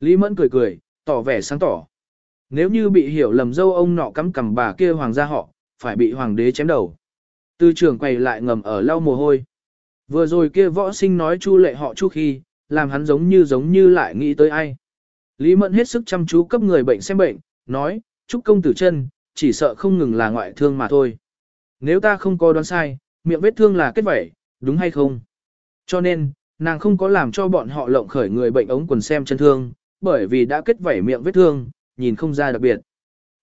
Lý Mẫn cười cười, tỏ vẻ sáng tỏ. Nếu như bị hiểu lầm dâu ông nọ cắm cầm bà kia hoàng gia họ, phải bị hoàng đế chém đầu. Tư trưởng quay lại ngầm ở lau mồ hôi. Vừa rồi kia võ sinh nói chu lệ họ chu khi, làm hắn giống như giống như lại nghĩ tới ai. Lý Mẫn hết sức chăm chú cấp người bệnh xem bệnh, nói, chúc công tử chân, chỉ sợ không ngừng là ngoại thương mà thôi. Nếu ta không có đoán sai, miệng vết thương là kết vẩy, đúng hay không? Cho nên, nàng không có làm cho bọn họ lộng khởi người bệnh ống quần xem chân thương, bởi vì đã kết vẩy miệng vết thương, nhìn không ra đặc biệt.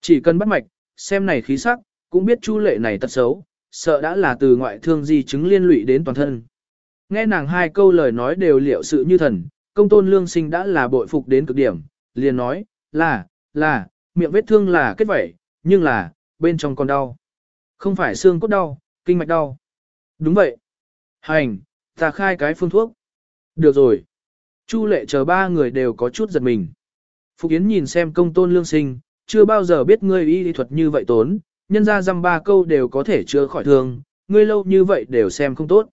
Chỉ cần bắt mạch, xem này khí sắc, cũng biết chu lệ này tật xấu, sợ đã là từ ngoại thương di chứng liên lụy đến toàn thân. Nghe nàng hai câu lời nói đều liệu sự như thần, công tôn lương sinh đã là bội phục đến cực điểm, liền nói, là, là, miệng vết thương là kết vẩy, nhưng là, bên trong còn đau. Không phải xương cốt đau, kinh mạch đau. Đúng vậy. Hành, ta khai cái phương thuốc. Được rồi. Chu lệ chờ ba người đều có chút giật mình. Phục Yến nhìn xem công tôn lương sinh, chưa bao giờ biết ngươi y thuật như vậy tốn, nhân ra dăm ba câu đều có thể chữa khỏi thương, ngươi lâu như vậy đều xem không tốt.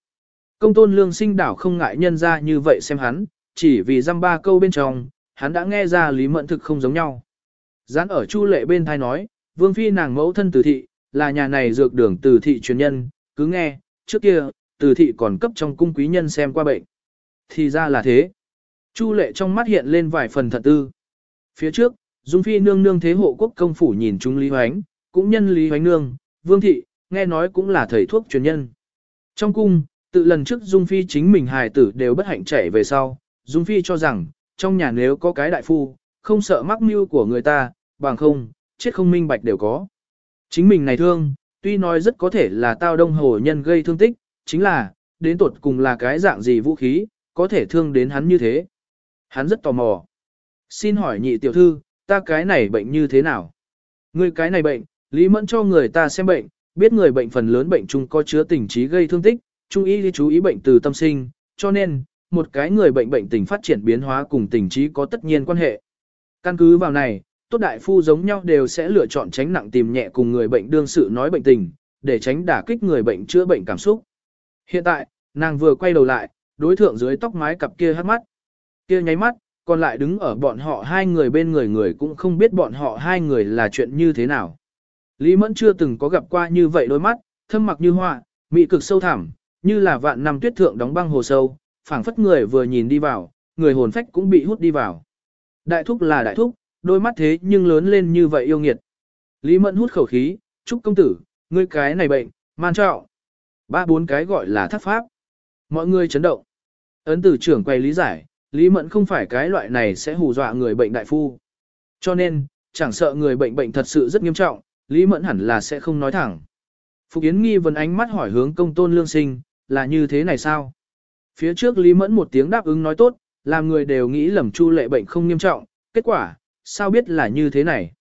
Công tôn lương sinh đảo không ngại nhân ra như vậy xem hắn, chỉ vì dăm ba câu bên trong, hắn đã nghe ra lý mẫn thực không giống nhau. Gián ở chu lệ bên thai nói, vương phi nàng mẫu thân từ thị, là nhà này dược đường từ thị truyền nhân, cứ nghe, trước kia, từ thị còn cấp trong cung quý nhân xem qua bệnh. Thì ra là thế. Chu lệ trong mắt hiện lên vài phần thật tư. Phía trước, Dung Phi nương nương thế hộ quốc công phủ nhìn chúng Lý Hoánh, cũng nhân Lý Hoánh nương, Vương Thị, nghe nói cũng là thầy thuốc truyền nhân. Trong cung, tự lần trước Dung Phi chính mình hài tử đều bất hạnh chạy về sau, Dung Phi cho rằng, trong nhà nếu có cái đại phu, không sợ mắc mưu của người ta, bằng không, chết không minh bạch đều có. Chính mình này thương, tuy nói rất có thể là tao đông hồ nhân gây thương tích, chính là, đến tột cùng là cái dạng gì vũ khí, có thể thương đến hắn như thế. Hắn rất tò mò. Xin hỏi nhị tiểu thư, ta cái này bệnh như thế nào? Người cái này bệnh, Lý Mẫn cho người ta xem bệnh, biết người bệnh phần lớn bệnh chung có chứa tình trí gây thương tích, trung ý đi chú ý bệnh từ tâm sinh, cho nên, một cái người bệnh bệnh tình phát triển biến hóa cùng tình trí có tất nhiên quan hệ. Căn cứ vào này, tốt đại phu giống nhau đều sẽ lựa chọn tránh nặng tìm nhẹ cùng người bệnh đương sự nói bệnh tình, để tránh đả kích người bệnh chữa bệnh cảm xúc. Hiện tại, nàng vừa quay đầu lại, đối thượng dưới tóc mái cặp kia hắt mắt. Kia nháy mắt, còn lại đứng ở bọn họ hai người bên người người cũng không biết bọn họ hai người là chuyện như thế nào. Lý Mẫn chưa từng có gặp qua như vậy đôi mắt, thâm mặc như họa, mị cực sâu thẳm, như là vạn năm tuyết thượng đóng băng hồ sâu, phảng phất người vừa nhìn đi vào, người hồn phách cũng bị hút đi vào. Đại thúc là đại thúc, đôi mắt thế nhưng lớn lên như vậy yêu nghiệt. Lý Mẫn hút khẩu khí, chúc công tử, ngươi cái này bệnh, man trạo. Ba bốn cái gọi là thất pháp. Mọi người chấn động. Ấn tử trưởng quay lý giải, Lý Mẫn không phải cái loại này sẽ hù dọa người bệnh đại phu. Cho nên, chẳng sợ người bệnh bệnh thật sự rất nghiêm trọng, Lý Mẫn hẳn là sẽ không nói thẳng. Phục Yến nghi vấn ánh mắt hỏi hướng công tôn lương sinh, là như thế này sao? Phía trước Lý Mẫn một tiếng đáp ứng nói tốt, làm người đều nghĩ lầm chu lệ bệnh không nghiêm trọng, kết quả, sao biết là như thế này?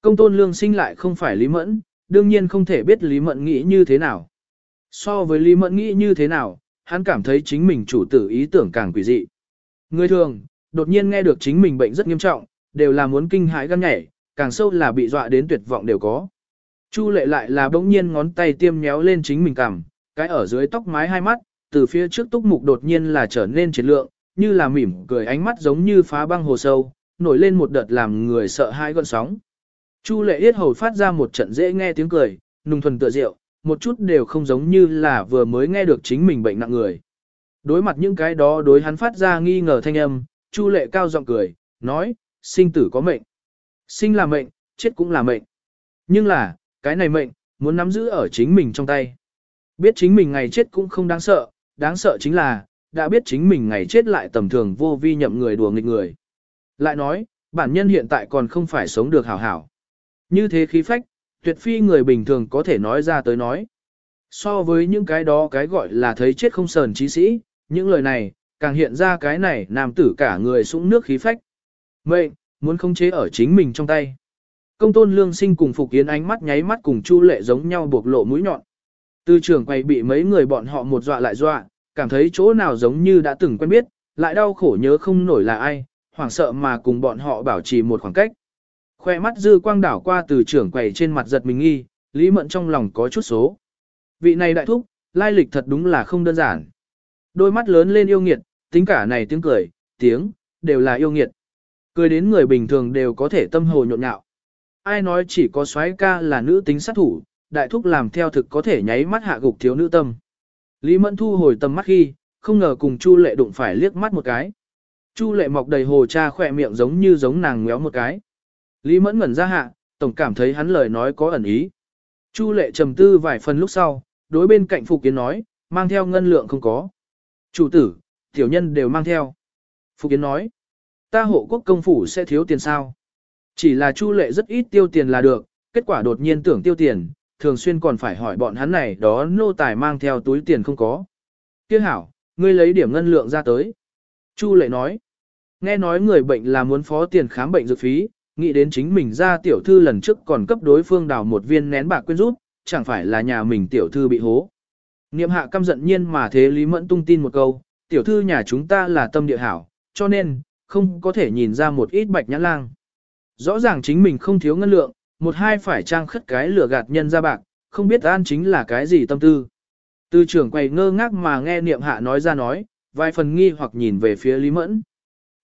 Công tôn lương sinh lại không phải Lý Mẫn, đương nhiên không thể biết Lý Mẫn nghĩ như thế nào. So với Lý Mẫn nghĩ như thế nào, hắn cảm thấy chính mình chủ tử ý tưởng càng quỷ dị. Người thường, đột nhiên nghe được chính mình bệnh rất nghiêm trọng, đều là muốn kinh hãi gan nhảy, càng sâu là bị dọa đến tuyệt vọng đều có. Chu lệ lại là bỗng nhiên ngón tay tiêm nhéo lên chính mình cằm, cái ở dưới tóc mái hai mắt, từ phía trước túc mục đột nhiên là trở nên chiến lượng, như là mỉm cười ánh mắt giống như phá băng hồ sâu, nổi lên một đợt làm người sợ hãi gọn sóng. Chu lệ yết hầu phát ra một trận dễ nghe tiếng cười, nùng thuần tựa rượu, một chút đều không giống như là vừa mới nghe được chính mình bệnh nặng người. Đối mặt những cái đó đối hắn phát ra nghi ngờ thanh âm, Chu lệ cao giọng cười, nói, sinh tử có mệnh. Sinh là mệnh, chết cũng là mệnh. Nhưng là, cái này mệnh, muốn nắm giữ ở chính mình trong tay. Biết chính mình ngày chết cũng không đáng sợ, đáng sợ chính là, đã biết chính mình ngày chết lại tầm thường vô vi nhậm người đùa nghịch người. Lại nói, bản nhân hiện tại còn không phải sống được hảo hảo. Như thế khí phách, tuyệt phi người bình thường có thể nói ra tới nói. So với những cái đó cái gọi là thấy chết không sờn trí sĩ, những lời này, càng hiện ra cái này nam tử cả người sũng nước khí phách. Mệnh, muốn khống chế ở chính mình trong tay. Công tôn lương sinh cùng Phục Yến ánh mắt nháy mắt cùng Chu lệ giống nhau buộc lộ mũi nhọn. Tư trưởng quay bị mấy người bọn họ một dọa lại dọa, cảm thấy chỗ nào giống như đã từng quen biết, lại đau khổ nhớ không nổi là ai, hoảng sợ mà cùng bọn họ bảo trì một khoảng cách. Khoe mắt dư quang đảo qua từ trưởng quầy trên mặt giật mình nghi, Lý Mận trong lòng có chút số. Vị này đại thúc, lai lịch thật đúng là không đơn giản. Đôi mắt lớn lên yêu nghiệt, tính cả này tiếng cười, tiếng, đều là yêu nghiệt. Cười đến người bình thường đều có thể tâm hồ nhộn nhạo. Ai nói chỉ có soái ca là nữ tính sát thủ, đại thúc làm theo thực có thể nháy mắt hạ gục thiếu nữ tâm. Lý Mẫn thu hồi tầm mắt khi, không ngờ cùng Chu Lệ đụng phải liếc mắt một cái. Chu lệ mọc đầy hồ cha khỏe miệng giống như giống nàng ngéo một cái. Lý mẫn ngẩn ra hạ, tổng cảm thấy hắn lời nói có ẩn ý. Chu lệ trầm tư vài phần lúc sau, đối bên cạnh Phục Kiến nói, mang theo ngân lượng không có. Chủ tử, tiểu nhân đều mang theo. Phục Kiến nói, ta hộ quốc công phủ sẽ thiếu tiền sao? Chỉ là Chu lệ rất ít tiêu tiền là được, kết quả đột nhiên tưởng tiêu tiền, thường xuyên còn phải hỏi bọn hắn này đó nô tài mang theo túi tiền không có. Tiếc hảo, ngươi lấy điểm ngân lượng ra tới. Chu lệ nói, nghe nói người bệnh là muốn phó tiền khám bệnh dược phí, nghĩ đến chính mình ra tiểu thư lần trước còn cấp đối phương đào một viên nén bạc quên rút, chẳng phải là nhà mình tiểu thư bị hố. Niệm hạ căm giận nhiên mà thế Lý Mẫn tung tin một câu, tiểu thư nhà chúng ta là tâm địa hảo, cho nên, không có thể nhìn ra một ít bạch nhãn lang. Rõ ràng chính mình không thiếu ngân lượng, một hai phải trang khất cái lửa gạt nhân ra bạc, không biết an chính là cái gì tâm tư. Tư trưởng quầy ngơ ngác mà nghe niệm hạ nói ra nói, vài phần nghi hoặc nhìn về phía Lý Mẫn.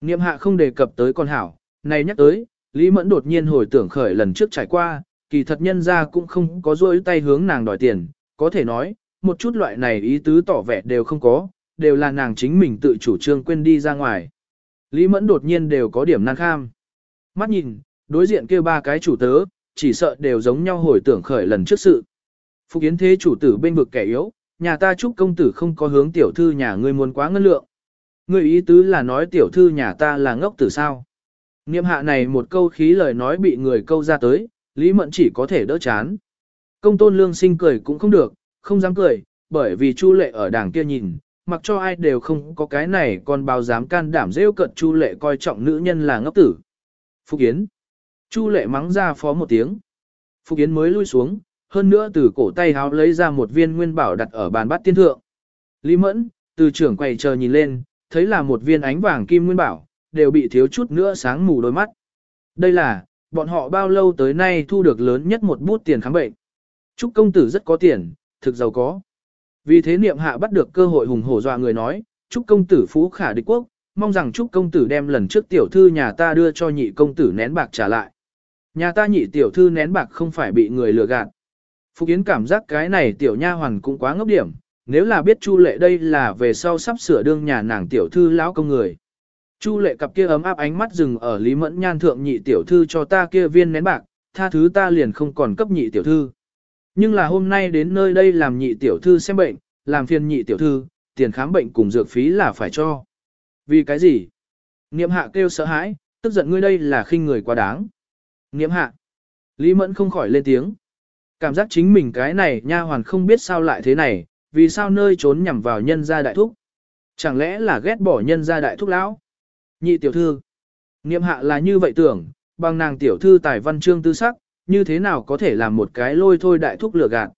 Niệm hạ không đề cập tới con hảo, này nhắc tới, Lý Mẫn đột nhiên hồi tưởng khởi lần trước trải qua, kỳ thật nhân ra cũng không có rôi tay hướng nàng đòi tiền, có thể nói, một chút loại này ý tứ tỏ vẻ đều không có, đều là nàng chính mình tự chủ trương quên đi ra ngoài. Lý Mẫn đột nhiên đều có điểm nan kham. Mắt nhìn, đối diện kêu ba cái chủ tớ, chỉ sợ đều giống nhau hồi tưởng khởi lần trước sự. Phục Yến thế chủ tử bên vực kẻ yếu, nhà ta chúc công tử không có hướng tiểu thư nhà ngươi muốn quá ngân lượng. Ngươi ý tứ là nói tiểu thư nhà ta là ngốc tử sao. Niệm hạ này một câu khí lời nói bị người câu ra tới, Lý Mẫn chỉ có thể đỡ chán. Công tôn lương sinh cười cũng không được, không dám cười, bởi vì Chu lệ ở đảng kia nhìn, mặc cho ai đều không có cái này còn bao dám can đảm rêu cận Chu lệ coi trọng nữ nhân là ngốc tử. Phục Yến. Chu lệ mắng ra phó một tiếng. Phục Yến mới lui xuống, hơn nữa từ cổ tay háo lấy ra một viên nguyên bảo đặt ở bàn bát tiên thượng. Lý Mẫn, từ trưởng quầy chờ nhìn lên, thấy là một viên ánh vàng kim nguyên bảo, đều bị thiếu chút nữa sáng mù đôi mắt. Đây là, bọn họ bao lâu tới nay thu được lớn nhất một bút tiền khám bệnh. Trúc công tử rất có tiền, thực giàu có. Vì thế niệm hạ bắt được cơ hội hùng hổ dọa người nói, Trúc công tử phú khả địch quốc, mong rằng Trúc công tử đem lần trước tiểu thư nhà ta đưa cho nhị công tử nén bạc trả lại. Nhà ta nhị tiểu thư nén bạc không phải bị người lừa gạt. Phục Yến cảm giác cái này tiểu nha hoàn cũng quá ngốc điểm, nếu là biết Chu lệ đây là về sau sắp sửa đương nhà nàng tiểu thư lão công người. Chu lệ cặp kia ấm áp ánh mắt dừng ở Lý Mẫn Nhan thượng nhị tiểu thư cho ta kia viên nén bạc, tha thứ ta liền không còn cấp nhị tiểu thư. Nhưng là hôm nay đến nơi đây làm nhị tiểu thư xem bệnh, làm phiền nhị tiểu thư, tiền khám bệnh cùng dược phí là phải cho. Vì cái gì? Niệm hạ kêu sợ hãi, tức giận ngươi đây là khinh người quá đáng. Niệm hạ. Lý Mẫn không khỏi lên tiếng. Cảm giác chính mình cái này nha hoàn không biết sao lại thế này, vì sao nơi trốn nhằm vào nhân gia đại thúc. Chẳng lẽ là ghét bỏ nhân gia đại thúc lão? Nhị tiểu thư. Niệm hạ là như vậy tưởng, bằng nàng tiểu thư tài văn chương tư sắc, như thế nào có thể làm một cái lôi thôi đại thúc lừa gạt.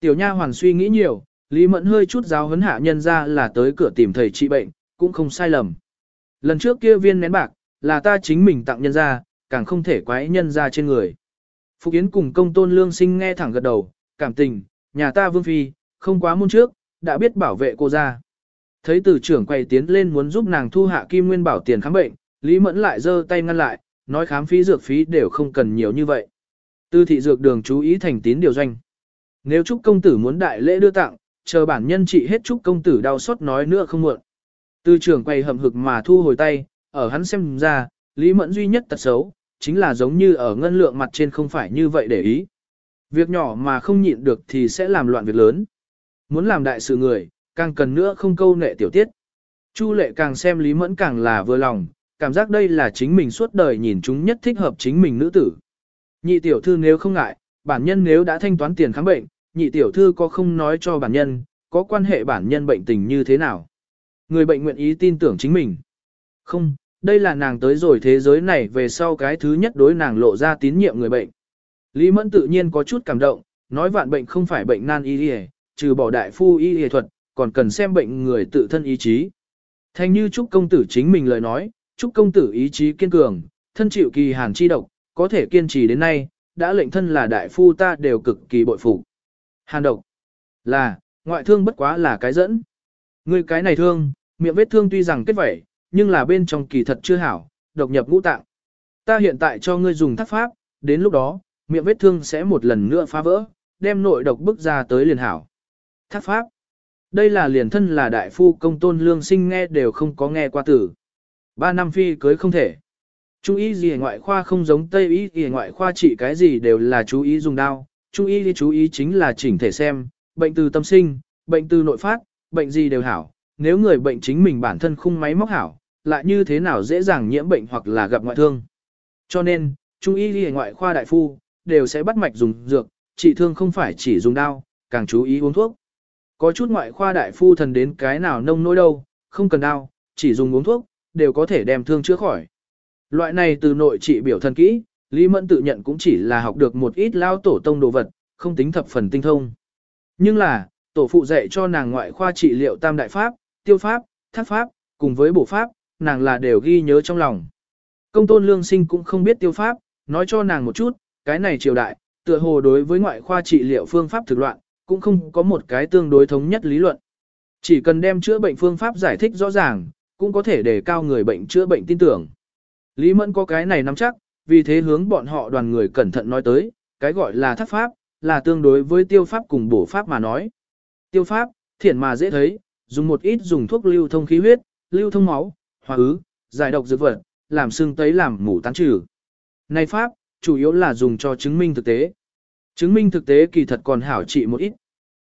Tiểu nha hoàn suy nghĩ nhiều, Lý Mẫn hơi chút giáo huấn hạ nhân ra là tới cửa tìm thầy trị bệnh, cũng không sai lầm. Lần trước kia viên nén bạc, là ta chính mình tặng nhân ra, càng không thể quái nhân ra trên người. Phục Yến cùng công tôn lương sinh nghe thẳng gật đầu, cảm tình, nhà ta vương phi, không quá môn trước, đã biết bảo vệ cô ra. Thấy từ trưởng quay tiến lên muốn giúp nàng thu hạ kim nguyên bảo tiền khám bệnh, Lý Mẫn lại giơ tay ngăn lại, nói khám phí dược phí đều không cần nhiều như vậy. Tư thị dược đường chú ý thành tín điều doanh. Nếu Trúc công tử muốn đại lễ đưa tặng, chờ bản nhân trị hết Trúc công tử đau xót nói nữa không muộn. Tư trưởng quay hậm hực mà thu hồi tay, ở hắn xem ra, Lý Mẫn duy nhất tật xấu, chính là giống như ở ngân lượng mặt trên không phải như vậy để ý. Việc nhỏ mà không nhịn được thì sẽ làm loạn việc lớn. Muốn làm đại sự người, càng cần nữa không câu nệ tiểu tiết. Chu lệ càng xem Lý Mẫn càng là vừa lòng, cảm giác đây là chính mình suốt đời nhìn chúng nhất thích hợp chính mình nữ tử. Nhị tiểu thư nếu không ngại, bản nhân nếu đã thanh toán tiền khám bệnh, nhị tiểu thư có không nói cho bản nhân, có quan hệ bản nhân bệnh tình như thế nào. Người bệnh nguyện ý tin tưởng chính mình. Không, đây là nàng tới rồi thế giới này về sau cái thứ nhất đối nàng lộ ra tín nhiệm người bệnh. Lý Mẫn tự nhiên có chút cảm động, nói vạn bệnh không phải bệnh nan y y, trừ bỏ đại phu y y thuật, còn cần xem bệnh người tự thân ý chí. Thành như Trúc công tử chính mình lời nói, Trúc công tử ý chí kiên cường, thân chịu kỳ hàn chi độc, có thể kiên trì đến nay, đã lệnh thân là đại phu ta đều cực kỳ bội phục. Hàn độc là, ngoại thương bất quá là cái dẫn. Người cái này thương, miệng vết thương tuy rằng kết vẩy, nhưng là bên trong kỳ thật chưa hảo, độc nhập ngũ tạng. Ta hiện tại cho ngươi dùng thác pháp, đến lúc đó, miệng vết thương sẽ một lần nữa phá vỡ, đem nội độc bức ra tới liền hảo. Thác pháp. Đây là liền thân là đại phu công tôn lương sinh nghe đều không có nghe qua tử. Ba năm phi cưới không thể. Trung y gì ngoại khoa không giống Tây y gì ngoại khoa chỉ cái gì đều là chú ý dùng đao. Trung y chú ý chính là chỉnh thể xem, bệnh từ tâm sinh, bệnh từ nội phát, bệnh gì đều hảo. Nếu người bệnh chính mình bản thân khung máy móc hảo, lại như thế nào dễ dàng nhiễm bệnh hoặc là gặp ngoại thương. Cho nên, Trung y y ngoại khoa đại phu, đều sẽ bắt mạch dùng dược, trị thương không phải chỉ dùng đao, càng chú ý uống thuốc. Có chút ngoại khoa đại phu thần đến cái nào nông nỗi đâu, không cần đao, chỉ dùng uống thuốc, đều có thể đem thương chữa khỏi. Loại này từ nội trị biểu thần kỹ, Lý Mẫn tự nhận cũng chỉ là học được một ít lao tổ tông đồ vật, không tính thập phần tinh thông. Nhưng là, tổ phụ dạy cho nàng ngoại khoa trị liệu tam đại pháp, tiêu pháp, thác pháp, cùng với bổ pháp, nàng là đều ghi nhớ trong lòng. Công tôn lương sinh cũng không biết tiêu pháp, nói cho nàng một chút, cái này triều đại, tựa hồ đối với ngoại khoa trị liệu phương pháp thực loạn, cũng không có một cái tương đối thống nhất lý luận. Chỉ cần đem chữa bệnh phương pháp giải thích rõ ràng, cũng có thể để cao người bệnh chữa bệnh tin tưởng. Lý Mẫn có cái này nắm chắc, vì thế hướng bọn họ đoàn người cẩn thận nói tới, cái gọi là thất pháp, là tương đối với tiêu pháp cùng bổ pháp mà nói. Tiêu pháp, thiện mà dễ thấy, dùng một ít dùng thuốc lưu thông khí huyết, lưu thông máu, hóa ứ, giải độc dược vật, làm xương tấy làm mủ tán trừ. Này pháp, chủ yếu là dùng cho chứng minh thực tế. Chứng minh thực tế kỳ thật còn hảo trị một ít.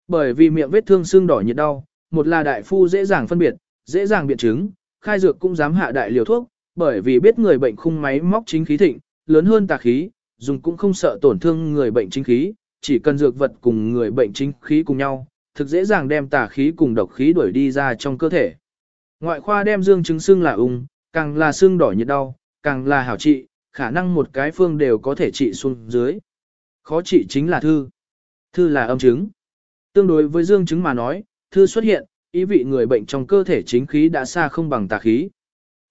Bởi vì miệng vết thương xương đỏ nhiệt đau, một là đại phu dễ dàng phân biệt, dễ dàng biện chứng, khai dược cũng dám hạ đại liều thuốc, bởi vì biết người bệnh khung máy móc chính khí thịnh, lớn hơn tà khí, dùng cũng không sợ tổn thương người bệnh chính khí, chỉ cần dược vật cùng người bệnh chính khí cùng nhau, thực dễ dàng đem tà khí cùng độc khí đuổi đi ra trong cơ thể. Ngoại khoa đem dương chứng xương là ung, càng là xương đỏ nhiệt đau, càng là hảo trị, khả năng một cái phương đều có thể trị xuống dưới. Khó trị chính là thư. Thư là âm chứng. Tương đối với dương chứng mà nói, thư xuất hiện, ý vị người bệnh trong cơ thể chính khí đã xa không bằng tà khí.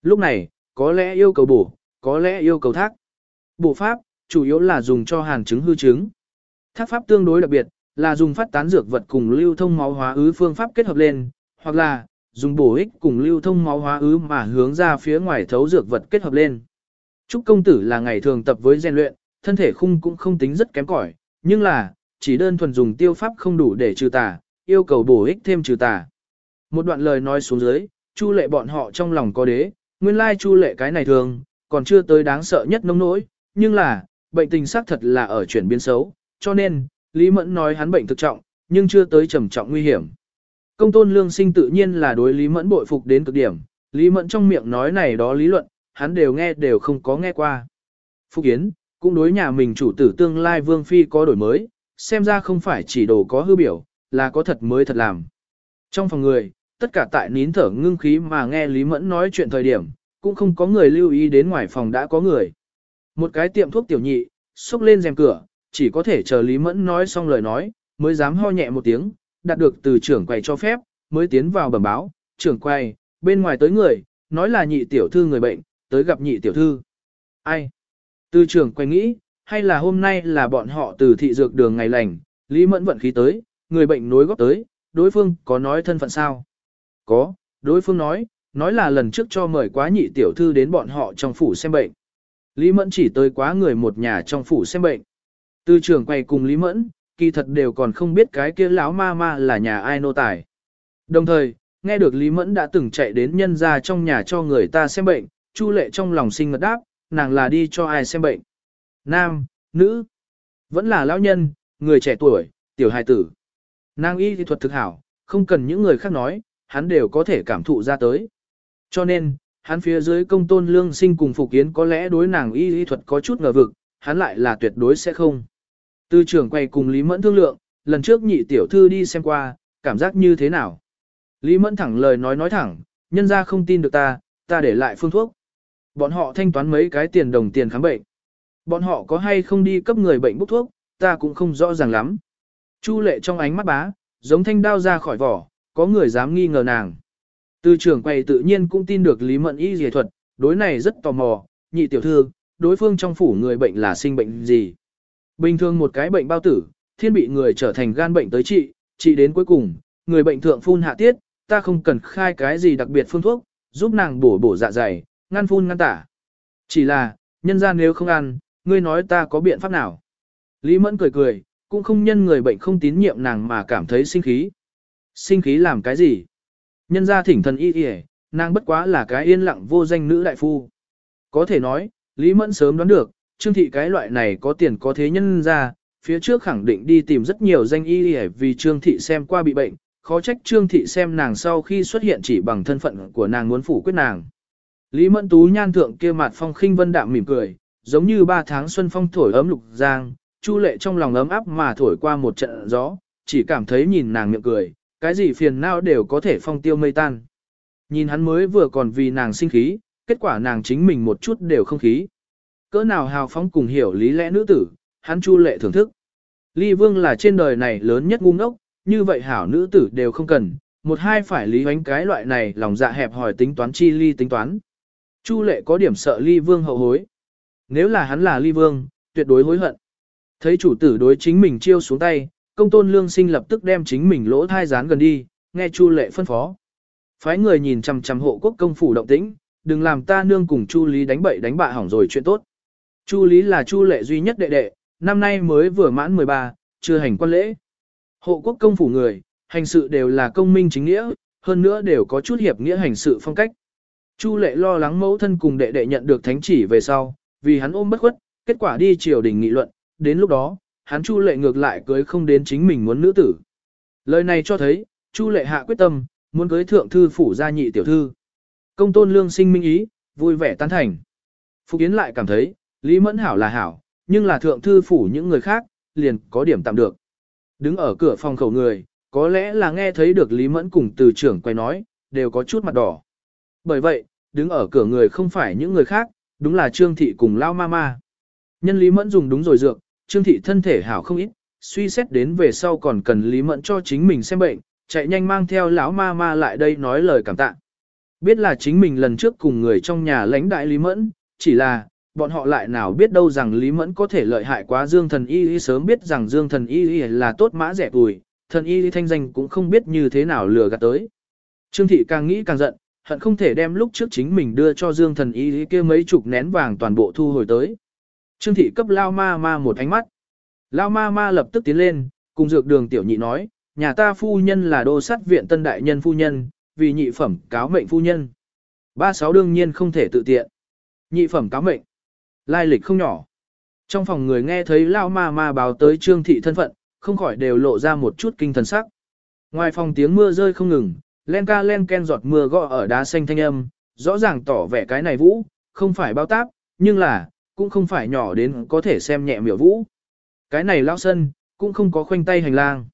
Lúc này, có lẽ yêu cầu bổ, có lẽ yêu cầu thác. Bổ pháp, chủ yếu là dùng cho hàn chứng hư chứng. Thác pháp tương đối đặc biệt, là dùng phát tán dược vật cùng lưu thông máu hóa ứ phương pháp kết hợp lên, hoặc là dùng bổ ích cùng lưu thông máu hóa ứ mà hướng ra phía ngoài thấu dược vật kết hợp lên. Trúc công tử là ngày thường tập với rèn luyện, thân thể khung cũng không tính rất kém cỏi, nhưng là, chỉ đơn thuần dùng tiêu pháp không đủ để trừ tà, yêu cầu bổ ích thêm trừ tà. Một đoạn lời nói xuống dưới, Chu lệ bọn họ trong lòng có đế, nguyên lai Chu lệ cái này thường, còn chưa tới đáng sợ nhất nông nỗi, nhưng là, bệnh tình xác thật là ở chuyển biến xấu, cho nên, Lý Mẫn nói hắn bệnh thực trọng, nhưng chưa tới trầm trọng nguy hiểm. Công tôn lương sinh tự nhiên là đối Lý Mẫn bội phục đến cực điểm, Lý Mẫn trong miệng nói này đó lý luận, hắn đều nghe đều không có nghe qua. Phúc Yến, cũng đối nhà mình chủ tử tương lai Vương Phi có đổi mới, xem ra không phải chỉ đồ có hư biểu, là có thật mới thật làm. Trong phòng người, tất cả tại nín thở ngưng khí mà nghe Lý Mẫn nói chuyện thời điểm, cũng không có người lưu ý đến ngoài phòng đã có người. Một cái tiệm thuốc tiểu nhị, xúc lên rèm cửa, chỉ có thể chờ Lý Mẫn nói xong lời nói, mới dám ho nhẹ một tiếng, đạt được từ trưởng quầy cho phép, mới tiến vào bẩm báo, trưởng quầy, bên ngoài tới người, nói là nhị tiểu thư người bệnh, tới gặp nhị tiểu thư. Ai? Từ trưởng quay nghĩ, hay là hôm nay là bọn họ từ thị dược đường ngày lành, Lý Mẫn vận khí tới, người bệnh nối góp tới, đối phương có nói thân phận sao? Có, đối phương nói, nói là lần trước cho mời quá nhị tiểu thư đến bọn họ trong phủ xem bệnh. Lý Mẫn chỉ tới quá người một nhà trong phủ xem bệnh. Từ trưởng quay cùng Lý Mẫn, kỳ thật đều còn không biết cái kia lão ma ma là nhà ai nô tài. Đồng thời, nghe được Lý Mẫn đã từng chạy đến nhân ra trong nhà cho người ta xem bệnh, Chu lệ trong lòng sinh ngật đáp, nàng là đi cho ai xem bệnh. Nam, nữ, vẫn là lão nhân, người trẻ tuổi, tiểu hài tử. Nàng y thì thuật thực hảo, không cần những người khác nói, hắn đều có thể cảm thụ ra tới. Cho nên, hắn phía dưới công tôn lương sinh cùng phục kiến có lẽ đối nàng y y thuật có chút ngờ vực, hắn lại là tuyệt đối sẽ không. Tư trưởng quay cùng Lý Mẫn thương lượng, lần trước nhị tiểu thư đi xem qua, cảm giác như thế nào? Lý Mẫn thẳng lời nói nói thẳng, nhân ra không tin được ta, ta để lại phương thuốc. Bọn họ thanh toán mấy cái tiền đồng tiền khám bệnh. Bọn họ có hay không đi cấp người bệnh bốc thuốc, ta cũng không rõ ràng lắm. Chu lệ trong ánh mắt bá, giống thanh đao ra khỏi vỏ, có người dám nghi ngờ nàng. Từ trưởng quầy tự nhiên cũng tin được Lý Mẫn y dề thuật, đối này rất tò mò, nhị tiểu thư, đối phương trong phủ người bệnh là sinh bệnh gì. Bình thường một cái bệnh bao tử, thiên bị người trở thành gan bệnh tới trị, trị đến cuối cùng, người bệnh thượng phun hạ tiết, ta không cần khai cái gì đặc biệt phương thuốc, giúp nàng bổ bổ dạ dày, ngăn phun ngăn tả. Chỉ là, nhân gian nếu không ăn, ngươi nói ta có biện pháp nào. Lý Mẫn cười cười, cũng không nhân người bệnh không tín nhiệm nàng mà cảm thấy sinh khí. Sinh khí làm cái gì? Nhân gia thỉnh thần y y nàng bất quá là cái yên lặng vô danh nữ đại phu. Có thể nói, Lý Mẫn sớm đoán được, Trương Thị cái loại này có tiền có thế nhân ra, phía trước khẳng định đi tìm rất nhiều danh y vì Trương Thị xem qua bị bệnh, khó trách Trương Thị xem nàng sau khi xuất hiện chỉ bằng thân phận của nàng muốn phủ quyết nàng. Lý Mẫn Tú nhan thượng kia mặt phong khinh vân đạm mỉm cười, giống như ba tháng xuân phong thổi ấm lục giang, Chu lệ trong lòng ấm áp mà thổi qua một trận gió, chỉ cảm thấy nhìn nàng miệng cười, cái gì phiền não đều có thể phong tiêu mây tan. Nhìn hắn mới vừa còn vì nàng sinh khí, kết quả nàng chính mình một chút đều không khí. Cỡ nào hào phóng cùng hiểu lý lẽ nữ tử, hắn chu lệ thưởng thức. Ly vương là trên đời này lớn nhất ngu ngốc, như vậy hảo nữ tử đều không cần, một hai phải lý hoánh cái loại này lòng dạ hẹp hỏi tính toán chi ly tính toán. Chu lệ có điểm sợ ly vương hậu hối. Nếu là hắn là ly vương, tuyệt đối hối hận. Thấy chủ tử đối chính mình chiêu xuống tay, công tôn lương sinh lập tức đem chính mình lỗ thai dán gần đi, nghe chu lệ phân phó. Phái người nhìn chằm chằm hộ quốc công phủ động tĩnh, đừng làm ta nương cùng chu lý đánh bậy đánh bạ hỏng rồi chuyện tốt. Chu lý là chu lệ duy nhất đệ đệ, năm nay mới vừa mãn 13, chưa hành quan lễ. Hộ quốc công phủ người, hành sự đều là công minh chính nghĩa, hơn nữa đều có chút hiệp nghĩa hành sự phong cách. Chu lệ lo lắng mẫu thân cùng đệ đệ nhận được thánh chỉ về sau, vì hắn ôm bất khuất, kết quả đi triều đình nghị luận, đến lúc đó, hắn Chu lệ ngược lại cưới không đến chính mình muốn nữ tử. Lời này cho thấy, Chu lệ hạ quyết tâm, muốn cưới thượng thư phủ gia nhị tiểu thư. Công tôn lương sinh minh ý, vui vẻ tán thành. Phục Yến lại cảm thấy, Lý Mẫn hảo là hảo, nhưng là thượng thư phủ những người khác, liền có điểm tạm được. Đứng ở cửa phòng khẩu người, có lẽ là nghe thấy được Lý Mẫn cùng từ trưởng quay nói, đều có chút mặt đỏ. Bởi vậy, đứng ở cửa người không phải những người khác, đúng là Trương Thị cùng Lao Mama. Nhân Lý Mẫn dùng đúng rồi dược, Trương Thị thân thể hảo không ít, suy xét đến về sau còn cần Lý Mẫn cho chính mình xem bệnh, chạy nhanh mang theo lão ma ma lại đây nói lời cảm tạ. Biết là chính mình lần trước cùng người trong nhà lãnh đại Lý Mẫn, chỉ là, bọn họ lại nào biết đâu rằng Lý Mẫn có thể lợi hại quá Dương Thần Y Y sớm biết rằng Dương Thần Y Y là tốt mã rẻ tuổi, Thần Y Y thanh danh cũng không biết như thế nào lừa gạt tới. Trương Thị càng nghĩ càng giận, hận không thể đem lúc trước chính mình đưa cho Dương Thần Y Y kia mấy chục nén vàng toàn bộ thu hồi tới. Trương Thị cấp Lao Ma Ma một ánh mắt. Lao Ma Ma lập tức tiến lên, cùng dược đường tiểu nhị nói, nhà ta phu nhân là đô sát viện tân đại nhân phu nhân, vì nhị phẩm cáo mệnh phu nhân. Ba sáu đương nhiên không thể tự tiện. Nhị phẩm cáo mệnh. Lai lịch không nhỏ. Trong phòng người nghe thấy lao ma ma báo tới trương thị thân phận, không khỏi đều lộ ra một chút kinh thần sắc. Ngoài phòng tiếng mưa rơi không ngừng, len ca len ken giọt mưa gõ ở đá xanh thanh âm, rõ ràng tỏ vẻ cái này vũ, không phải bao táp, nhưng là, cũng không phải nhỏ đến có thể xem nhẹ miểu vũ. Cái này lao sân, cũng không có khoanh tay hành lang.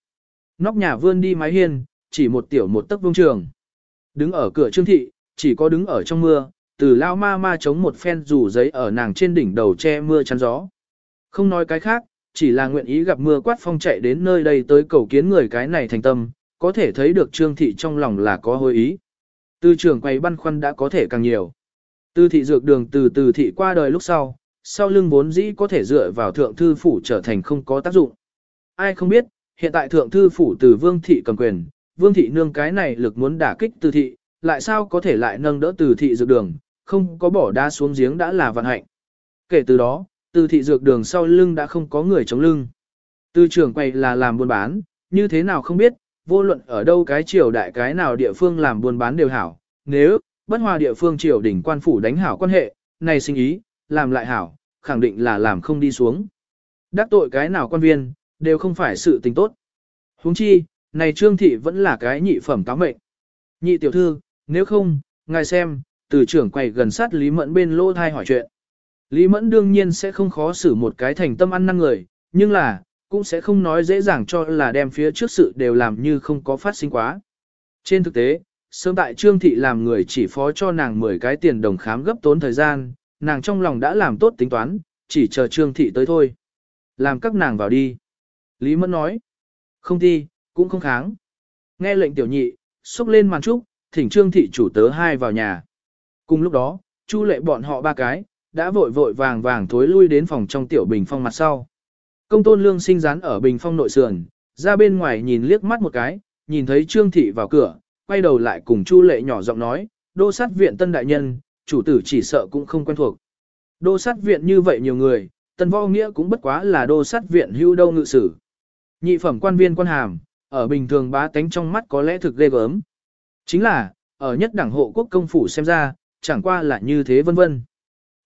Nóc nhà vươn đi mái hiên, chỉ một tiểu một tấc vương trường. Đứng ở cửa trương thị, chỉ có đứng ở trong mưa, từ lao ma ma chống một phen rủ giấy ở nàng trên đỉnh đầu che mưa chắn gió. Không nói cái khác, chỉ là nguyện ý gặp mưa quát phong chạy đến nơi đây tới cầu kiến người cái này thành tâm, có thể thấy được trương thị trong lòng là có hối ý. Tư trường quay băn khoăn đã có thể càng nhiều. Tư thị dược đường từ từ thị qua đời lúc sau, sau lưng vốn dĩ có thể dựa vào thượng thư phủ trở thành không có tác dụng. Ai không biết, hiện tại thượng thư phủ từ vương thị cầm quyền, vương thị nương cái này lực muốn đả kích Tư thị, lại sao có thể lại nâng đỡ từ thị dược đường, không có bỏ đá xuống giếng đã là vận hạnh. Kể từ đó, từ thị dược đường sau lưng đã không có người chống lưng. Từ trưởng quay là làm buôn bán, như thế nào không biết, vô luận ở đâu cái triều đại cái nào địa phương làm buôn bán đều hảo. Nếu, bất hòa địa phương triều đỉnh quan phủ đánh hảo quan hệ, này sinh ý, làm lại hảo, khẳng định là làm không đi xuống. Đắc tội cái nào quan viên, đều không phải sự tình tốt. huống chi, này trương thị vẫn là cái nhị phẩm cáo mệnh. Nhị tiểu thư, nếu không, ngài xem, từ trưởng quay gần sát Lý Mẫn bên lô thai hỏi chuyện. Lý Mẫn đương nhiên sẽ không khó xử một cái thành tâm ăn năn người, nhưng là, cũng sẽ không nói dễ dàng cho là đem phía trước sự đều làm như không có phát sinh quá. Trên thực tế, sớm tại Trương Thị làm người chỉ phó cho nàng 10 cái tiền đồng khám gấp tốn thời gian, nàng trong lòng đã làm tốt tính toán, chỉ chờ Trương Thị tới thôi. Làm các nàng vào đi. Lý Mẫn nói. Không thi, cũng không kháng. Nghe lệnh tiểu nhị, xúc lên màn trúc, thỉnh Trương Thị chủ tớ hai vào nhà. Cùng lúc đó, Chu lệ bọn họ ba cái, đã vội vội vàng vàng thối lui đến phòng trong tiểu bình phong mặt sau. Công tôn lương sinh rán ở bình phong nội sườn, ra bên ngoài nhìn liếc mắt một cái, nhìn thấy Trương Thị vào cửa, quay đầu lại cùng Chu lệ nhỏ giọng nói, đô sát viện tân đại nhân, chủ tử chỉ sợ cũng không quen thuộc. Đô sát viện như vậy nhiều người, tân võ nghĩa cũng bất quá là đô sát viện hưu đâu ngự sử. Nhị phẩm quan viên quan hàm, ở bình thường bá tánh trong mắt có lẽ thực ghê gớm. Chính là, ở nhất đảng hộ quốc công phủ xem ra, chẳng qua là như thế vân vân.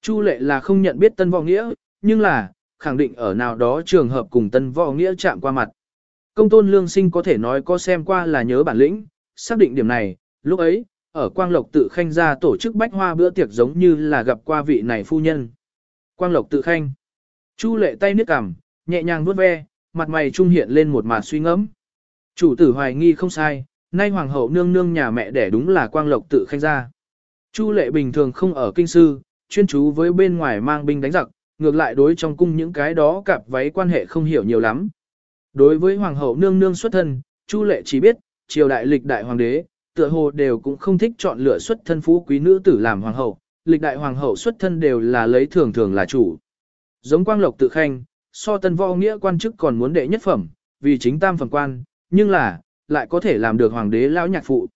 Chu lệ là không nhận biết tân võ nghĩa, nhưng là, khẳng định ở nào đó trường hợp cùng tân võ nghĩa chạm qua mặt. Công tôn lương sinh có thể nói có xem qua là nhớ bản lĩnh, xác định điểm này, lúc ấy, ở Quang Lộc tự khanh ra tổ chức bách hoa bữa tiệc giống như là gặp qua vị này phu nhân. Quang Lộc tự khanh. Chu lệ tay niết cằm, nhẹ nhàng vuốt ve, mặt mày trung hiện lên một màn suy ngẫm. Chủ tử hoài nghi không sai, nay hoàng hậu nương nương nhà mẹ đẻ đúng là Quang Lộc tự khanh ra. Chu lệ bình thường không ở kinh sư, chuyên chú với bên ngoài mang binh đánh giặc, ngược lại đối trong cung những cái đó cặp váy quan hệ không hiểu nhiều lắm. Đối với hoàng hậu nương nương xuất thân, Chu lệ chỉ biết, triều đại lịch đại hoàng đế, tựa hồ đều cũng không thích chọn lựa xuất thân phú quý nữ tử làm hoàng hậu, lịch đại hoàng hậu xuất thân đều là lấy thường thường là chủ. Giống quang lộc tự khanh, so tân võ nghĩa quan chức còn muốn đệ nhất phẩm, vì chính tam phẩm quan, nhưng là, lại có thể làm được hoàng đế lão nhạc phụ.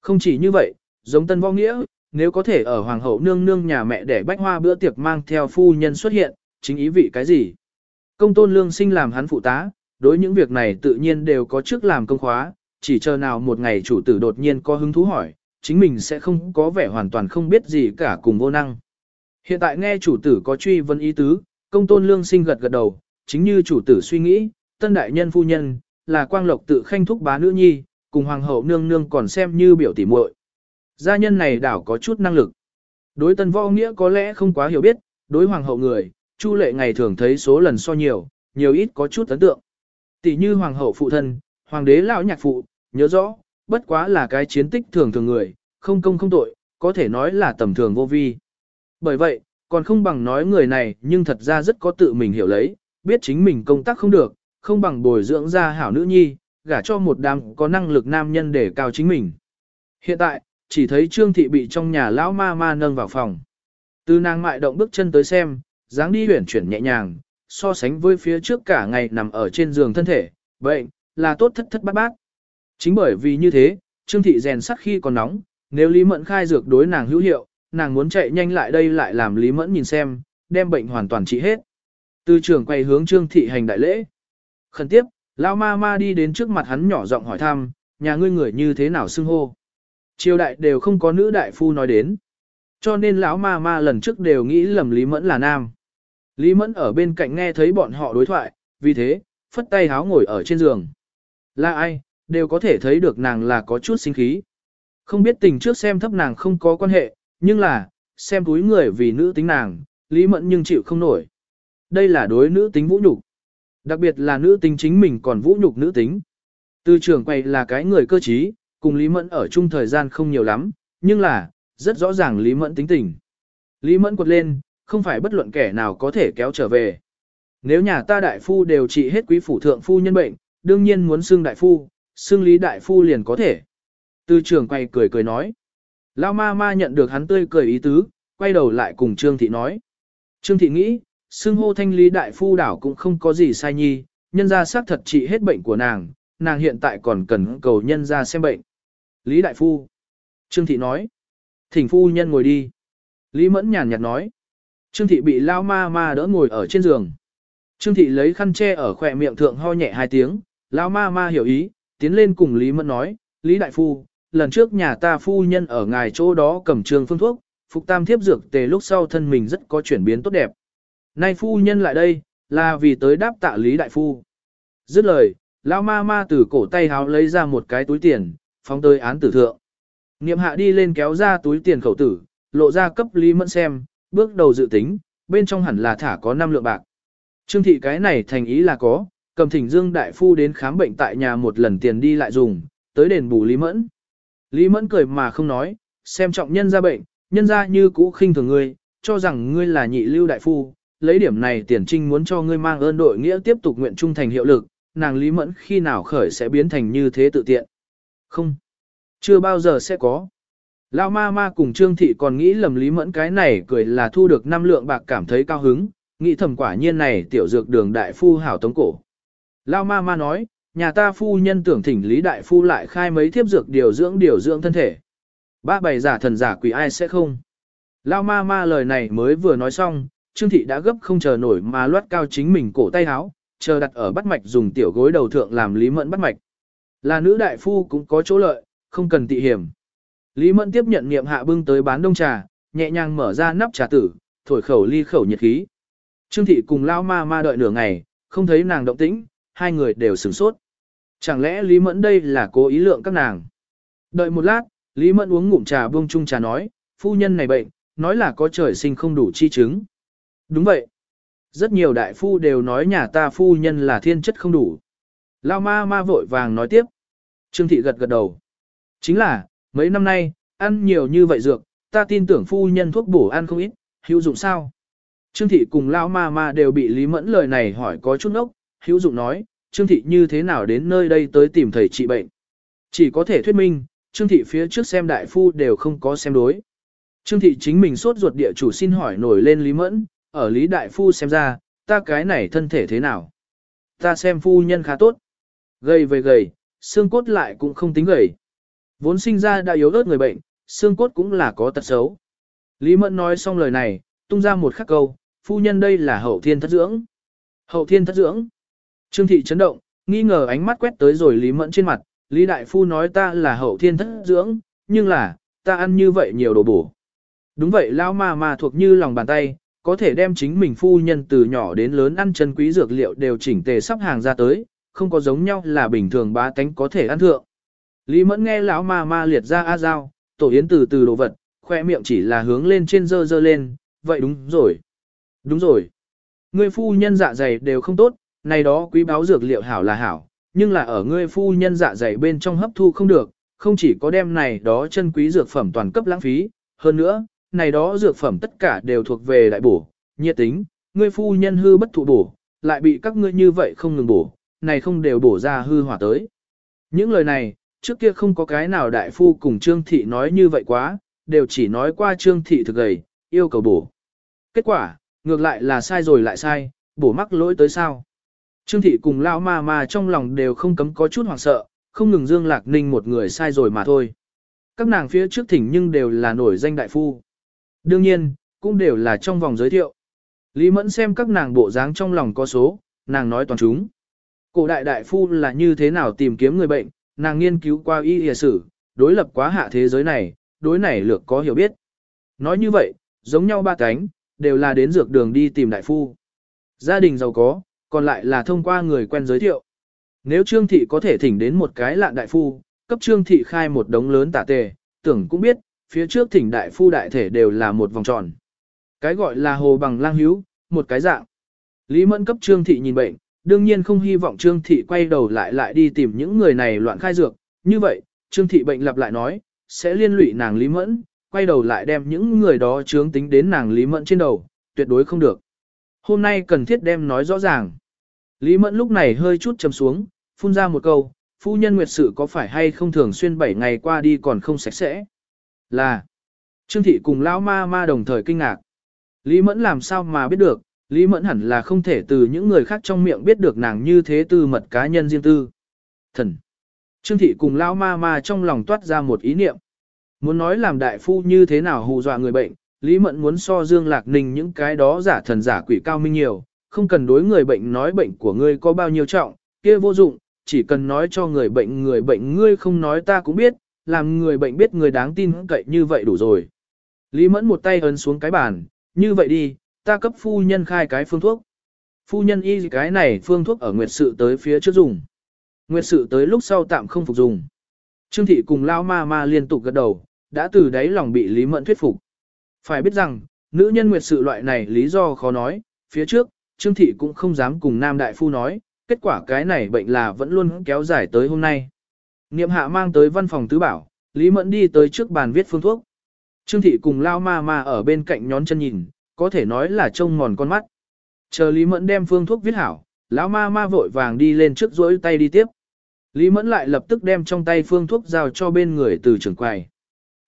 Không chỉ như vậy, giống tân võ nghĩa, nếu có thể ở hoàng hậu nương nương nhà mẹ để bách hoa bữa tiệc mang theo phu nhân xuất hiện, chính ý vị cái gì? Công tôn lương sinh làm hắn phụ tá, đối những việc này tự nhiên đều có trước làm công khóa, chỉ chờ nào một ngày chủ tử đột nhiên có hứng thú hỏi, chính mình sẽ không có vẻ hoàn toàn không biết gì cả cùng vô năng. Hiện tại nghe chủ tử có truy vấn ý tứ, công tôn lương sinh gật gật đầu, chính như chủ tử suy nghĩ, tân đại nhân phu nhân, là quang lộc tự khanh thúc bá nữ nhi, cùng hoàng hậu nương nương còn xem như biểu tỉ muội. Gia nhân này đảo có chút năng lực. Đối tân võ nghĩa có lẽ không quá hiểu biết, đối hoàng hậu người, chu lệ ngày thường thấy số lần so nhiều, nhiều ít có chút ấn tượng. Tỷ như hoàng hậu phụ thân, hoàng đế lão nhạc phụ, nhớ rõ, bất quá là cái chiến tích thường thường người, không công không tội, có thể nói là tầm thường vô vi. Bởi vậy, còn không bằng nói người này nhưng thật ra rất có tự mình hiểu lấy, biết chính mình công tác không được, không bằng bồi dưỡng ra hảo nữ nhi, gả cho một đám có năng lực nam nhân để cao chính mình. Hiện tại, chỉ thấy Trương Thị bị trong nhà lão ma ma nâng vào phòng. Từ nàng mại động bước chân tới xem, dáng đi huyển chuyển nhẹ nhàng, so sánh với phía trước cả ngày nằm ở trên giường thân thể, bệnh, là tốt thất thất bát bát. Chính bởi vì như thế, Trương Thị rèn sắt khi còn nóng, nếu Lý Mẫn khai dược đối nàng hữu hiệu, nàng muốn chạy nhanh lại đây lại làm Lý Mẫn nhìn xem, đem bệnh hoàn toàn trị hết. Từ trường quay hướng Trương Thị hành đại lễ. Khẩn tiếp, Lão ma ma đi đến trước mặt hắn nhỏ giọng hỏi thăm, nhà ngươi người như thế nào xưng hô. Triều đại đều không có nữ đại phu nói đến. Cho nên lão ma ma lần trước đều nghĩ lầm Lý Mẫn là nam. Lý Mẫn ở bên cạnh nghe thấy bọn họ đối thoại, vì thế, phất tay háo ngồi ở trên giường. Là ai, đều có thể thấy được nàng là có chút sinh khí. Không biết tình trước xem thấp nàng không có quan hệ, nhưng là, xem túi người vì nữ tính nàng, Lý Mẫn nhưng chịu không nổi. Đây là đối nữ tính vũ nhục. Đặc biệt là nữ tính chính mình còn vũ nhục nữ tính. Tư trưởng quay là cái người cơ trí, cùng Lý Mẫn ở chung thời gian không nhiều lắm, nhưng là, rất rõ ràng Lý Mẫn tính tình. Lý Mẫn quật lên, không phải bất luận kẻ nào có thể kéo trở về. Nếu nhà ta đại phu đều trị hết quý phủ thượng phu nhân bệnh, đương nhiên muốn xưng đại phu, xưng Lý đại phu liền có thể. Tư trưởng quay cười cười nói. Lao ma ma nhận được hắn tươi cười ý tứ, quay đầu lại cùng Trương Thị nói. Trương Thị nghĩ, xưng hô thanh lý đại phu đảo cũng không có gì sai nhi, nhân ra xác thật trị hết bệnh của nàng, nàng hiện tại còn cần cầu nhân ra xem bệnh. Lý đại phu. Trương Thị nói. Thỉnh phu nhân ngồi đi. Lý mẫn nhàn nhạt nói. Trương Thị bị lao ma ma đỡ ngồi ở trên giường. Trương Thị lấy khăn che ở khỏe miệng thượng ho nhẹ hai tiếng, lao ma ma hiểu ý, tiến lên cùng Lý mẫn nói, Lý đại phu, lần trước nhà ta phu nhân ở ngài chỗ đó cầm trường phương thuốc, phục tam thiếp dược tề lúc sau thân mình rất có chuyển biến tốt đẹp. Nay phu nhân lại đây, là vì tới đáp tạ Lý Đại Phu. Dứt lời, lão ma ma từ cổ tay háo lấy ra một cái túi tiền, phóng tới án tử thượng. Niệm hạ đi lên kéo ra túi tiền khẩu tử, lộ ra cấp Lý Mẫn xem, bước đầu dự tính, bên trong hẳn là thả có 5 lượng bạc. Trương thị cái này thành ý là có, cầm thỉnh Dương Đại Phu đến khám bệnh tại nhà một lần tiền đi lại dùng, tới đền bù Lý Mẫn. Lý Mẫn cười mà không nói, xem trọng nhân ra bệnh, nhân ra như cũ khinh thường ngươi, cho rằng ngươi là nhị lưu đại phu, lấy điểm này tiền trinh muốn cho ngươi mang ơn đội nghĩa tiếp tục nguyện trung thành hiệu lực, nàng Lý Mẫn khi nào khởi sẽ biến thành như thế tự tiện. Không, chưa bao giờ sẽ có. Lão ma ma cùng Trương Thị còn nghĩ lầm Lý Mẫn cái này cười là thu được năm lượng bạc cảm thấy cao hứng, nghĩ thầm quả nhiên này tiểu dược đường đại phu hảo tống cổ. Lão ma ma nói, nhà ta phu nhân tưởng thỉnh Lý đại phu lại khai mấy thiếp dược điều dưỡng điều dưỡng thân thể. Ba bày giả thần giả quỷ ai sẽ không. Lão ma ma lời này mới vừa nói xong, Trương Thị đã gấp không chờ nổi mà loát cao chính mình cổ tay háo, chờ đặt ở bắt mạch dùng tiểu gối đầu thượng làm Lý Mẫn bắt mạch. Là nữ đại phu cũng có chỗ lợi, không cần tị hiểm. Lý Mẫn tiếp nhận niệm hạ bưng tới bán đông trà, nhẹ nhàng mở ra nắp trà tử, thổi khẩu ly khẩu nhiệt khí. Trương thị cùng lao ma ma đợi nửa ngày, không thấy nàng động tĩnh, hai người đều sửng sốt. Chẳng lẽ Lý Mẫn đây là cố ý lượng các nàng? Đợi một lát, Lý Mẫn uống ngụm trà buông chung trà nói, phu nhân này bệnh, nói là có trời sinh không đủ chi chứng. Đúng vậy. Rất nhiều đại phu đều nói nhà ta phu nhân là thiên chất không đủ. Lao ma ma vội vàng nói tiếp. Trương thị gật gật đầu. Chính là, mấy năm nay, ăn nhiều như vậy dược, ta tin tưởng phu nhân thuốc bổ ăn không ít, hữu dụng sao? Trương thị cùng Lao ma ma đều bị Lý Mẫn lời này hỏi có chút ốc, hữu dụng nói, Trương thị như thế nào đến nơi đây tới tìm thầy trị bệnh. Chỉ có thể thuyết minh, Trương thị phía trước xem đại phu đều không có xem đối. Trương thị chính mình sốt ruột địa chủ xin hỏi nổi lên Lý Mẫn, ở Lý Đại Phu xem ra, ta cái này thân thể thế nào? Ta xem phu nhân khá tốt. Gầy về gầy, xương cốt lại cũng không tính gầy. Vốn sinh ra đã yếu ớt người bệnh, xương cốt cũng là có tật xấu. Lý Mẫn nói xong lời này, tung ra một khắc câu, phu nhân đây là hậu thiên thất dưỡng. Hậu thiên thất dưỡng. Trương thị chấn động, nghi ngờ ánh mắt quét tới rồi Lý Mẫn trên mặt, Lý Đại Phu nói ta là hậu thiên thất dưỡng, nhưng là, ta ăn như vậy nhiều đồ bổ. Đúng vậy lao ma ma thuộc như lòng bàn tay, có thể đem chính mình phu nhân từ nhỏ đến lớn ăn chân quý dược liệu đều chỉnh tề sắp hàng ra tới, không có giống nhau là bình thường bá tánh có thể ăn thượng. Lý Mẫn nghe lão ma ma liệt ra a dao, tổ yến từ từ đồ vật, khoe miệng chỉ là hướng lên trên dơ dơ lên, vậy đúng rồi. Đúng rồi. Ngươi phu nhân dạ dày đều không tốt, này đó quý báo dược liệu hảo là hảo, nhưng là ở ngươi phu nhân dạ dày bên trong hấp thu không được, không chỉ có đem này đó chân quý dược phẩm toàn cấp lãng phí, hơn nữa, này đó dược phẩm tất cả đều thuộc về đại bổ, nhiệt tính, ngươi phu nhân hư bất thụ bổ, lại bị các ngươi như vậy không ngừng bổ, này không đều bổ ra hư hỏa tới. Những lời này, trước kia không có cái nào đại phu cùng Trương Thị nói như vậy quá, đều chỉ nói qua Trương Thị thực gầy, yêu cầu bổ. Kết quả, ngược lại là sai rồi lại sai, bổ mắc lỗi tới sao. Trương Thị cùng lão Ma Ma trong lòng đều không cấm có chút hoảng sợ, không ngừng Dương Lạc Ninh một người sai rồi mà thôi. Các nàng phía trước thỉnh nhưng đều là nổi danh đại phu. Đương nhiên, cũng đều là trong vòng giới thiệu. Lý Mẫn xem các nàng bộ dáng trong lòng có số, nàng nói toàn chúng. Cổ đại đại phu là như thế nào tìm kiếm người bệnh, nàng nghiên cứu qua y y sử, đối lập quá hạ thế giới này, đối này lược có hiểu biết. Nói như vậy, giống nhau ba cánh, đều là đến dược đường đi tìm đại phu. Gia đình giàu có, còn lại là thông qua người quen giới thiệu. Nếu Trương Thị có thể thỉnh đến một cái lạ đại phu, cấp Trương Thị khai một đống lớn tả tề, tưởng cũng biết, phía trước thỉnh đại phu đại thể đều là một vòng tròn. Cái gọi là hồ bằng lang hữu, một cái dạng. Lý Mẫn cấp Trương Thị nhìn bệnh, đương nhiên không hy vọng Trương Thị quay đầu lại lại đi tìm những người này loạn khai dược. Như vậy, Trương Thị bệnh lặp lại nói, sẽ liên lụy nàng Lý Mẫn, quay đầu lại đem những người đó chướng tính đến nàng Lý Mẫn trên đầu, tuyệt đối không được. Hôm nay cần thiết đem nói rõ ràng. Lý Mẫn lúc này hơi chút chầm xuống, phun ra một câu, phu nhân nguyệt sự có phải hay không thường xuyên 7 ngày qua đi còn không sạch sẽ. Là, Trương Thị cùng Lão Ma Ma đồng thời kinh ngạc. Lý Mẫn làm sao mà biết được, Lý Mẫn hẳn là không thể từ những người khác trong miệng biết được nàng như thế tư mật cá nhân riêng tư. Thần. Trương Thị cùng Lão Ma Ma trong lòng toát ra một ý niệm. Muốn nói làm đại phu như thế nào hù dọa người bệnh, Lý Mẫn muốn so Dương Lạc Ninh những cái đó giả thần giả quỷ cao minh nhiều, không cần đối người bệnh nói bệnh của ngươi có bao nhiêu trọng, kia vô dụng, chỉ cần nói cho người bệnh người bệnh ngươi không nói ta cũng biết, làm người bệnh biết người đáng tin cậy như vậy đủ rồi. Lý Mẫn một tay ấn xuống cái bàn, như vậy đi, ta cấp phu nhân khai cái phương thuốc. Phu nhân y cái này phương thuốc ở nguyệt sự tới phía trước dùng. Nguyệt sự tới lúc sau tạm không phục dùng. Trương thị cùng lao ma ma liên tục gật đầu, đã từ đấy lòng bị Lý Mẫn thuyết phục. Phải biết rằng, nữ nhân nguyệt sự loại này lý do khó nói, phía trước, Trương thị cũng không dám cùng nam đại phu nói, kết quả cái này bệnh là vẫn luôn kéo dài tới hôm nay. Niệm hạ mang tới văn phòng tứ bảo, Lý Mẫn đi tới trước bàn viết phương thuốc. Trương thị cùng lao ma ma ở bên cạnh nhón chân nhìn, có thể nói là trông mòn con mắt. Chờ Lý Mẫn đem phương thuốc viết hảo, lão ma ma vội vàng đi lên trước rỗi tay đi tiếp. Lý Mẫn lại lập tức đem trong tay phương thuốc giao cho bên người từ trưởng quầy.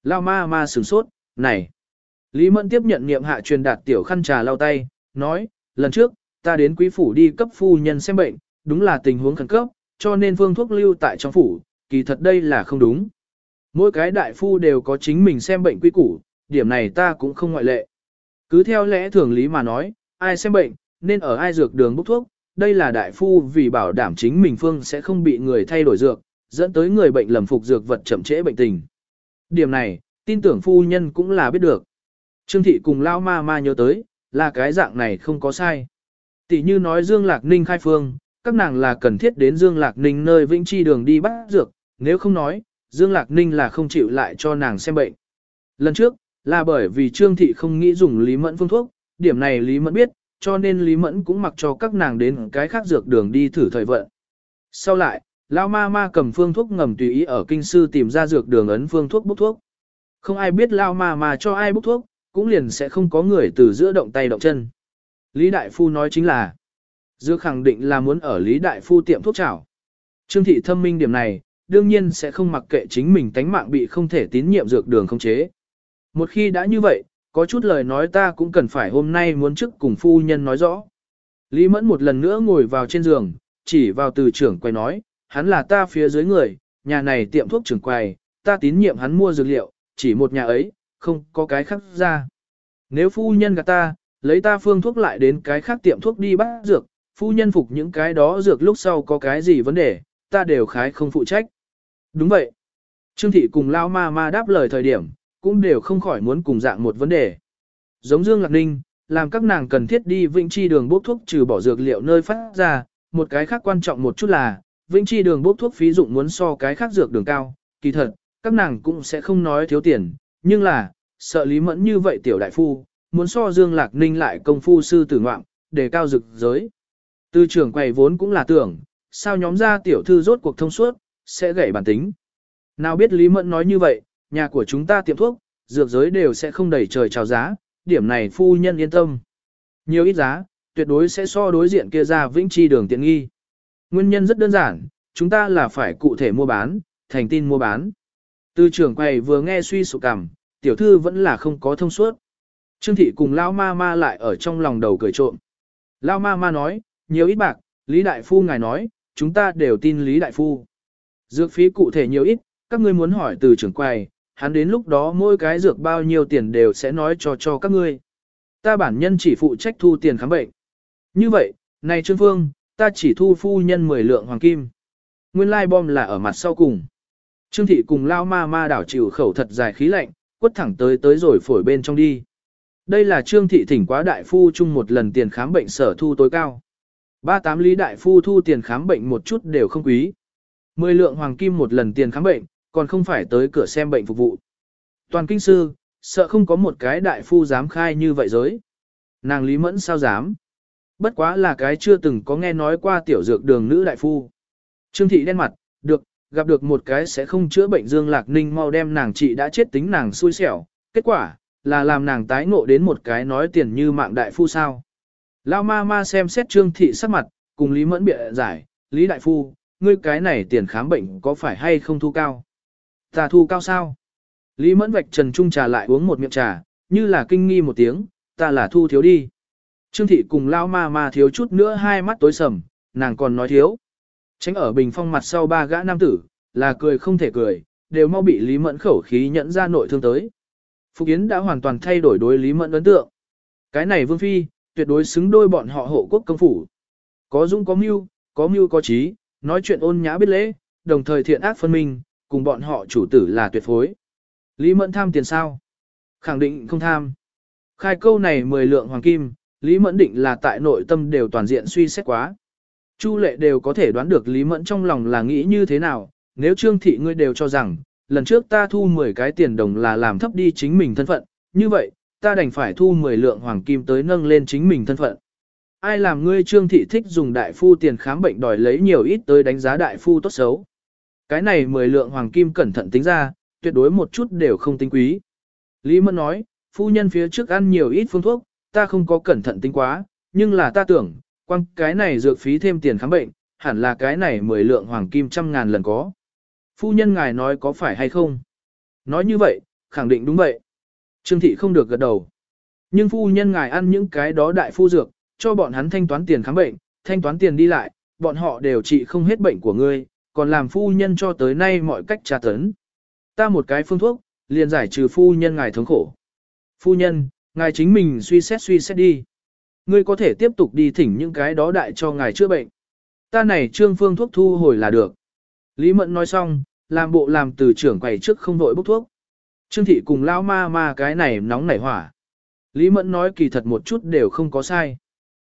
Lão ma ma sửng sốt, này. Lý Mẫn tiếp nhận niệm hạ truyền đạt tiểu khăn trà lau tay, nói, lần trước, ta đến quý phủ đi cấp phu nhân xem bệnh, đúng là tình huống khẩn cấp, cho nên phương thuốc lưu tại trong phủ, kỳ thật đây là không đúng. Mỗi cái đại phu đều có chính mình xem bệnh quy củ, điểm này ta cũng không ngoại lệ. Cứ theo lẽ thường lý mà nói, ai xem bệnh, nên ở ai dược đường bốc thuốc, đây là đại phu vì bảo đảm chính mình phương sẽ không bị người thay đổi dược, dẫn tới người bệnh lầm phục dược vật chậm trễ bệnh tình. Điểm này, tin tưởng phu nhân cũng là biết được. Trương thị cùng lao ma ma nhớ tới, là cái dạng này không có sai. Tỷ như nói Dương Lạc Ninh khai phương, các nàng là cần thiết đến Dương Lạc Ninh nơi vĩnh chi đường đi bắt dược, nếu không nói, Dương Lạc Ninh là không chịu lại cho nàng xem bệnh. Lần trước, là bởi vì Trương Thị không nghĩ dùng Lý Mẫn phương thuốc, điểm này Lý Mẫn biết, cho nên Lý Mẫn cũng mặc cho các nàng đến cái khác dược đường đi thử thời vận. Sau lại, Lao ma ma cầm phương thuốc ngầm tùy ý ở kinh sư tìm ra dược đường ấn phương thuốc bốc thuốc. Không ai biết Lao ma ma cho ai bốc thuốc, cũng liền sẽ không có người từ giữa động tay động chân. Lý Đại Phu nói chính là, dược khẳng định là muốn ở Lý Đại Phu tiệm thuốc chảo. Trương thị thâm minh điểm này, đương nhiên sẽ không mặc kệ chính mình tánh mạng bị không thể tín nhiệm dược đường không chế. Một khi đã như vậy, có chút lời nói ta cũng cần phải hôm nay muốn trước cùng phu nhân nói rõ. Lý Mẫn một lần nữa ngồi vào trên giường, chỉ vào từ trưởng quay nói, hắn là ta phía dưới người, nhà này tiệm thuốc trưởng quầy, ta tín nhiệm hắn mua dược liệu, chỉ một nhà ấy, không có cái khác ra. Nếu phu nhân gạt ta, lấy ta phương thuốc lại đến cái khác tiệm thuốc đi bắt dược, phu nhân phục những cái đó dược lúc sau có cái gì vấn đề, ta đều khái không phụ trách. Đúng vậy. Trương thị cùng lao ma ma đáp lời thời điểm, cũng đều không khỏi muốn cùng dạng một vấn đề. Giống Dương Lạc Ninh, làm các nàng cần thiết đi Vĩnh Chi đường bốc thuốc trừ bỏ dược liệu nơi phát ra, một cái khác quan trọng một chút là, Vĩnh Chi đường bốc thuốc phí dụng muốn so cái khác dược đường cao, kỳ thật, các nàng cũng sẽ không nói thiếu tiền, nhưng là, sợ Lý Mẫn như vậy tiểu đại phu, muốn so Dương Lạc Ninh lại công phu sư tử ngoạm, để cao dực giới. Tư trưởng quầy vốn cũng là tưởng, sao nhóm ra tiểu thư rốt cuộc thông suốt, sẽ gãy bản tính. Nào biết Lý Mẫn nói như vậy, nhà của chúng ta tiệm thuốc, dược giới đều sẽ không đẩy trời chào giá, điểm này phu nhân yên tâm. Nhiều ít giá, tuyệt đối sẽ so đối diện kia ra vĩnh chi đường tiện nghi. Nguyên nhân rất đơn giản, chúng ta là phải cụ thể mua bán, thành tin mua bán. Tư trưởng quầy vừa nghe suy sụp cảm, tiểu thư vẫn là không có thông suốt. Trương thị cùng Lao ma ma lại ở trong lòng đầu cười trộm. Lao ma ma nói, nhiều ít bạc, Lý Đại Phu ngài nói, chúng ta đều tin Lý Đại Phu. Dược phí cụ thể nhiều ít, các ngươi muốn hỏi từ trưởng quầy, hắn đến lúc đó mỗi cái dược bao nhiêu tiền đều sẽ nói cho cho các ngươi. Ta bản nhân chỉ phụ trách thu tiền khám bệnh. Như vậy, này Trương Phương, ta chỉ thu phu nhân 10 lượng hoàng kim. Nguyên lai bom là ở mặt sau cùng. Trương thị cùng lao ma ma đảo chịu khẩu thật dài khí lạnh, quất thẳng tới tới rồi phổi bên trong đi. Đây là trương thị thỉnh quá đại phu chung một lần tiền khám bệnh sở thu tối cao. Ba tám lý đại phu thu tiền khám bệnh một chút đều không quý. Mười lượng hoàng kim một lần tiền khám bệnh, còn không phải tới cửa xem bệnh phục vụ. Toàn kinh sư, sợ không có một cái đại phu dám khai như vậy giới. Nàng Lý Mẫn sao dám? Bất quá là cái chưa từng có nghe nói qua tiểu dược đường nữ đại phu. Trương thị đen mặt, được, gặp được một cái sẽ không chữa bệnh Dương Lạc Ninh mau đem nàng chị đã chết tính nàng xui xẻo. Kết quả, là làm nàng tái ngộ đến một cái nói tiền như mạng đại phu sao. Lao ma ma xem xét Trương thị sắc mặt, cùng Lý Mẫn bịa giải, Lý đại phu, ngươi cái này tiền khám bệnh có phải hay không thu cao? Ta thu cao sao? Lý Mẫn vạch trần trung trà lại uống một miệng trà, như là kinh nghi một tiếng, ta là thu thiếu đi. Trương thị cùng lao ma ma thiếu chút nữa hai mắt tối sầm, nàng còn nói thiếu. Tránh ở bình phong mặt sau ba gã nam tử, là cười không thể cười, đều mau bị Lý Mẫn khẩu khí nhẫn ra nội thương tới. Phục Yến đã hoàn toàn thay đổi đối Lý Mẫn ấn tượng. Cái này Vương Phi, tuyệt đối xứng đôi bọn họ hộ quốc công phủ. Có dũng có mưu, có mưu có trí, nói chuyện ôn nhã biết lễ, đồng thời thiện ác phân minh, cùng bọn họ chủ tử là tuyệt phối. Lý Mẫn tham tiền sao? Khẳng định không tham. Khai câu này 10 lượng hoàng kim, Lý Mẫn định là tại nội tâm đều toàn diện suy xét quá. Chu lệ đều có thể đoán được Lý Mẫn trong lòng là nghĩ như thế nào, nếu Trương Thị ngươi đều cho rằng, lần trước ta thu 10 cái tiền đồng là làm thấp đi chính mình thân phận, như vậy, ta đành phải thu 10 lượng hoàng kim tới nâng lên chính mình thân phận. Ai làm ngươi Trương Thị thích dùng đại phu tiền khám bệnh đòi lấy nhiều ít tới đánh giá đại phu tốt xấu. Cái này 10 lượng hoàng kim cẩn thận tính ra, tuyệt đối một chút đều không tính quý. Lý Mẫn nói, phu nhân phía trước ăn nhiều ít phương thuốc, ta không có cẩn thận tính quá, nhưng là ta tưởng, quăng cái này dược phí thêm tiền khám bệnh, hẳn là cái này 10 lượng hoàng kim trăm ngàn lần có. Phu nhân ngài nói có phải hay không? Nói như vậy, khẳng định đúng vậy. Trương thị không được gật đầu. Nhưng phu nhân ngài ăn những cái đó đại phu dược, cho bọn hắn thanh toán tiền khám bệnh, thanh toán tiền đi lại, bọn họ đều trị không hết bệnh của ngươi, còn làm phu nhân cho tới nay mọi cách tra tấn. Ta một cái phương thuốc, liền giải trừ phu nhân ngài thống khổ. Phu nhân, ngài chính mình suy xét suy xét đi. Ngươi có thể tiếp tục đi thỉnh những cái đó đại cho ngài chữa bệnh. Ta này trương phương thuốc thu hồi là được. Lý Mẫn nói xong, làm bộ làm từ trưởng quầy trước không vội bốc thuốc. Trương thị cùng lao ma ma cái này nóng nảy hỏa. Lý Mẫn nói kỳ thật một chút đều không có sai.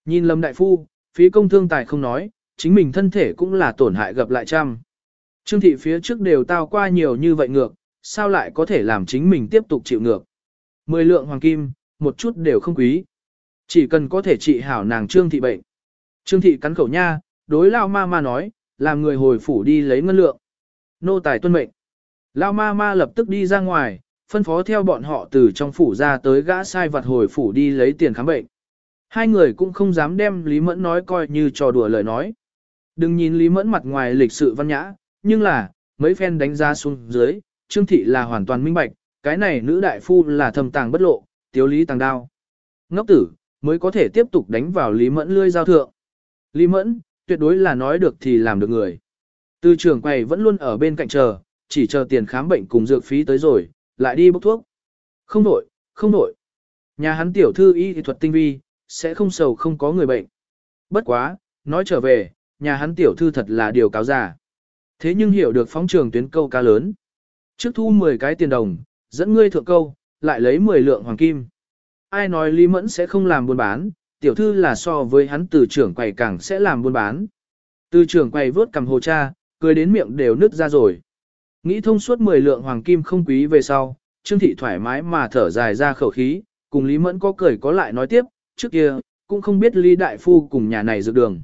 Nhìn Lâm Đại Phu, phí công thương tài không nói, chính mình thân thể cũng là tổn hại gặp lại trăm. Trương thị phía trước đều tao qua nhiều như vậy ngược, sao lại có thể làm chính mình tiếp tục chịu ngược. Mười lượng hoàng kim, một chút đều không quý. Chỉ cần có thể trị hảo nàng Trương thị bệnh. Trương thị cắn khẩu nha, đối lao ma ma nói, làm người hồi phủ đi lấy ngân lượng. Nô tài tuân mệnh. Lao ma ma lập tức đi ra ngoài, phân phó theo bọn họ từ trong phủ ra tới gã sai vặt hồi phủ đi lấy tiền khám bệnh. Hai người cũng không dám đem Lý Mẫn nói coi như trò đùa lời nói. Đừng nhìn Lý Mẫn mặt ngoài lịch sự văn nhã, nhưng là, mấy phen đánh ra xuống dưới, Trương Thị là hoàn toàn minh bạch, cái này nữ đại phu là thầm tàng bất lộ, tiếu lý tàng đao. Ngốc tử, mới có thể tiếp tục đánh vào Lý Mẫn lươi giao thượng. Lý Mẫn, tuyệt đối là nói được thì làm được người. Từ trưởng quầy vẫn luôn ở bên cạnh chờ, chỉ chờ tiền khám bệnh cùng dược phí tới rồi, lại đi bốc thuốc. Không đổi, không đổi. Nhà hắn tiểu thư y thuật tinh vi, sẽ không sầu không có người bệnh. Bất quá, nói trở về, nhà hắn tiểu thư thật là điều cáo giả. Thế nhưng hiểu được phóng trường tuyến câu cá lớn. Trước thu 10 cái tiền đồng, dẫn ngươi thượng câu, lại lấy 10 lượng hoàng kim. Ai nói Lý Mẫn sẽ không làm buôn bán, tiểu thư là so với hắn từ trưởng quầy càng sẽ làm buôn bán. Từ trưởng quầy vớt cầm hồ cha, cười đến miệng đều nứt ra rồi. Nghĩ thông suốt 10 lượng hoàng kim không quý về sau, Trương Thị thoải mái mà thở dài ra khẩu khí, cùng Lý Mẫn có cười có lại nói tiếp, trước kia, cũng không biết Lý Đại Phu cùng nhà này dược đường.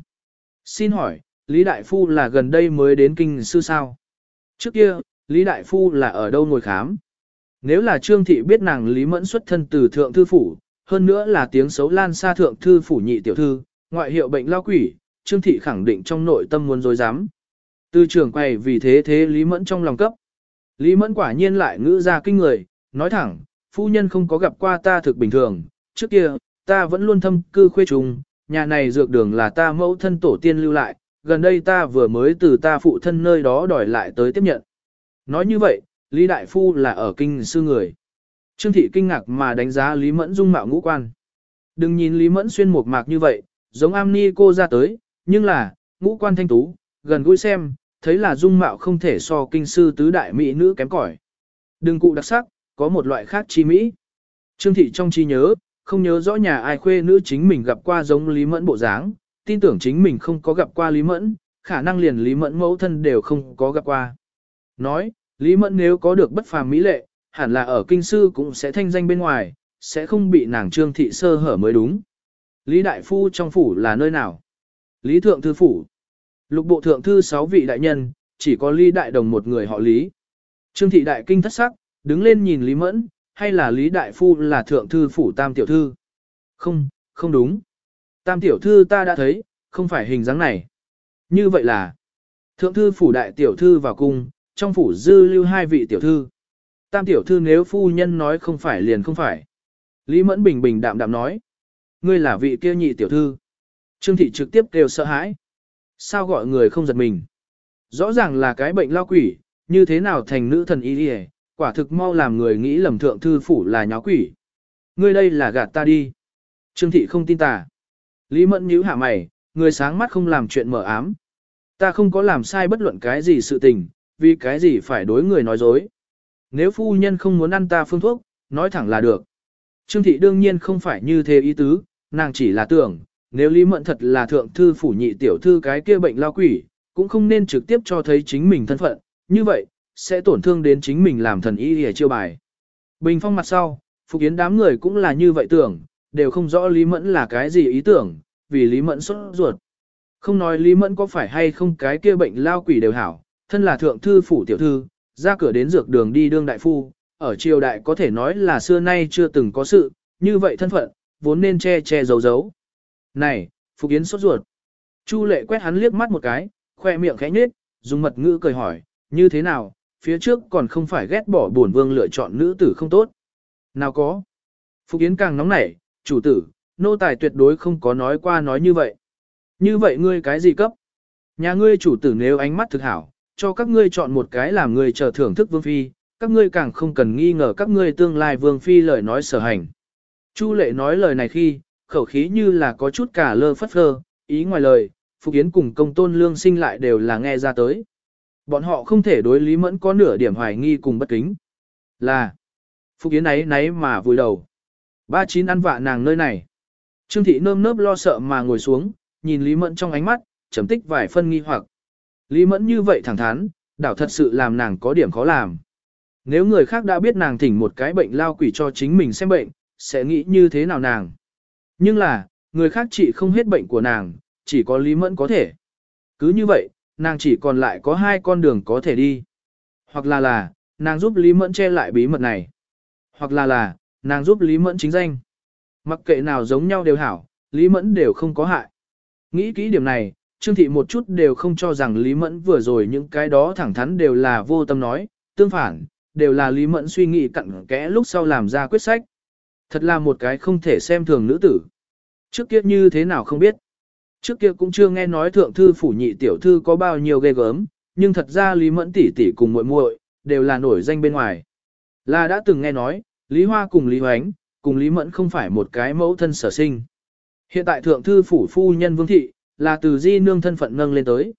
Xin hỏi, Lý Đại Phu là gần đây mới đến kinh sư sao? Trước kia, Lý Đại Phu là ở đâu ngồi khám? Nếu là Trương Thị biết nàng Lý Mẫn xuất thân từ thượng thư phủ, hơn nữa là tiếng xấu lan xa thượng thư phủ nhị tiểu thư, ngoại hiệu bệnh lao quỷ, Trương Thị khẳng định trong nội tâm muốn dối dám. Từ trưởng quay vì thế thế Lý Mẫn trong lòng cấp. Lý Mẫn quả nhiên lại ngữ ra kinh người, nói thẳng, phu nhân không có gặp qua ta thực bình thường, trước kia, ta vẫn luôn thâm cư khuê trùng, nhà này dược đường là ta mẫu thân tổ tiên lưu lại, gần đây ta vừa mới từ ta phụ thân nơi đó đòi lại tới tiếp nhận. Nói như vậy, Lý Đại Phu là ở kinh sư người. Trương Thị kinh ngạc mà đánh giá Lý Mẫn dung mạo ngũ quan. Đừng nhìn Lý Mẫn xuyên một mạc như vậy, giống am ni cô ra tới, nhưng là, ngũ quan thanh tú, gần gũi xem, thấy là dung mạo không thể so kinh sư tứ đại mỹ nữ kém cỏi. Đừng cụ đặc sắc, có một loại khác chi mỹ. Trương Thị trong chi nhớ, không nhớ rõ nhà ai khuê nữ chính mình gặp qua giống Lý Mẫn bộ dáng, tin tưởng chính mình không có gặp qua Lý Mẫn, khả năng liền Lý Mẫn mẫu thân đều không có gặp qua. Nói, Lý Mẫn nếu có được bất phàm mỹ lệ, hẳn là ở kinh sư cũng sẽ thanh danh bên ngoài, sẽ không bị nàng trương thị sơ hở mới đúng. Lý Đại Phu trong phủ là nơi nào? Lý Thượng Thư Phủ. Lục bộ thượng thư sáu vị đại nhân, chỉ có Lý Đại Đồng một người họ Lý. Trương thị đại kinh thất sắc, đứng lên nhìn Lý Mẫn, hay là Lý Đại Phu là thượng thư phủ tam tiểu thư? Không, không đúng. Tam tiểu thư ta đã thấy, không phải hình dáng này. Như vậy là, thượng thư phủ đại tiểu thư vào cung, trong phủ dư lưu hai vị tiểu thư. Tam tiểu thư nếu phu nhân nói không phải liền không phải. Lý Mẫn bình bình đạm đạm nói. Ngươi là vị kia nhị tiểu thư. Trương thị trực tiếp kêu sợ hãi. Sao gọi người không giật mình? Rõ ràng là cái bệnh lao quỷ, như thế nào thành nữ thần y đi quả thực mau làm người nghĩ lầm thượng thư phủ là nháo quỷ. Ngươi đây là gạt ta đi. Trương thị không tin tà. Lý Mẫn nhíu hạ mày, người sáng mắt không làm chuyện mở ám. Ta không có làm sai bất luận cái gì sự tình, vì cái gì phải đối người nói dối. Nếu phu nhân không muốn ăn ta phương thuốc, nói thẳng là được. Trương thị đương nhiên không phải như thế ý tứ, nàng chỉ là tưởng, nếu Lý Mẫn thật là thượng thư phủ nhị tiểu thư cái kia bệnh lao quỷ, cũng không nên trực tiếp cho thấy chính mình thân phận, như vậy, sẽ tổn thương đến chính mình làm thần y hề chiêu bài. Bình phong mặt sau, Phục Yến đám người cũng là như vậy tưởng, đều không rõ Lý Mẫn là cái gì ý tưởng, vì Lý Mẫn xuất ruột. Không nói Lý Mẫn có phải hay không cái kia bệnh lao quỷ đều hảo, thân là thượng thư phủ tiểu thư, ra cửa đến dược đường đi đương đại phu, ở triều đại có thể nói là xưa nay chưa từng có sự, như vậy thân phận, vốn nên che che giấu giấu. Này, Phục Yến sốt ruột. Chu lệ quét hắn liếc mắt một cái, khoe miệng khẽ nhếch, dùng mật ngữ cười hỏi, như thế nào, phía trước còn không phải ghét bỏ bổn vương lựa chọn nữ tử không tốt. Nào có. Phục Yến càng nóng nảy, chủ tử, nô tài tuyệt đối không có nói qua nói như vậy. Như vậy ngươi cái gì cấp? Nhà ngươi chủ tử nếu ánh mắt thực hảo, cho các ngươi chọn một cái làm người chờ thưởng thức vương phi, các ngươi càng không cần nghi ngờ các ngươi tương lai vương phi lời nói sở hành. Chu lệ nói lời này khi, khẩu khí như là có chút cả lơ phất phơ, ý ngoài lời, Phục Yến cùng công tôn lương sinh lại đều là nghe ra tới. Bọn họ không thể đối Lý Mẫn có nửa điểm hoài nghi cùng bất kính. Là, Phúc Yến ấy nấy mà vùi đầu. Ba chín ăn vạ nàng nơi này. Trương thị nơm nớp lo sợ mà ngồi xuống, nhìn Lý Mẫn trong ánh mắt, chấm tích vài phân nghi hoặc. Lý Mẫn như vậy thẳng thắn, đảo thật sự làm nàng có điểm khó làm. Nếu người khác đã biết nàng thỉnh một cái bệnh lao quỷ cho chính mình xem bệnh, sẽ nghĩ như thế nào nàng. Nhưng là, người khác chỉ không hết bệnh của nàng, chỉ có Lý Mẫn có thể. Cứ như vậy, nàng chỉ còn lại có hai con đường có thể đi. Hoặc là là, nàng giúp Lý Mẫn che lại bí mật này. Hoặc là là, nàng giúp Lý Mẫn chính danh. Mặc kệ nào giống nhau đều hảo, Lý Mẫn đều không có hại. Nghĩ kỹ điểm này, Trương Thị một chút đều không cho rằng Lý Mẫn vừa rồi những cái đó thẳng thắn đều là vô tâm nói, tương phản, đều là Lý Mẫn suy nghĩ cặn kẽ lúc sau làm ra quyết sách. Thật là một cái không thể xem thường nữ tử. Trước kia như thế nào không biết. Trước kia cũng chưa nghe nói thượng thư phủ nhị tiểu thư có bao nhiêu ghê gớm, nhưng thật ra Lý Mẫn tỷ tỷ cùng muội muội đều là nổi danh bên ngoài. Là đã từng nghe nói, Lý Hoa cùng Lý Hoánh, cùng Lý Mẫn không phải một cái mẫu thân sở sinh. Hiện tại thượng thư phủ phu nhân Vương Thị, là từ di nương thân phận nâng lên tới.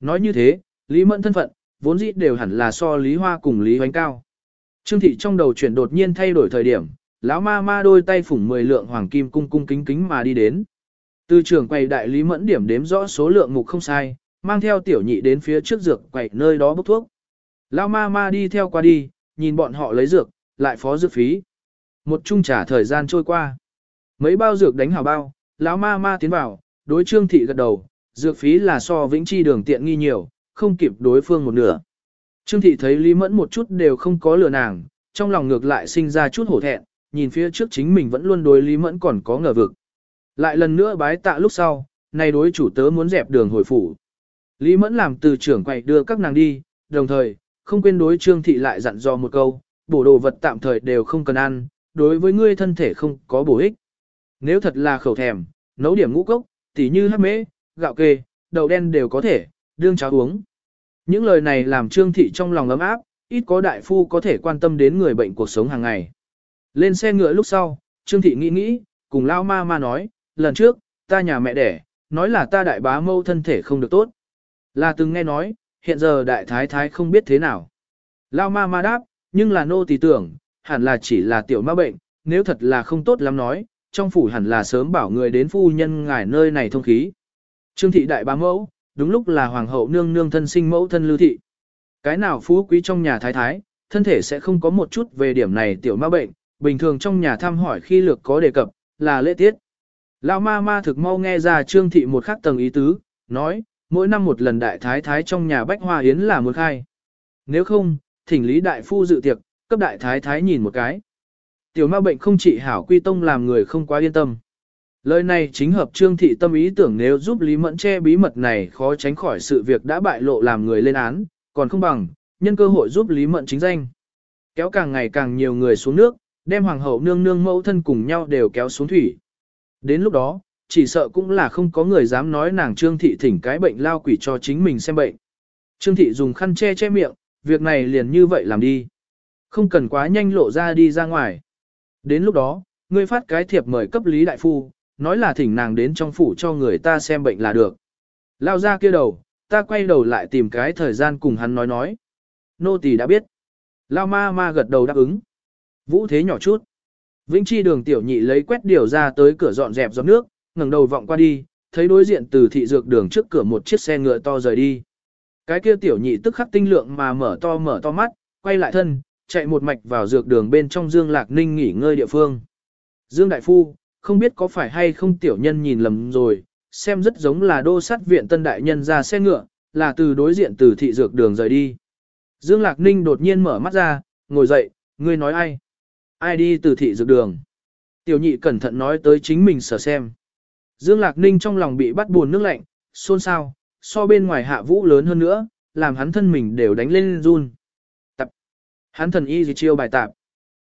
Nói như thế, Lý Mẫn thân phận, vốn dĩ đều hẳn là so Lý Hoa cùng Lý Hoánh cao. Trương Thị trong đầu chuyển đột nhiên thay đổi thời điểm, lão ma ma đôi tay phủng 10 lượng hoàng kim cung cung kính kính mà đi đến. Từ trưởng quầy đại Lý Mẫn điểm đếm rõ số lượng mục không sai, mang theo tiểu nhị đến phía trước dược quầy nơi đó bốc thuốc. Lão ma ma đi theo qua đi, nhìn bọn họ lấy dược, lại phó dược phí. Một chung trả thời gian trôi qua. Mấy bao dược đánh hào bao, lão ma ma tiến vào, đối trương thị gật đầu, dược phí là so vĩnh chi đường tiện nghi nhiều, không kịp đối phương một nửa. Trương thị thấy Lý Mẫn một chút đều không có lừa nàng, trong lòng ngược lại sinh ra chút hổ thẹn, nhìn phía trước chính mình vẫn luôn đối Lý Mẫn còn có ngờ vực. Lại lần nữa bái tạ lúc sau, nay đối chủ tớ muốn dẹp đường hồi phủ. Lý Mẫn làm từ trưởng quầy đưa các nàng đi, đồng thời, không quên đối Trương Thị lại dặn dò một câu, bổ đồ vật tạm thời đều không cần ăn, đối với ngươi thân thể không có bổ ích. Nếu thật là khẩu thèm, nấu điểm ngũ cốc, tỉ như hấp mễ, gạo kê, đậu đen đều có thể, đương cháo uống. Những lời này làm Trương Thị trong lòng ấm áp, ít có đại phu có thể quan tâm đến người bệnh cuộc sống hàng ngày. Lên xe ngựa lúc sau, Trương Thị nghĩ nghĩ, cùng Lao Ma Ma nói, lần trước, ta nhà mẹ đẻ, nói là ta đại bá mâu thân thể không được tốt. Là từng nghe nói, hiện giờ đại thái thái không biết thế nào. Lao Ma Ma đáp, nhưng là nô tỳ tưởng, hẳn là chỉ là tiểu ma bệnh, nếu thật là không tốt lắm nói, trong phủ hẳn là sớm bảo người đến phu nhân ngài nơi này thông khí. Trương thị đại bá mẫu, đúng lúc là hoàng hậu nương nương thân sinh mẫu thân lưu thị. Cái nào phú quý trong nhà thái thái, thân thể sẽ không có một chút về điểm này tiểu ma bệnh, bình thường trong nhà thăm hỏi khi lược có đề cập, là lễ tiết. Lão ma ma thực mau nghe ra trương thị một khắc tầng ý tứ, nói, mỗi năm một lần đại thái thái trong nhà bách hoa yến là một khai. Nếu không, thỉnh lý đại phu dự tiệc, cấp đại thái thái nhìn một cái. Tiểu ma bệnh không trị hảo quy tông làm người không quá yên tâm. Lời này chính hợp trương thị tâm ý tưởng nếu giúp Lý Mẫn che bí mật này khó tránh khỏi sự việc đã bại lộ làm người lên án, còn không bằng, nhân cơ hội giúp Lý Mẫn chính danh. Kéo càng ngày càng nhiều người xuống nước, đem hoàng hậu nương nương mẫu thân cùng nhau đều kéo xuống thủy. Đến lúc đó, chỉ sợ cũng là không có người dám nói nàng trương thị thỉnh cái bệnh lao quỷ cho chính mình xem bệnh. Trương thị dùng khăn che che miệng, việc này liền như vậy làm đi. Không cần quá nhanh lộ ra đi ra ngoài. Đến lúc đó, ngươi phát cái thiệp mời cấp Lý Đại Phu, nói là thỉnh nàng đến trong phủ cho người ta xem bệnh là được. Lao ra kia đầu, ta quay đầu lại tìm cái thời gian cùng hắn nói nói. Nô tỳ đã biết. Lao ma ma gật đầu đáp ứng. Vũ thế nhỏ chút. Vĩnh chi đường tiểu nhị lấy quét điều ra tới cửa dọn dẹp giọt nước, ngẩng đầu vọng qua đi, thấy đối diện từ thị dược đường trước cửa một chiếc xe ngựa to rời đi. Cái kia tiểu nhị tức khắc tinh lượng mà mở to mở to mắt, quay lại thân, chạy một mạch vào dược đường bên trong Dương Lạc Ninh nghỉ ngơi địa phương. Dương Đại Phu, không biết có phải hay không tiểu nhân nhìn lầm rồi, xem rất giống là đô sát viện tân đại nhân ra xe ngựa, là từ đối diện từ thị dược đường rời đi. Dương Lạc Ninh đột nhiên mở mắt ra, ngồi dậy, ngươi nói ai? Ai đi từ thị dược đường? Tiểu nhị cẩn thận nói tới chính mình sở xem. Dương Lạc Ninh trong lòng bị bắt buồn nước lạnh, xôn xao, so bên ngoài hạ vũ lớn hơn nữa, làm hắn thân mình đều đánh lên run. Tập. Hắn thần y gì chiêu bài tạp.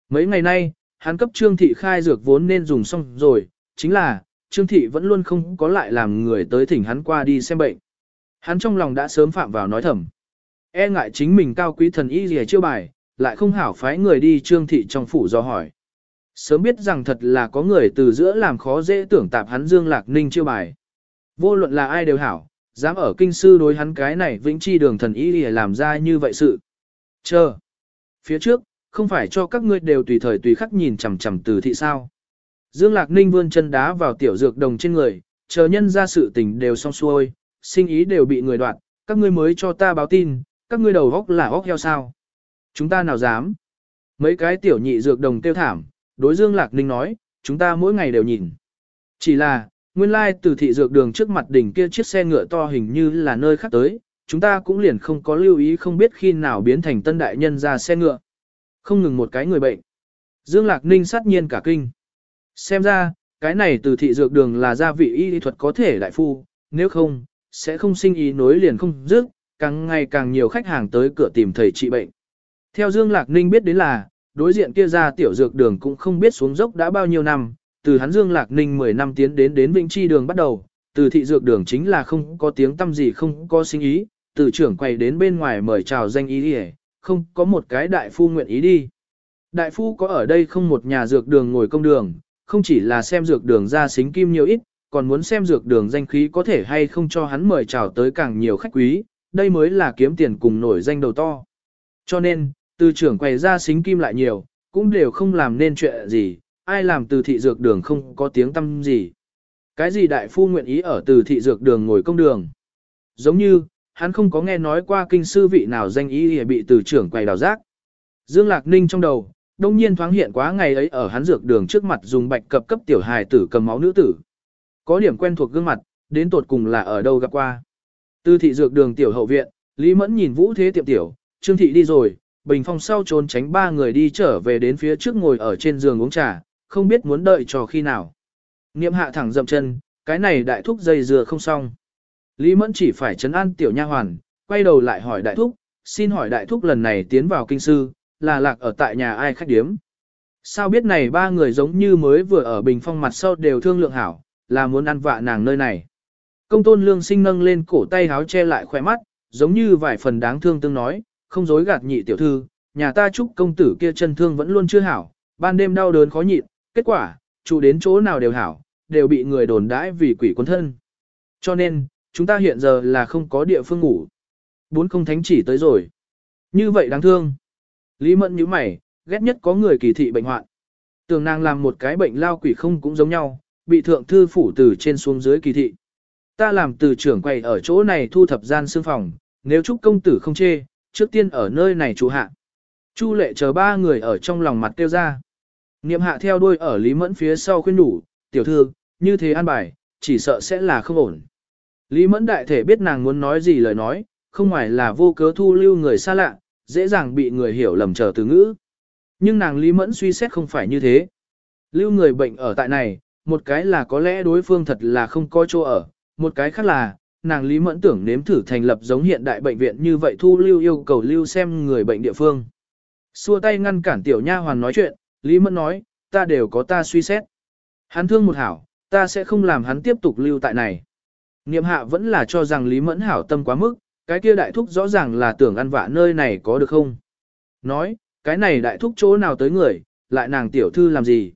Mấy ngày nay, hắn cấp Trương Thị khai dược vốn nên dùng xong rồi, chính là, Trương Thị vẫn luôn không có lại làm người tới thỉnh hắn qua đi xem bệnh. Hắn trong lòng đã sớm phạm vào nói thầm. E ngại chính mình cao quý thần y gì chiêu bài, lại không hảo phái người đi Trương Thị trong phủ do hỏi. Sớm biết rằng thật là có người từ giữa làm khó dễ tưởng tạp hắn Dương Lạc Ninh chiêu bài. Vô luận là ai đều hảo, dám ở kinh sư đối hắn cái này vĩnh chi đường thần ý để làm ra như vậy sự. Chờ. Phía trước, không phải cho các ngươi đều tùy thời tùy khắc nhìn chằm chằm từ thị sao. Dương Lạc Ninh vươn chân đá vào tiểu dược đồng trên người, chờ nhân ra sự tình đều xong xuôi, sinh ý đều bị người đoạn các ngươi mới cho ta báo tin, các ngươi đầu góc là góc heo sao. Chúng ta nào dám. Mấy cái tiểu nhị dược đồng tiêu thảm, đối Dương Lạc Ninh nói, chúng ta mỗi ngày đều nhìn. Chỉ là, nguyên lai từ thị dược đường trước mặt đỉnh kia chiếc xe ngựa to hình như là nơi khác tới, chúng ta cũng liền không có lưu ý không biết khi nào biến thành tân đại nhân ra xe ngựa. Không ngừng một cái người bệnh. Dương Lạc Ninh sát nhiên cả kinh. Xem ra, cái này từ thị dược đường là gia vị y thuật có thể đại phu, nếu không, sẽ không sinh ý nối liền không dứt, càng ngày càng nhiều khách hàng tới cửa tìm thầy trị bệnh. Theo Dương Lạc Ninh biết đến là, đối diện kia ra tiểu dược đường cũng không biết xuống dốc đã bao nhiêu năm, từ hắn Dương Lạc Ninh 10 năm tiến đến đến Vĩnh Chi đường bắt đầu, từ thị dược đường chính là không có tiếng tâm gì không có sinh ý, từ trưởng quay đến bên ngoài mời chào danh ý đi không có một cái đại phu nguyện ý đi. Đại phu có ở đây không một nhà dược đường ngồi công đường, không chỉ là xem dược đường ra xính kim nhiều ít, còn muốn xem dược đường danh khí có thể hay không cho hắn mời chào tới càng nhiều khách quý, đây mới là kiếm tiền cùng nổi danh đầu to. Cho nên, từ trưởng quầy ra xính kim lại nhiều, cũng đều không làm nên chuyện gì, ai làm từ thị dược đường không có tiếng tâm gì. Cái gì đại phu nguyện ý ở từ thị dược đường ngồi công đường. Giống như, hắn không có nghe nói qua kinh sư vị nào danh ý bị từ trưởng quầy đào giác. Dương Lạc Ninh trong đầu, đông nhiên thoáng hiện quá ngày ấy ở hắn dược đường trước mặt dùng bạch cập cấp tiểu hài tử cầm máu nữ tử. Có điểm quen thuộc gương mặt, đến tột cùng là ở đâu gặp qua. Từ thị dược đường tiểu hậu viện, Lý Mẫn nhìn vũ thế tiệm tiểu, Trương thị đi rồi, Bình Phong sau trốn tránh ba người đi trở về đến phía trước ngồi ở trên giường uống trà, không biết muốn đợi cho khi nào. Niệm hạ thẳng dậm chân, cái này đại thúc dây dừa không xong. Lý Mẫn chỉ phải chấn an tiểu nha hoàn, quay đầu lại hỏi đại thúc, xin hỏi đại thúc lần này tiến vào kinh sư, là lạc ở tại nhà ai khách điếm. Sao biết này ba người giống như mới vừa ở bình phong mặt sau đều thương lượng hảo, là muốn ăn vạ nàng nơi này. Công tôn lương sinh nâng lên cổ tay háo che lại khỏe mắt, giống như vài phần đáng thương tương nói, không dối gạt nhị tiểu thư, nhà ta chúc công tử kia chân thương vẫn luôn chưa hảo, ban đêm đau đớn khó nhịn, kết quả, chủ đến chỗ nào đều hảo, đều bị người đồn đãi vì quỷ quân thân. Cho nên, chúng ta hiện giờ là không có địa phương ngủ. Bốn không thánh chỉ tới rồi. Như vậy đáng thương. Lý mẫn như mày, ghét nhất có người kỳ thị bệnh hoạn. Tường nàng làm một cái bệnh lao quỷ không cũng giống nhau, bị thượng thư phủ từ trên xuống dưới kỳ thị. Ta làm từ trưởng quầy ở chỗ này thu thập gian xương phòng, nếu chúc công tử không chê, trước tiên ở nơi này chủ hạ. Chu lệ chờ ba người ở trong lòng mặt tiêu ra. Niệm hạ theo đuôi ở Lý Mẫn phía sau khuyên đủ, tiểu thư, như thế an bài, chỉ sợ sẽ là không ổn. Lý Mẫn đại thể biết nàng muốn nói gì lời nói, không ngoài là vô cớ thu lưu người xa lạ, dễ dàng bị người hiểu lầm trở từ ngữ. Nhưng nàng Lý Mẫn suy xét không phải như thế. Lưu người bệnh ở tại này, một cái là có lẽ đối phương thật là không có chỗ ở, một cái khác là, nàng Lý Mẫn tưởng nếm thử thành lập giống hiện đại bệnh viện như vậy thu lưu yêu cầu lưu xem người bệnh địa phương. Xua tay ngăn cản tiểu nha hoàn nói chuyện, Lý Mẫn nói, ta đều có ta suy xét. Hắn thương một hảo, ta sẽ không làm hắn tiếp tục lưu tại này. Niệm hạ vẫn là cho rằng Lý Mẫn hảo tâm quá mức, cái kia đại thúc rõ ràng là tưởng ăn vạ nơi này có được không. Nói, cái này đại thúc chỗ nào tới người, lại nàng tiểu thư làm gì.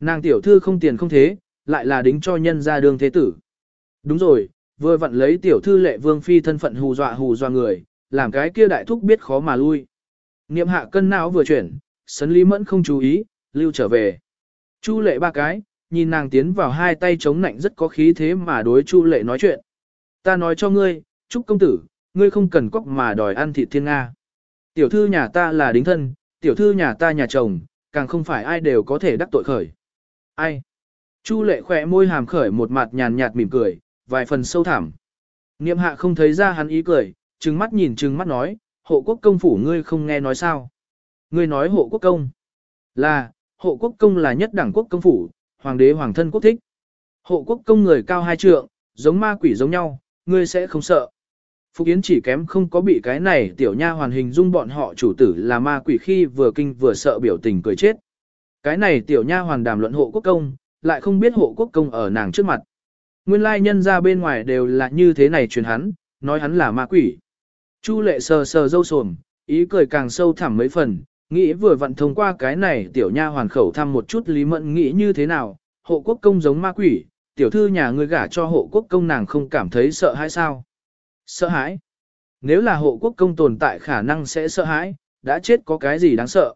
Nàng tiểu thư không tiền không thế, lại là đính cho nhân ra đường thế tử. Đúng rồi, vừa vặn lấy tiểu thư lệ vương phi thân phận hù dọa hù dọa người, làm cái kia đại thúc biết khó mà lui. Niệm hạ cân não vừa chuyển, sấn lý mẫn không chú ý, lưu trở về. Chu lệ ba cái, nhìn nàng tiến vào hai tay chống nạnh rất có khí thế mà đối chu lệ nói chuyện. Ta nói cho ngươi, chúc công tử, ngươi không cần cóc mà đòi ăn thịt thiên Nga. Tiểu thư nhà ta là đính thân, tiểu thư nhà ta nhà chồng, càng không phải ai đều có thể đắc tội khởi. Ai? Chu lệ khỏe môi hàm khởi một mặt nhàn nhạt mỉm cười, vài phần sâu thẳm. Niệm hạ không thấy ra hắn ý cười, trừng mắt nhìn trừng mắt nói, hộ quốc công phủ ngươi không nghe nói sao. Ngươi nói hộ quốc công. Là, hộ quốc công là nhất đẳng quốc công phủ, hoàng đế hoàng thân quốc thích. Hộ quốc công người cao hai trượng, giống ma quỷ giống nhau, ngươi sẽ không sợ. Phục Yến chỉ kém không có bị cái này tiểu nha hoàn hình dung bọn họ chủ tử là ma quỷ khi vừa kinh vừa sợ biểu tình cười chết. Cái này tiểu nha hoàn đàm luận hộ quốc công, lại không biết hộ quốc công ở nàng trước mặt. Nguyên lai nhân ra bên ngoài đều là như thế này truyền hắn, nói hắn là ma quỷ. Chu lệ sờ sờ dâu sồm, ý cười càng sâu thẳm mấy phần, nghĩ vừa vặn thông qua cái này tiểu nha hoàn khẩu thăm một chút lý mẫn nghĩ như thế nào, hộ quốc công giống ma quỷ, tiểu thư nhà ngươi gả cho hộ quốc công nàng không cảm thấy sợ hãi sao. Sợ hãi? Nếu là hộ quốc công tồn tại khả năng sẽ sợ hãi, đã chết có cái gì đáng sợ?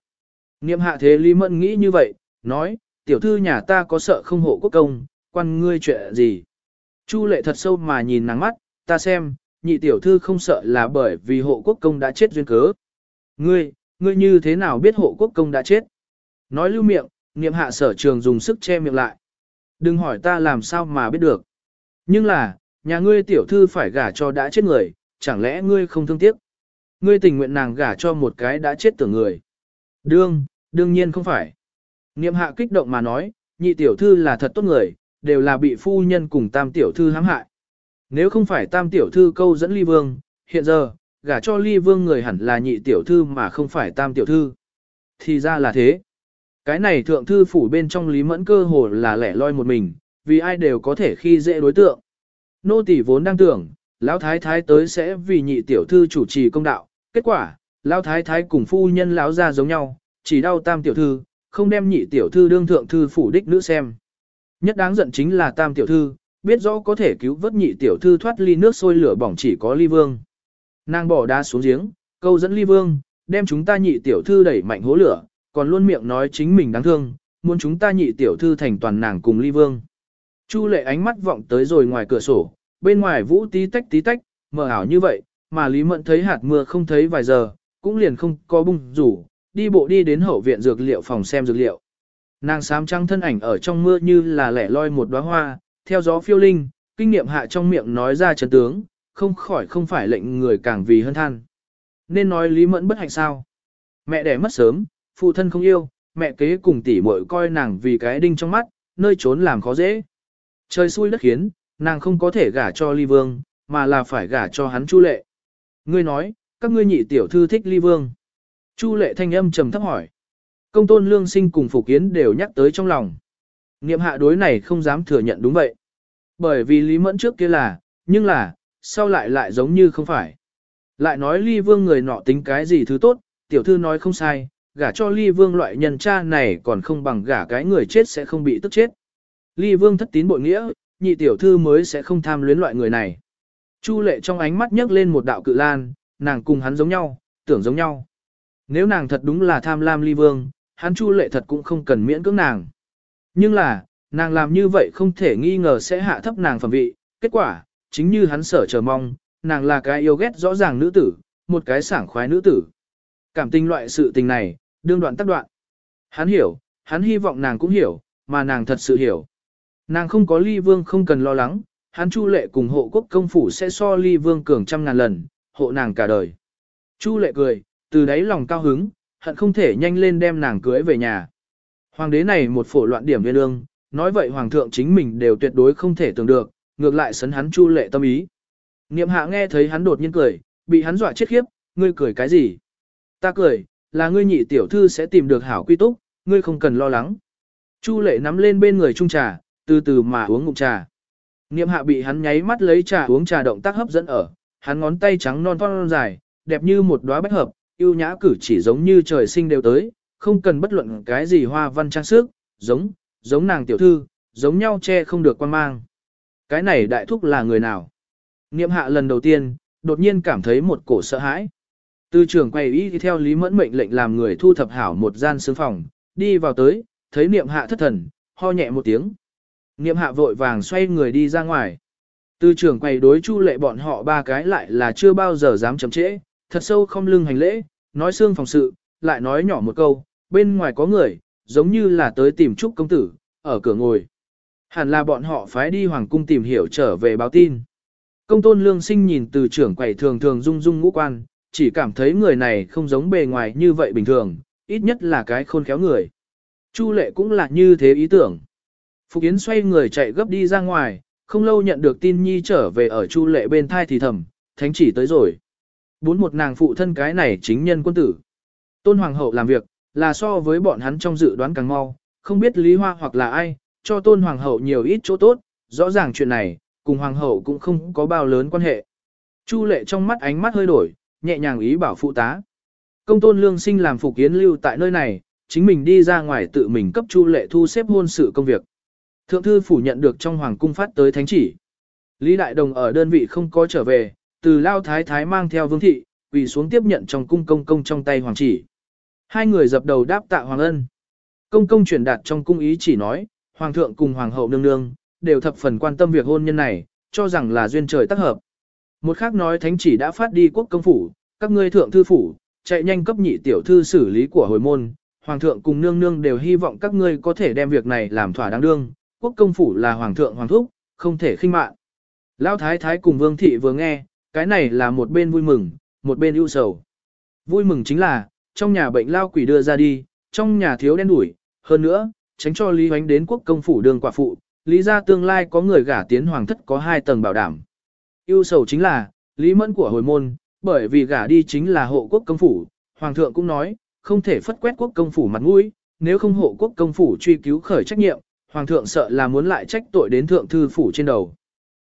Niệm hạ thế Lý Mẫn nghĩ như vậy, nói, tiểu thư nhà ta có sợ không hộ quốc công, quan ngươi chuyện gì. Chu lệ thật sâu mà nhìn nắng mắt, ta xem, nhị tiểu thư không sợ là bởi vì hộ quốc công đã chết duyên cớ. Ngươi, ngươi như thế nào biết hộ quốc công đã chết? Nói lưu miệng, niệm hạ sở trường dùng sức che miệng lại. Đừng hỏi ta làm sao mà biết được. Nhưng là, nhà ngươi tiểu thư phải gả cho đã chết người, chẳng lẽ ngươi không thương tiếc? Ngươi tình nguyện nàng gả cho một cái đã chết tưởng người. Đương, đương nhiên không phải. Niệm hạ kích động mà nói, nhị tiểu thư là thật tốt người, đều là bị phu nhân cùng tam tiểu thư hãm hại. Nếu không phải tam tiểu thư câu dẫn ly vương, hiện giờ, gả cho ly vương người hẳn là nhị tiểu thư mà không phải tam tiểu thư. Thì ra là thế. Cái này thượng thư phủ bên trong lý mẫn cơ hồ là lẻ loi một mình, vì ai đều có thể khi dễ đối tượng. Nô tỷ vốn đang tưởng, lão thái thái tới sẽ vì nhị tiểu thư chủ trì công đạo, kết quả, lão thái thái cùng phu nhân lão ra giống nhau, chỉ đau tam tiểu thư, không đem nhị tiểu thư đương thượng thư phủ đích nữ xem. Nhất đáng giận chính là tam tiểu thư, biết rõ có thể cứu vớt nhị tiểu thư thoát ly nước sôi lửa bỏng chỉ có ly vương. Nàng bỏ đá xuống giếng, câu dẫn ly vương, đem chúng ta nhị tiểu thư đẩy mạnh hố lửa, còn luôn miệng nói chính mình đáng thương, muốn chúng ta nhị tiểu thư thành toàn nàng cùng ly vương. Chu lệ ánh mắt vọng tới rồi ngoài cửa sổ, bên ngoài vũ tí tách tí tách, mờ ảo như vậy, mà Lý Mẫn thấy hạt mưa không thấy vài giờ, cũng liền không có bung rủ, đi bộ đi đến hậu viện dược liệu phòng xem dược liệu. Nàng sám trăng thân ảnh ở trong mưa như là lẻ loi một đóa hoa, theo gió phiêu linh, kinh nghiệm hạ trong miệng nói ra chân tướng, không khỏi không phải lệnh người càng vì hơn than. Nên nói Lý Mẫn bất hạnh sao? Mẹ đẻ mất sớm, phụ thân không yêu, mẹ kế cùng tỷ muội coi nàng vì cái đinh trong mắt, nơi trốn làm khó dễ. Trời xui đất khiến, nàng không có thể gả cho Ly Vương, mà là phải gả cho hắn Chu Lệ. Ngươi nói, các ngươi nhị tiểu thư thích Ly Vương. Chu Lệ thanh âm trầm thấp hỏi. Công tôn lương sinh cùng Phục Kiến đều nhắc tới trong lòng. Niệm hạ đối này không dám thừa nhận đúng vậy. Bởi vì Lý Mẫn trước kia là, nhưng là, sau lại lại giống như không phải. Lại nói Ly Vương người nọ tính cái gì thứ tốt, tiểu thư nói không sai, gả cho Ly Vương loại nhân cha này còn không bằng gả cái người chết sẽ không bị tức chết. Ly Vương thất tín bội nghĩa, nhị tiểu thư mới sẽ không tham luyến loại người này. Chu lệ trong ánh mắt nhấc lên một đạo cự lan, nàng cùng hắn giống nhau, tưởng giống nhau. Nếu nàng thật đúng là tham lam Ly Vương, hắn Chu lệ thật cũng không cần miễn cưỡng nàng. Nhưng là, nàng làm như vậy không thể nghi ngờ sẽ hạ thấp nàng phẩm vị, kết quả, chính như hắn sở chờ mong, nàng là cái yêu ghét rõ ràng nữ tử, một cái sảng khoái nữ tử. Cảm tình loại sự tình này, đương đoạn tắc đoạn. Hắn hiểu, hắn hy vọng nàng cũng hiểu, mà nàng thật sự hiểu. Nàng không có ly vương không cần lo lắng, hắn chu lệ cùng hộ quốc công phủ sẽ so ly vương cường trăm ngàn lần, hộ nàng cả đời. Chu lệ cười, từ đáy lòng cao hứng, hận không thể nhanh lên đem nàng cưới về nhà. Hoàng đế này một phổ loạn điểm viên ương, nói vậy hoàng thượng chính mình đều tuyệt đối không thể tưởng được, ngược lại sấn hắn chu lệ tâm ý. Niệm hạ nghe thấy hắn đột nhiên cười, bị hắn dọa chết khiếp, ngươi cười cái gì? Ta cười, là ngươi nhị tiểu thư sẽ tìm được hảo quy túc, ngươi không cần lo lắng. Chu lệ nắm lên bên người trung trà, từ từ mà uống ngụm trà. Niệm hạ bị hắn nháy mắt lấy trà uống trà động tác hấp dẫn ở, hắn ngón tay trắng non thon dài, đẹp như một đóa bách hợp, ưu nhã cử chỉ giống như trời sinh đều tới, không cần bất luận cái gì hoa văn trang sức, giống, giống nàng tiểu thư, giống nhau che không được quan mang. Cái này đại thúc là người nào? Niệm hạ lần đầu tiên, đột nhiên cảm thấy một cổ sợ hãi. Tư trưởng quay ý theo Lý Mẫn mệnh lệnh làm người thu thập hảo một gian sướng phòng, đi vào tới, thấy niệm hạ thất thần, ho nhẹ một tiếng. Niệm hạ vội vàng xoay người đi ra ngoài. Tư trưởng quay đối chu lệ bọn họ ba cái lại là chưa bao giờ dám chậm trễ, thật sâu không lưng hành lễ, nói xương phòng sự, lại nói nhỏ một câu, bên ngoài có người, giống như là tới tìm Trúc công tử, ở cửa ngồi. Hẳn là bọn họ phái đi hoàng cung tìm hiểu trở về báo tin. Công tôn lương sinh nhìn từ trưởng quầy thường thường rung rung ngũ quan, chỉ cảm thấy người này không giống bề ngoài như vậy bình thường, ít nhất là cái khôn khéo người. Chu lệ cũng là như thế ý tưởng. Phục Yến xoay người chạy gấp đi ra ngoài, không lâu nhận được tin nhi trở về ở chu lệ bên thai thì thầm, thánh chỉ tới rồi. Bốn một nàng phụ thân cái này chính nhân quân tử. Tôn Hoàng hậu làm việc, là so với bọn hắn trong dự đoán càng mau, không biết Lý Hoa hoặc là ai, cho tôn hoàng hậu nhiều ít chỗ tốt, rõ ràng chuyện này, cùng hoàng hậu cũng không có bao lớn quan hệ. Chu lệ trong mắt ánh mắt hơi đổi, nhẹ nhàng ý bảo phụ tá. Công tôn lương sinh làm phục kiến lưu tại nơi này, chính mình đi ra ngoài tự mình cấp chu lệ thu xếp hôn sự công việc. Thượng thư phủ nhận được trong hoàng cung phát tới thánh chỉ. Lý Đại Đồng ở đơn vị không có trở về, từ Lao Thái Thái mang theo vương thị, quỳ xuống tiếp nhận trong cung công công trong tay hoàng chỉ. Hai người dập đầu đáp tạ Hoàng Ân. Công công truyền đạt trong cung ý chỉ nói, Hoàng thượng cùng Hoàng hậu nương nương, đều thập phần quan tâm việc hôn nhân này, cho rằng là duyên trời tác hợp. Một khác nói thánh chỉ đã phát đi quốc công phủ, các ngươi thượng thư phủ, chạy nhanh cấp nhị tiểu thư xử lý của hồi môn, hoàng thượng cùng nương nương đều hy vọng các ngươi có thể đem việc này làm thỏa đáng đương, quốc công phủ là hoàng thượng hoàng thúc, không thể khinh mạn. Lão thái thái cùng vương thị vừa nghe, cái này là một bên vui mừng, một bên ưu sầu. Vui mừng chính là, trong nhà bệnh lao quỷ đưa ra đi, trong nhà thiếu đen đủi, hơn nữa, tránh cho Lý Hoánh đến quốc công phủ đường quả phụ, lý ra tương lai có người gả tiến hoàng thất có hai tầng bảo đảm. Ưu sầu chính là, lý mẫn của hồi môn, bởi vì gả đi chính là hộ quốc công phủ, hoàng thượng cũng nói, không thể phất quét quốc công phủ mặt mũi, nếu không hộ quốc công phủ truy cứu khởi trách nhiệm, hoàng thượng sợ là muốn lại trách tội đến thượng thư phủ trên đầu.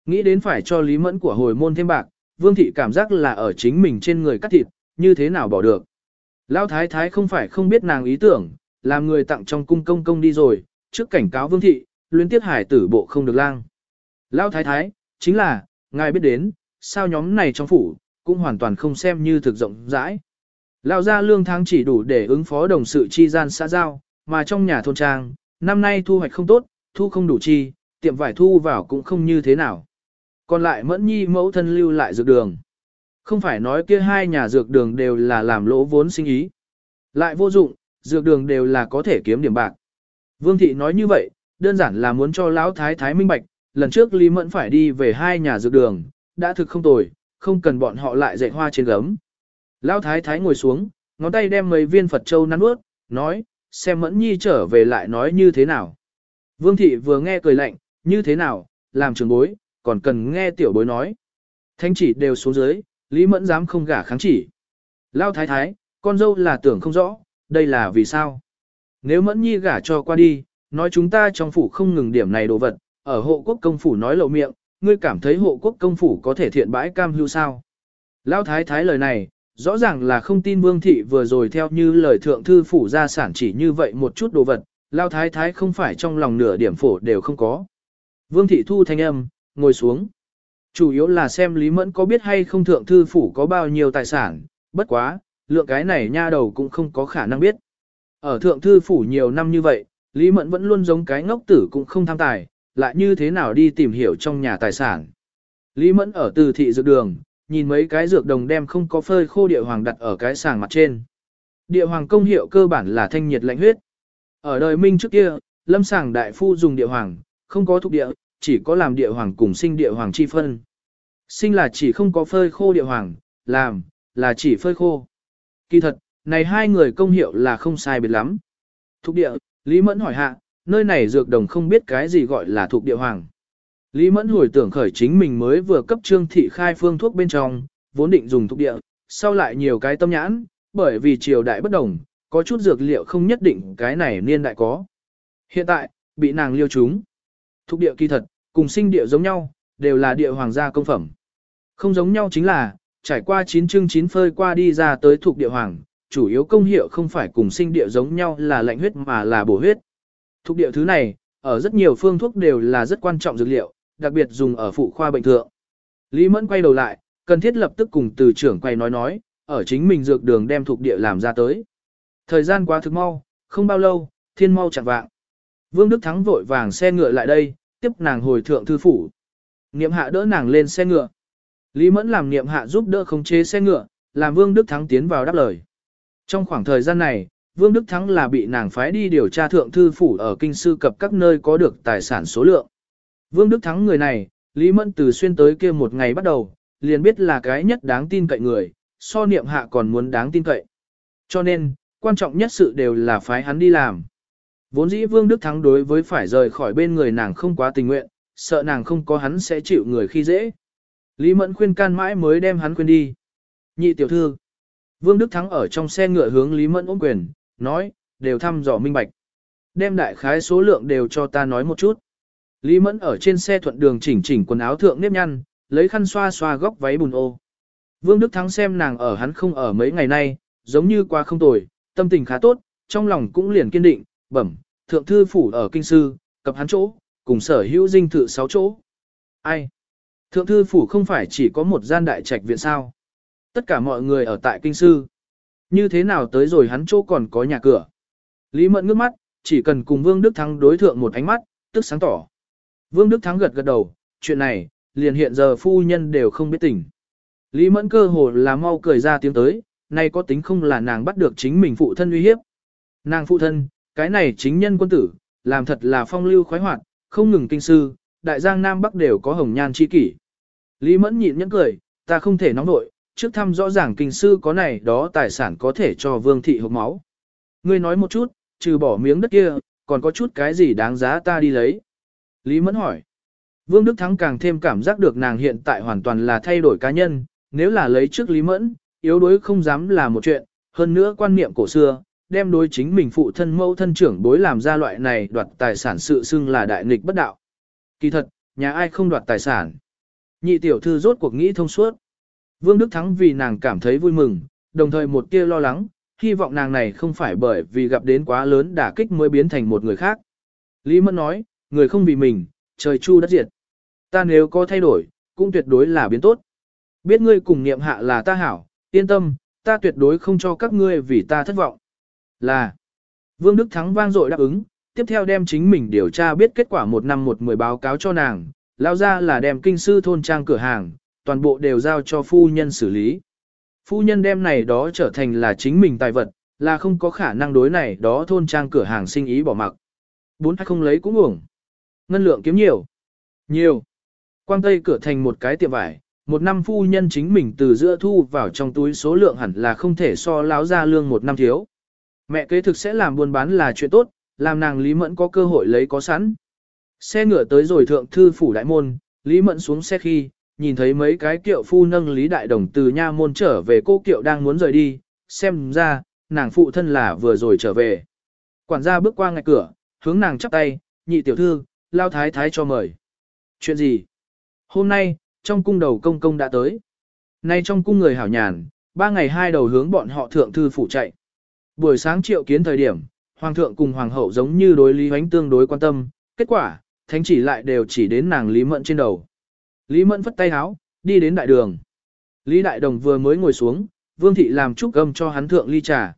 Nghĩ đến phải cho lý mẫn của hồi môn thêm bạc, vương thị cảm giác là ở chính mình trên người cắt thịt, như thế nào bỏ được. Lão thái thái không phải không biết nàng ý tưởng, làm người tặng trong cung công công đi rồi, trước cảnh cáo vương thị, luyến tiết hải tử bộ không được lang. Lão thái thái, chính là, ngài biết đến, sao nhóm này trong phủ, cũng hoàn toàn không xem như thực rộng rãi. Lão gia lương tháng chỉ đủ để ứng phó đồng sự chi gian xã giao, mà trong nhà thôn trang, năm nay thu hoạch không tốt, thu không đủ chi, tiệm vải thu vào cũng không như thế nào. Còn lại mẫn nhi mẫu thân lưu lại dược đường. Không phải nói kia hai nhà dược đường đều là làm lỗ vốn sinh ý. Lại vô dụng, dược đường đều là có thể kiếm điểm bạc. Vương thị nói như vậy, đơn giản là muốn cho lão thái thái minh bạch, lần trước Lý Mẫn phải đi về hai nhà dược đường, đã thực không tồi, không cần bọn họ lại dạy hoa trên gấm. Lão thái thái ngồi xuống, ngón tay đem mấy viên Phật châu nắn ướt, nói, xem Mẫn Nhi trở về lại nói như thế nào. Vương thị vừa nghe cười lạnh, như thế nào, làm trường bối, còn cần nghe tiểu bối nói. thánh chỉ đều xuống dưới, Lý Mẫn dám không gả kháng chỉ. lao thái thái, con dâu là tưởng không rõ, đây là vì sao. Nếu Mẫn Nhi gả cho qua đi, nói chúng ta trong phủ không ngừng điểm này đồ vật, ở hộ quốc công phủ nói lộ miệng, ngươi cảm thấy hộ quốc công phủ có thể thiện bãi cam hưu sao. lao thái thái lời này, rõ ràng là không tin vương thị vừa rồi theo như lời thượng thư phủ ra sản chỉ như vậy một chút đồ vật, lao thái thái không phải trong lòng nửa điểm phổ đều không có. Vương thị thu thanh âm, ngồi xuống. Chủ yếu là xem Lý Mẫn có biết hay không thượng thư phủ có bao nhiêu tài sản, bất quá, lượng cái này nha đầu cũng không có khả năng biết. Ở thượng thư phủ nhiều năm như vậy, Lý Mẫn vẫn luôn giống cái ngốc tử cũng không tham tài, lại như thế nào đi tìm hiểu trong nhà tài sản. Lý Mẫn ở từ thị dược đường, nhìn mấy cái dược đồng đem không có phơi khô địa hoàng đặt ở cái sàng mặt trên. Địa hoàng công hiệu cơ bản là thanh nhiệt lạnh huyết. Ở đời Minh trước kia, lâm sàng đại phu dùng địa hoàng, không có thuộc địa, chỉ có làm địa hoàng cùng sinh địa hoàng chi phân. Sinh là chỉ không có phơi khô địa hoàng, làm, là chỉ phơi khô. Kỳ thật, này hai người công hiệu là không sai biệt lắm. Thục địa, Lý Mẫn hỏi hạ, nơi này dược đồng không biết cái gì gọi là thuộc địa hoàng. Lý Mẫn hồi tưởng khởi chính mình mới vừa cấp trương thị khai phương thuốc bên trong, vốn định dùng thuộc địa, sau lại nhiều cái tâm nhãn, bởi vì triều đại bất đồng, có chút dược liệu không nhất định cái này niên đại có. Hiện tại, bị nàng liêu chúng. Thuộc địa kỳ thật, cùng sinh địa giống nhau, đều là địa hoàng gia công phẩm. Không giống nhau chính là, trải qua chín chương chín phơi qua đi ra tới thuộc địa hoàng, chủ yếu công hiệu không phải cùng sinh địa giống nhau là lạnh huyết mà là bổ huyết. Thuộc địa thứ này, ở rất nhiều phương thuốc đều là rất quan trọng dược liệu, đặc biệt dùng ở phụ khoa bệnh thượng. Lý Mẫn quay đầu lại, cần thiết lập tức cùng từ trưởng quay nói nói, ở chính mình dược đường đem thuộc địa làm ra tới. Thời gian quá thực mau, không bao lâu, thiên mau chặt vạng. Vương Đức Thắng vội vàng xe ngựa lại đây, tiếp nàng hồi thượng thư phủ. Niệm hạ đỡ nàng lên xe ngựa. Lý Mẫn làm niệm hạ giúp đỡ khống chế xe ngựa, làm Vương Đức Thắng tiến vào đáp lời. Trong khoảng thời gian này, Vương Đức Thắng là bị nàng phái đi điều tra thượng thư phủ ở kinh sư cập các nơi có được tài sản số lượng. Vương Đức Thắng người này, Lý Mẫn từ xuyên tới kia một ngày bắt đầu, liền biết là cái nhất đáng tin cậy người, so niệm hạ còn muốn đáng tin cậy. Cho nên, quan trọng nhất sự đều là phái hắn đi làm. Vốn dĩ Vương Đức Thắng đối với phải rời khỏi bên người nàng không quá tình nguyện, sợ nàng không có hắn sẽ chịu người khi dễ. Lý Mẫn khuyên can mãi mới đem hắn khuyên đi. Nhị tiểu thư. Vương Đức Thắng ở trong xe ngựa hướng Lý Mẫn ôm quyền, nói, đều thăm dò minh bạch. Đem đại khái số lượng đều cho ta nói một chút. Lý Mẫn ở trên xe thuận đường chỉnh chỉnh quần áo thượng nếp nhăn, lấy khăn xoa xoa góc váy bùn ô. Vương Đức Thắng xem nàng ở hắn không ở mấy ngày nay, giống như qua không tồi, tâm tình khá tốt, trong lòng cũng liền kiên định, bẩm, thượng thư phủ ở kinh sư, cập hắn chỗ, cùng sở hữu dinh thự sáu chỗ. Ai? Thượng thư phủ không phải chỉ có một gian đại trạch viện sao? Tất cả mọi người ở tại kinh sư. Như thế nào tới rồi hắn chỗ còn có nhà cửa. Lý Mẫn ngước mắt, chỉ cần cùng Vương Đức Thắng đối thượng một ánh mắt, tức sáng tỏ. Vương Đức Thắng gật gật đầu, chuyện này, liền hiện giờ phu nhân đều không biết tỉnh. Lý Mẫn cơ hồ là mau cười ra tiếng tới, nay có tính không là nàng bắt được chính mình phụ thân uy hiếp. Nàng phụ thân, cái này chính nhân quân tử, làm thật là phong lưu khoái hoạt, không ngừng kinh sư, đại giang Nam Bắc đều có hồng nhan chi kỷ. Lý Mẫn nhịn nhẫn cười, ta không thể nóng nội, trước thăm rõ ràng kinh sư có này đó tài sản có thể cho vương thị hộp máu. Ngươi nói một chút, trừ bỏ miếng đất kia, còn có chút cái gì đáng giá ta đi lấy. Lý Mẫn hỏi. Vương Đức Thắng càng thêm cảm giác được nàng hiện tại hoàn toàn là thay đổi cá nhân, nếu là lấy trước Lý Mẫn, yếu đuối không dám là một chuyện, hơn nữa quan niệm cổ xưa, đem đối chính mình phụ thân mẫu thân trưởng bối làm ra loại này đoạt tài sản sự xưng là đại nghịch bất đạo. Kỳ thật, nhà ai không đoạt tài sản. Nhị tiểu thư rốt cuộc nghĩ thông suốt. Vương Đức Thắng vì nàng cảm thấy vui mừng, đồng thời một tia lo lắng, hy vọng nàng này không phải bởi vì gặp đến quá lớn đả kích mới biến thành một người khác. Lý Mẫn nói, người không vì mình, trời chu đất diệt. Ta nếu có thay đổi, cũng tuyệt đối là biến tốt. Biết ngươi cùng niệm hạ là ta hảo, yên tâm, ta tuyệt đối không cho các ngươi vì ta thất vọng. Là, Vương Đức Thắng vang dội đáp ứng, tiếp theo đem chính mình điều tra biết kết quả một năm một mười báo cáo cho nàng, lao ra là đem kinh sư thôn trang cửa hàng, toàn bộ đều giao cho phu nhân xử lý. Phu nhân đem này đó trở thành là chính mình tài vật, là không có khả năng đối này đó thôn trang cửa hàng sinh ý bỏ mặc. Bốn hay không lấy cũng uổng. Ngân lượng kiếm nhiều. Nhiều. Quang Tây cửa thành một cái tiệm vải, một năm phu nhân chính mình từ giữa thu vào trong túi số lượng hẳn là không thể so láo ra lương một năm thiếu. Mẹ kế thực sẽ làm buôn bán là chuyện tốt, làm nàng Lý Mẫn có cơ hội lấy có sẵn. Xe ngựa tới rồi thượng thư phủ đại môn, Lý Mẫn xuống xe khi, nhìn thấy mấy cái kiệu phu nâng Lý Đại Đồng từ nha môn trở về cô kiệu đang muốn rời đi, xem ra, nàng phụ thân là vừa rồi trở về. Quản gia bước qua ngạch cửa, hướng nàng chắp tay, nhị tiểu thư, lao thái thái cho mời. Chuyện gì? Hôm nay, trong cung đầu công công đã tới. Nay trong cung người hảo nhàn, ba ngày hai đầu hướng bọn họ thượng thư phủ chạy. Buổi sáng triệu kiến thời điểm, hoàng thượng cùng hoàng hậu giống như đối Lý Hoánh tương đối quan tâm, kết quả, thánh chỉ lại đều chỉ đến nàng Lý Mẫn trên đầu. Lý Mẫn phất tay háo, đi đến đại đường. Lý Đại Đồng vừa mới ngồi xuống, Vương Thị làm Trúc Âm cho hắn thượng ly trà.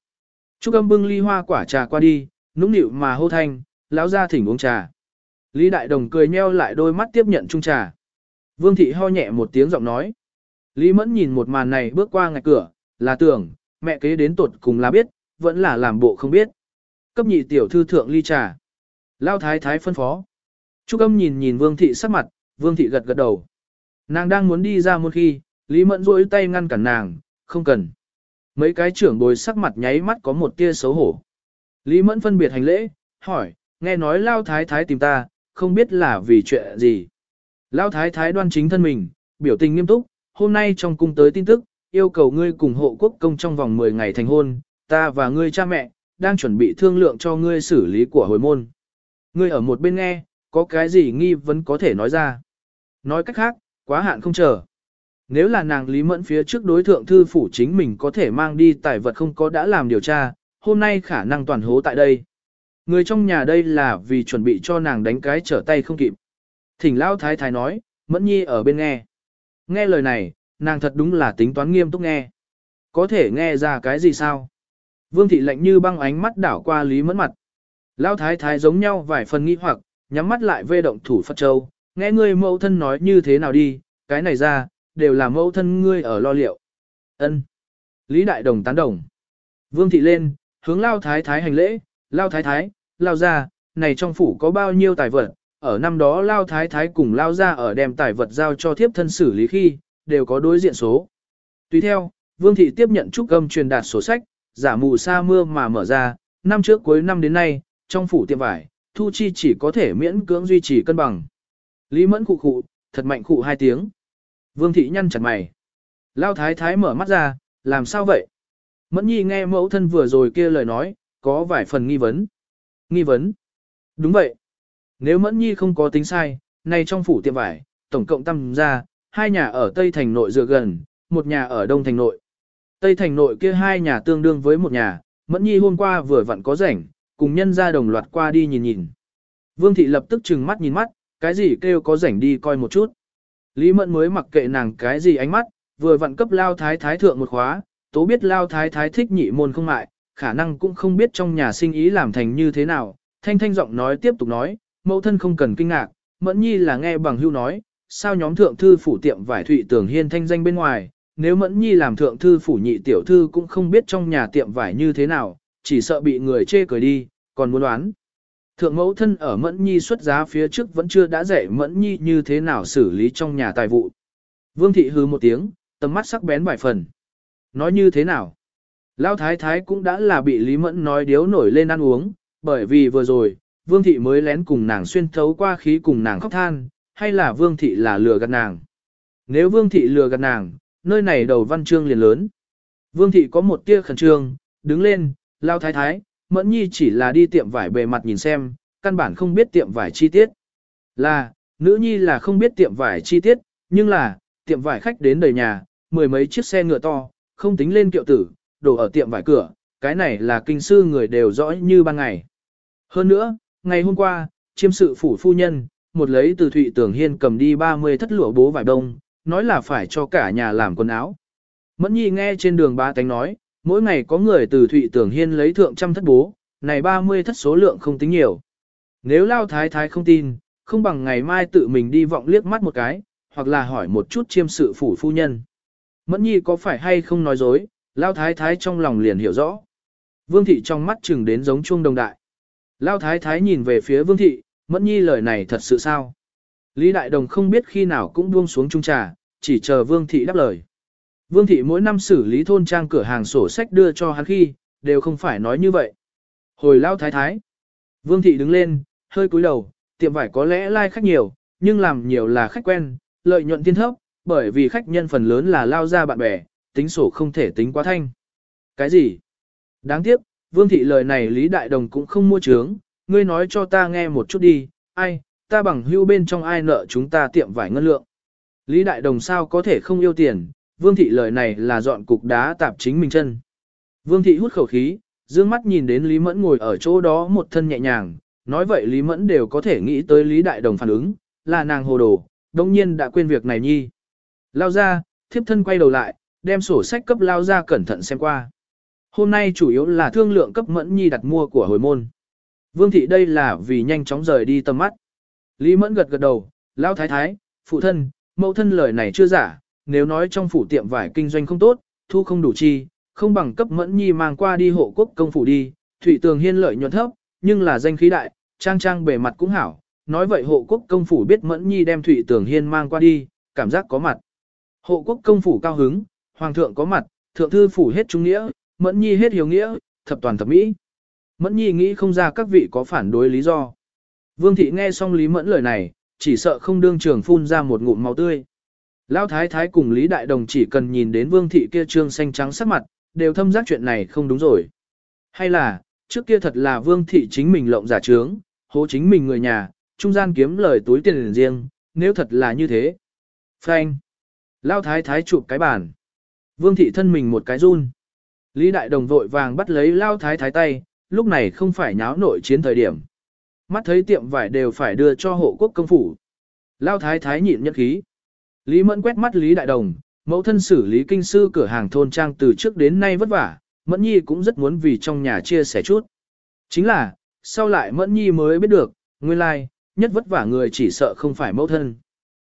Trúc Âm bưng ly hoa quả trà qua đi, nũng nịu mà hô thanh, lão ra thỉnh uống trà. Lý Đại Đồng cười nheo lại đôi mắt tiếp nhận chung trà. Vương Thị ho nhẹ một tiếng giọng nói. Lý Mẫn nhìn một màn này bước qua ngạch cửa, là tưởng, mẹ kế đến tột cùng là biết, vẫn là làm bộ không biết. Cấp nhị tiểu thư thượng ly trà. Lao thái thái phân phó. Trúc âm nhìn nhìn Vương Thị sắc mặt, Vương Thị gật gật đầu. Nàng đang muốn đi ra một khi, Lý Mẫn rỗi tay ngăn cản nàng, không cần. Mấy cái trưởng bồi sắc mặt nháy mắt có một tia xấu hổ. Lý Mẫn phân biệt hành lễ, hỏi, nghe nói Lao Thái Thái tìm ta, không biết là vì chuyện gì. Lao Thái Thái đoan chính thân mình, biểu tình nghiêm túc, hôm nay trong cung tới tin tức, yêu cầu ngươi cùng hộ quốc công trong vòng 10 ngày thành hôn, ta và ngươi cha mẹ, đang chuẩn bị thương lượng cho ngươi xử lý của hồi môn. Ngươi ở một bên nghe, có cái gì nghi vấn có thể nói ra. Nói cách khác, quá hạn không chờ. Nếu là nàng Lý Mẫn phía trước đối thượng thư phủ chính mình có thể mang đi tài vật không có đã làm điều tra, hôm nay khả năng toàn hố tại đây. Người trong nhà đây là vì chuẩn bị cho nàng đánh cái trở tay không kịp. Thỉnh Lão Thái Thái nói, Mẫn Nhi ở bên nghe. Nghe lời này, nàng thật đúng là tính toán nghiêm túc nghe. Có thể nghe ra cái gì sao? Vương thị lạnh như băng ánh mắt đảo qua Lý Mẫn mặt. Lão Thái Thái giống nhau vài phần nghi hoặc, nhắm mắt lại vê động thủ Phật Châu, nghe ngươi mẫu thân nói như thế nào đi, cái này ra, đều là mẫu thân ngươi ở lo liệu. Ân. Lý Đại Đồng tán đồng. Vương thị lên, hướng Lao Thái Thái hành lễ, Lao Thái Thái, Lao ra, này trong phủ có bao nhiêu tài vật, ở năm đó Lao Thái Thái cùng Lao ra ở đem tài vật giao cho thiếp thân xử lý khi, đều có đối diện số. Tùy theo, Vương thị tiếp nhận trúc âm truyền đạt sổ sách, giả mù sa mưa mà mở ra, năm trước cuối năm đến nay, trong phủ tiệm vải, thu chi chỉ có thể miễn cưỡng duy trì cân bằng. Lý mẫn khụ khụ, thật mạnh khụ hai tiếng. Vương thị nhăn chặt mày. Lao thái thái mở mắt ra, làm sao vậy? Mẫn nhi nghe mẫu thân vừa rồi kia lời nói, có vài phần nghi vấn. Nghi vấn? Đúng vậy. Nếu mẫn nhi không có tính sai, nay trong phủ tiệm vải, tổng cộng tăng ra, hai nhà ở Tây Thành nội dựa gần, một nhà ở Đông Thành nội. Tây Thành nội kia hai nhà tương đương với một nhà, mẫn nhi hôm qua vừa vặn có rảnh, cùng nhân ra đồng loạt qua đi nhìn nhìn. Vương thị lập tức trừng mắt nhìn mắt, cái gì kêu có rảnh đi coi một chút. Lý Mẫn mới mặc kệ nàng cái gì ánh mắt, vừa vặn cấp lao thái thái thượng một khóa, tố biết lao thái thái thích nhị môn không mại, khả năng cũng không biết trong nhà sinh ý làm thành như thế nào, thanh thanh giọng nói tiếp tục nói, mẫu thân không cần kinh ngạc, mẫn nhi là nghe bằng hưu nói, sao nhóm thượng thư phủ tiệm vải thụy tưởng hiên thanh danh bên ngoài, nếu mẫn nhi làm thượng thư phủ nhị tiểu thư cũng không biết trong nhà tiệm vải như thế nào, chỉ sợ bị người chê cười đi, còn muốn đoán. Thượng mẫu thân ở mẫn nhi xuất giá phía trước vẫn chưa đã dạy mẫn nhi như thế nào xử lý trong nhà tài vụ. Vương thị hư một tiếng, tầm mắt sắc bén vài phần. Nói như thế nào? Lão thái thái cũng đã là bị Lý Mẫn nói điếu nổi lên ăn uống, bởi vì vừa rồi, Vương thị mới lén cùng nàng xuyên thấu qua khí cùng nàng khóc than, hay là Vương thị là lừa gạt nàng. Nếu Vương thị lừa gạt nàng, nơi này đầu văn chương liền lớn. Vương thị có một tia khẩn trương, đứng lên, lao thái thái, Mẫn Nhi chỉ là đi tiệm vải bề mặt nhìn xem, căn bản không biết tiệm vải chi tiết. Là, nữ nhi là không biết tiệm vải chi tiết, nhưng là, tiệm vải khách đến đầy nhà, mười mấy chiếc xe ngựa to, không tính lên kiệu tử, đổ ở tiệm vải cửa, cái này là kinh sư người đều rõ như ban ngày. Hơn nữa, ngày hôm qua, chiêm sự phủ phu nhân, một lấy từ Thụy Tưởng Hiên cầm đi 30 thất lụa bố vải đông, nói là phải cho cả nhà làm quần áo. Mẫn nhi nghe trên đường ba tánh nói, mỗi ngày có người từ Thụy Tưởng Hiên lấy thượng trăm thất bố, này 30 thất số lượng không tính nhiều. Nếu Lao Thái Thái không tin, không bằng ngày mai tự mình đi vọng liếc mắt một cái, hoặc là hỏi một chút chiêm sự phủ phu nhân. Mẫn nhi có phải hay không nói dối, Lao Thái Thái trong lòng liền hiểu rõ. Vương thị trong mắt chừng đến giống chuông đồng đại. Lao Thái Thái nhìn về phía Vương thị, Mẫn nhi lời này thật sự sao? Lý Đại Đồng không biết khi nào cũng buông xuống trung trà, chỉ chờ Vương thị đáp lời. Vương thị mỗi năm xử lý thôn trang cửa hàng sổ sách đưa cho hắn khi, đều không phải nói như vậy. Hồi Lao Thái Thái. Vương thị đứng lên, hơi cúi đầu, tiệm vải có lẽ lai like khách nhiều, nhưng làm nhiều là khách quen, lợi nhuận thiên thấp, bởi vì khách nhân phần lớn là lao ra bạn bè, tính sổ không thể tính quá thanh. Cái gì? Đáng tiếc, Vương thị lời này Lý Đại Đồng cũng không mua trướng, ngươi nói cho ta nghe một chút đi, ai, ta bằng hưu bên trong ai nợ chúng ta tiệm vải ngân lượng. Lý Đại Đồng sao có thể không yêu tiền, Vương thị lời này là dọn cục đá tạp chính mình chân. Vương thị hút khẩu khí, dương mắt nhìn đến Lý Mẫn ngồi ở chỗ đó một thân nhẹ nhàng, nói vậy Lý Mẫn đều có thể nghĩ tới Lý Đại Đồng phản ứng, là nàng hồ đồ, đồng nhiên đã quên việc này nhi. Lao ra, thiếp thân quay đầu lại, đem sổ sách cấp lao ra cẩn thận xem qua. Hôm nay chủ yếu là thương lượng cấp Mẫn nhi đặt mua của hồi môn. Vương thị đây là vì nhanh chóng rời đi tầm mắt. Lý Mẫn gật gật đầu, lao thái thái, phụ thân, mẫu thân lời này chưa giả, nếu nói trong phủ tiệm vải kinh doanh không tốt, thu không đủ chi, không bằng cấp Mẫn nhi mang qua đi hộ quốc công phủ đi, thủy tường hiên lợi nhuận thấp, nhưng là danh khí đại, trang trang bề mặt cũng hảo. Nói vậy hộ quốc công phủ biết Mẫn Nhi đem Thụy Tường Hiên mang qua đi, cảm giác có mặt. Hộ quốc công phủ cao hứng, hoàng thượng có mặt, thượng thư phủ hết trung nghĩa, Mẫn Nhi hết hiếu nghĩa, thập toàn thập mỹ. Mẫn Nhi nghĩ không ra các vị có phản đối lý do. Vương thị nghe xong Lý Mẫn lời này, chỉ sợ không đương trường phun ra một ngụm máu tươi. Lão thái thái cùng Lý Đại Đồng chỉ cần nhìn đến Vương thị kia trương xanh trắng sắc mặt, đều thâm giác chuyện này không đúng rồi. Hay là, trước kia thật là vương thị chính mình lộng giả trướng, hố chính mình người nhà, trung gian kiếm lời túi tiền riêng, nếu thật là như thế. Phanh. Lão thái thái chụp cái bàn. Vương thị thân mình một cái run. Lý đại đồng vội vàng bắt lấy Lão thái thái tay, lúc này không phải nháo nội chiến thời điểm. Mắt thấy tiệm vải đều phải đưa cho hộ quốc công phủ. Lao thái thái nhịn nhất khí. Lý mẫn quét mắt Lý đại đồng, mẫu thân xử lý kinh sư cửa hàng thôn trang từ trước đến nay vất vả, Mẫn Nhi cũng rất muốn vì trong nhà chia sẻ chút. Chính là, sau lại Mẫn Nhi mới biết được, nguyên lai, nhất vất vả người chỉ sợ không phải mẫu thân.